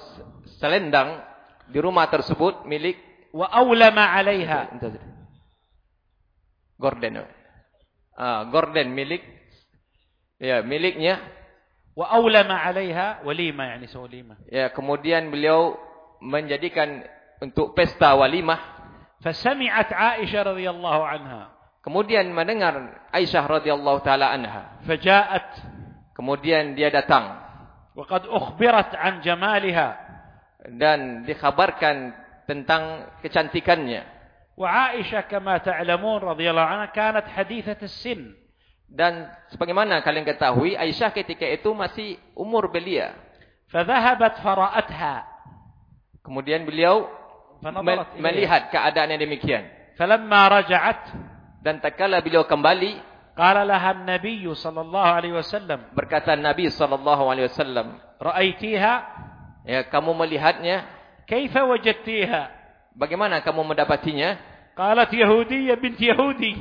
selendang di rumah tersebut milik wa aulama 'alaiha. Gorden ah gorden milik ya miliknya. Wa aulama 'alaiha walima yani sulima ya kemudian beliau menjadikan untuk pesta walimah. Fa sami'at 'aisyah radhiyallahu 'anha. Kemudian mendengar aisyah radhiyallahu taala anha. Fajaat. kemudian dia datang. Wa qad ukhbirat 'an jamaliha. Dan dikhabarkan tentang kecantikannya. Wa 'aisyah kama ta'lamun radhiyallahu 'anha kanat hadithat as-sinn dan sebagaimana kalian ketahui Aisyah ketika itu masih umur belia فذهبت فرأتها kemudian beliau فنظرت إليها. melihat keadaan yang demikian فلما رجعت dan tatkala beliau kembali قال لها النبي صلى الله عليه وسلم berkata Nabi sallallahu alaihi wasallam رأيتيها ya kamu melihatnya كيف وجدتيها bagaimana kamu mendapatinya قالت يهودية بنت يهودي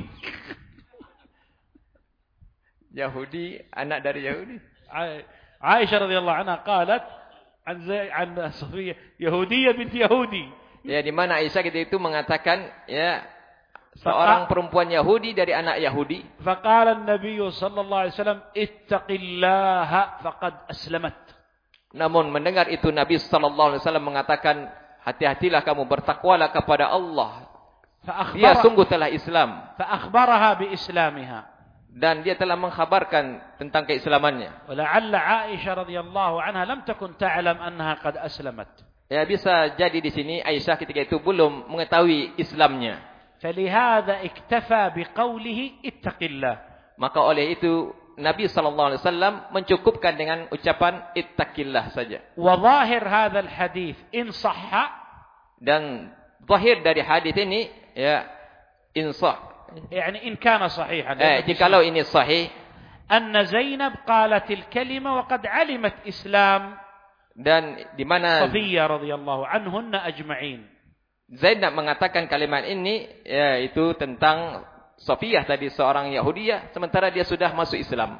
Yahudi anak dari Yahudi. Aisyah radhiyallahu anha qalat an an Safiyyah Yahudiyya binti Yahudi. Ya di mana Aisyah ketika itu mengatakan ya seorang perempuan Yahudi dari anak Yahudi. Faqala an-nabi sallallahu alaihi wasallam ittaqillaha faqad aslamat. Namun mendengar itu Nabi sallallahu alaihi wasallam mengatakan hati-hatilah kamu bertakwalah kepada Allah. Dia sungguh telah Islam. Fa akhbaraha bi islamiha dan dia telah mengkhabarkan tentang keislamannya. Wala'alla Aisyah radhiyallahu anha lam takun ta'lam annaha qad aslamat. Ya bisa jadi di sini Aisyah ketika itu belum mengetahui Islamnya. Falihadha iktafa biqawlihi ittaqillah. Maka oleh itu Nabi sallallahu alaihi wasallam mencukupkan dengan ucapan ittaqillah saja. Wa zahir hadzal hadits in sahha dan zahir dari hadis ini ya in sah يعني إن كان صحيحا Eh jikalau ini sahih أن زينب قالت الكلمة وقد علمت إسلام dan di mana صفية رضي الله عنهن أجمعين Zainab mengatakan kalimat ini yaitu tentang Sofiyah tadi seorang Yahudiyah sementara dia sudah masuk Islam.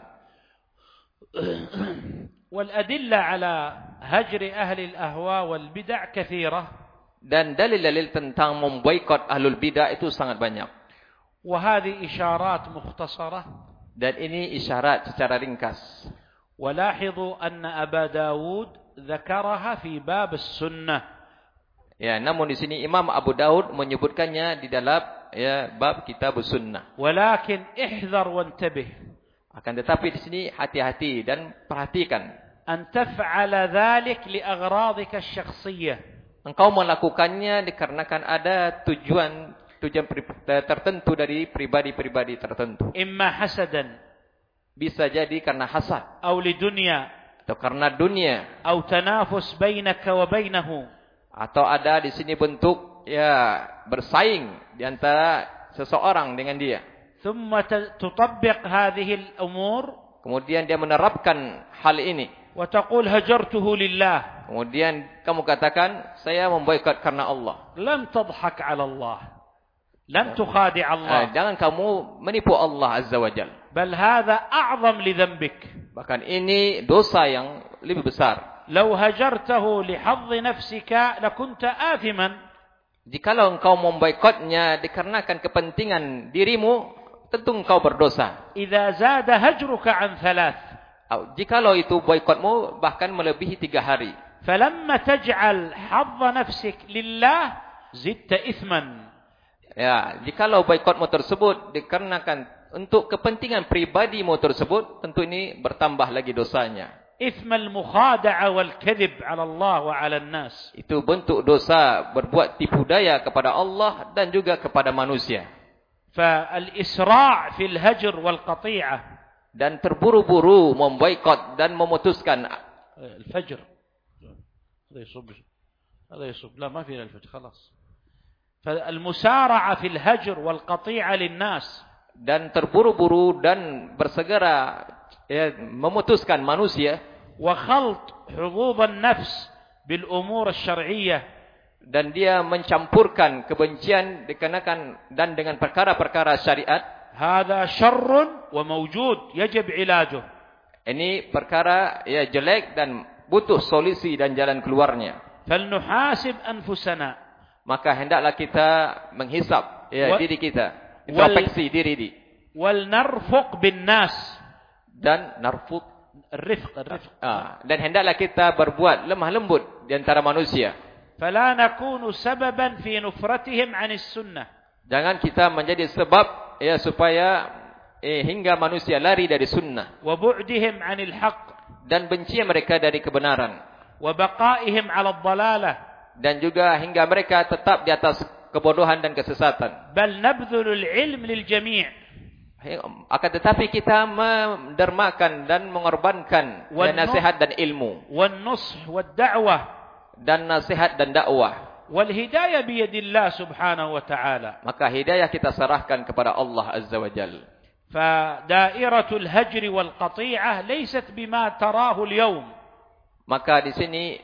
والأدلة على هجر أهل الأهواء والبدع كثيرة Dan dalil-dalil tentang memboikot ahlul bidah itu sangat banyak. وهذه إشارات مختصرة Dan ini isyarat secara ringkas. ولاحظوا أن أبا داود ذكرها في باب السنة Ya, namun di sini Imam Abu Daud menyebutkannya di dalam ya bab kitab sunnah. ولكن احذر وانتبه Akan tetapi di sini hati-hati dan perhatikan. أن تفعل ذلك لأغراضك الشخصية Engkau melakukannya dikarenakan ada tujuan tujuan eh, tertentu dari pribadi-pribadi tertentu. Imma hasadan. Bisa jadi karena hasad. Auli dunia. Atau karena dunia. Au tanafus bainaka wa bainahu. Atau ada di sini bentuk ya bersaing di antara seseorang dengan dia. Thumma tutabbiq hadhihi al-umur. Kemudian dia menerapkan hal ini. Wa taqul hajartuhu lillah. Kemudian kamu katakan saya memboikot karena Allah. Lam tadhak 'ala Allah. Lam tukhadi Allah. Jangan kamu menipu Allah Azza wa Jal. Bal hadha a'zam li dhanbik. Bahkan ini dosa yang lebih besar. Law hajartahu li hadhi nafsika lakunta athiman. Jikalau engkau memboikotnya dikarenakan kepentingan dirimu, tentu engkau berdosa. Idza zada hajruka an thalath. Jikalau itu boikotmu bahkan melebihi tiga hari. Falamma taj'al hadha nafsik lillah zidta ithman. Ya, jikalau boikotmu tersebut dikarenakan untuk kepentingan pribadimu tersebut, tentu ini bertambah lagi dosanya. إثم المخادعة والكذب على الله وعلى الناس Itu bentuk dosa berbuat tipu daya kepada Allah dan juga kepada manusia. فالإسراع في الهجر والقطيعة Dan terburu-buru memboikot dan memutuskan. الفجر هذا يصب هذا يصب لا ما فينا الفجر خلاص فالمسارعة في الهجر والقطيعة للناس Dan terburu-buru dan bersegera ya, memutuskan manusia. وخلط حظوظ النفس بالأمور الشرعية Dan dia mencampurkan kebencian dikarenakan dan dengan perkara-perkara syariat. هذا شر وموجود يجب علاجه Ini perkara ya jelek dan butuh solusi dan jalan keluarnya. فلنحاسب أنفسنا maka hendaklah kita menghisap ya, wal, diri kita. Introspeksi diri di. wal narfuq bin nas. Dan narfuq rifq rifq. Ah, dan hendaklah kita berbuat lemah lembut di antara manusia. Fala nakunu sababan fi nufratihim an sunnah. Jangan kita menjadi sebab ya supaya eh, hingga manusia lari dari sunnah. Wa bu'dihim an dan benci mereka dari kebenaran. Wa baqaihim 'ala dhalalah dan juga hingga mereka tetap di atas kebodohan dan kesesatan. بل نبذل العلم للجميع Akan tetapi kita mendermakan dan mengorbankan ya, Wal- nasihat dan ilmu والنصح والدعوة dan nasihat dan dakwah. والهداية بيد الله سبحانه وتعالى Maka hidayah kita serahkan kepada Allah Azza wa Jalla. فدائرة الهجر والقطيعة ليست بما تراه اليوم Maka di sini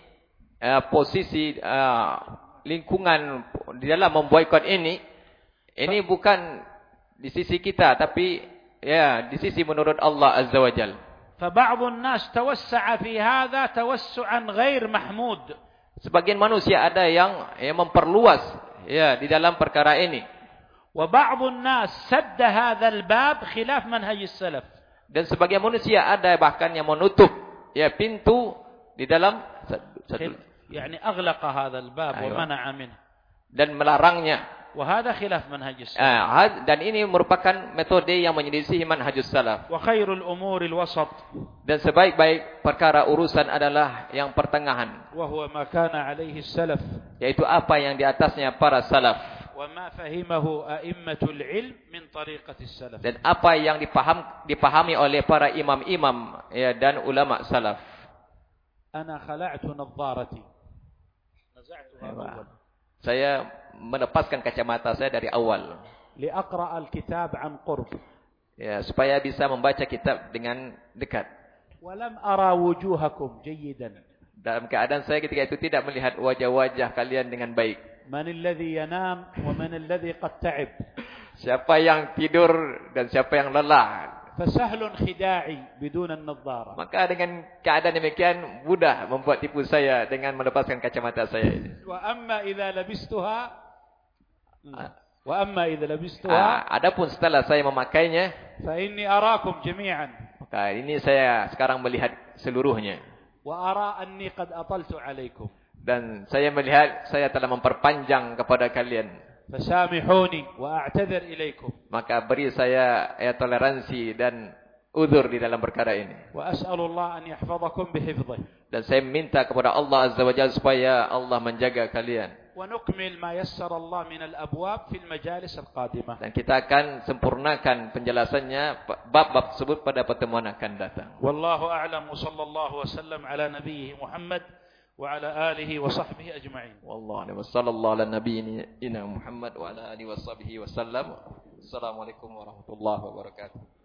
uh, posisi uh, lingkungan di dalam memboikot ini ini bukan di sisi kita tapi ya di sisi menurut Allah Azza wa Jalla. فبعض الناس توسع في هذا توسعا غير محمود Sebagian manusia ada yang yang memperluas ya di dalam perkara ini وبعض الناس سد هذا الباب خلاف منهج السلف Dan sebagian manusia ada bahkan yang menutup ya pintu di dalam satu, satu, يعني أغلق هذا الباب أيوة. ومنع منه dan melarangnya. وهذا خلاف منهج السلف Ah, had- dan ini merupakan metode yang menyelisihi manhajus salaf. وخير الأمور الوسط Dan sebaik-baik perkara urusan adalah yang pertengahan, وهو ما كان عليه السلف yaitu apa yang di atasnya para salaf وما فهمه أئمة العلم من طريقة السلف dan apa yang dipaham dipahami oleh para imam-imam ya dan ulama salaf. أنا خلعت نظارتي نزعتها أيوة. أول Ya, saya melepaskan kacamata saya dari awal. Liqra al-kitab an qurb. Ya, supaya bisa membaca kitab dengan dekat. Walam ara wujuhakum jayidan. Dalam keadaan saya ketika itu tidak melihat wajah-wajah kalian dengan baik. Man alladhi yanam wa man alladhi qad ta'ib? Siapa yang tidur dan siapa yang lelah? fasahlun khida'i bidun an-nadhara maka dengan keadaan demikian mudah membuat tipu saya dengan melepaskan kacamata saya ini. Wa amma idza labistuha ah. wa amma idza labistuha ah, adapun setelah saya memakainya fa inni arakum jami'an. maka ini saya sekarang melihat seluruhnya. Wa ara anni qad ataltu 'alaykum. Dan saya melihat saya telah memperpanjang kepada kalian fasamihuni wa a'tadzir ilaikum maka beri saya ya toleransi dan uzur di dalam perkara ini. Wa as'alullah an yahfazakum bihifdhih dan saya minta kepada Allah azza wajalla supaya Allah menjaga kalian. Wa nukmil ma yassara Allah min al-abwab fil majalis al-qadimah. Dan kita akan sempurnakan penjelasannya bab-bab tersebut pada pertemuan akan datang. Wallahu a'lam wa sallallahu wa sallam ala nabiyhi muhammad وعلى آله وصحبه أجمعين. والله أعلم وصلى الله على نبينا محمد وعلى آله وصحبه وسلم. السلام عليكم ورحمة الله وبركاته.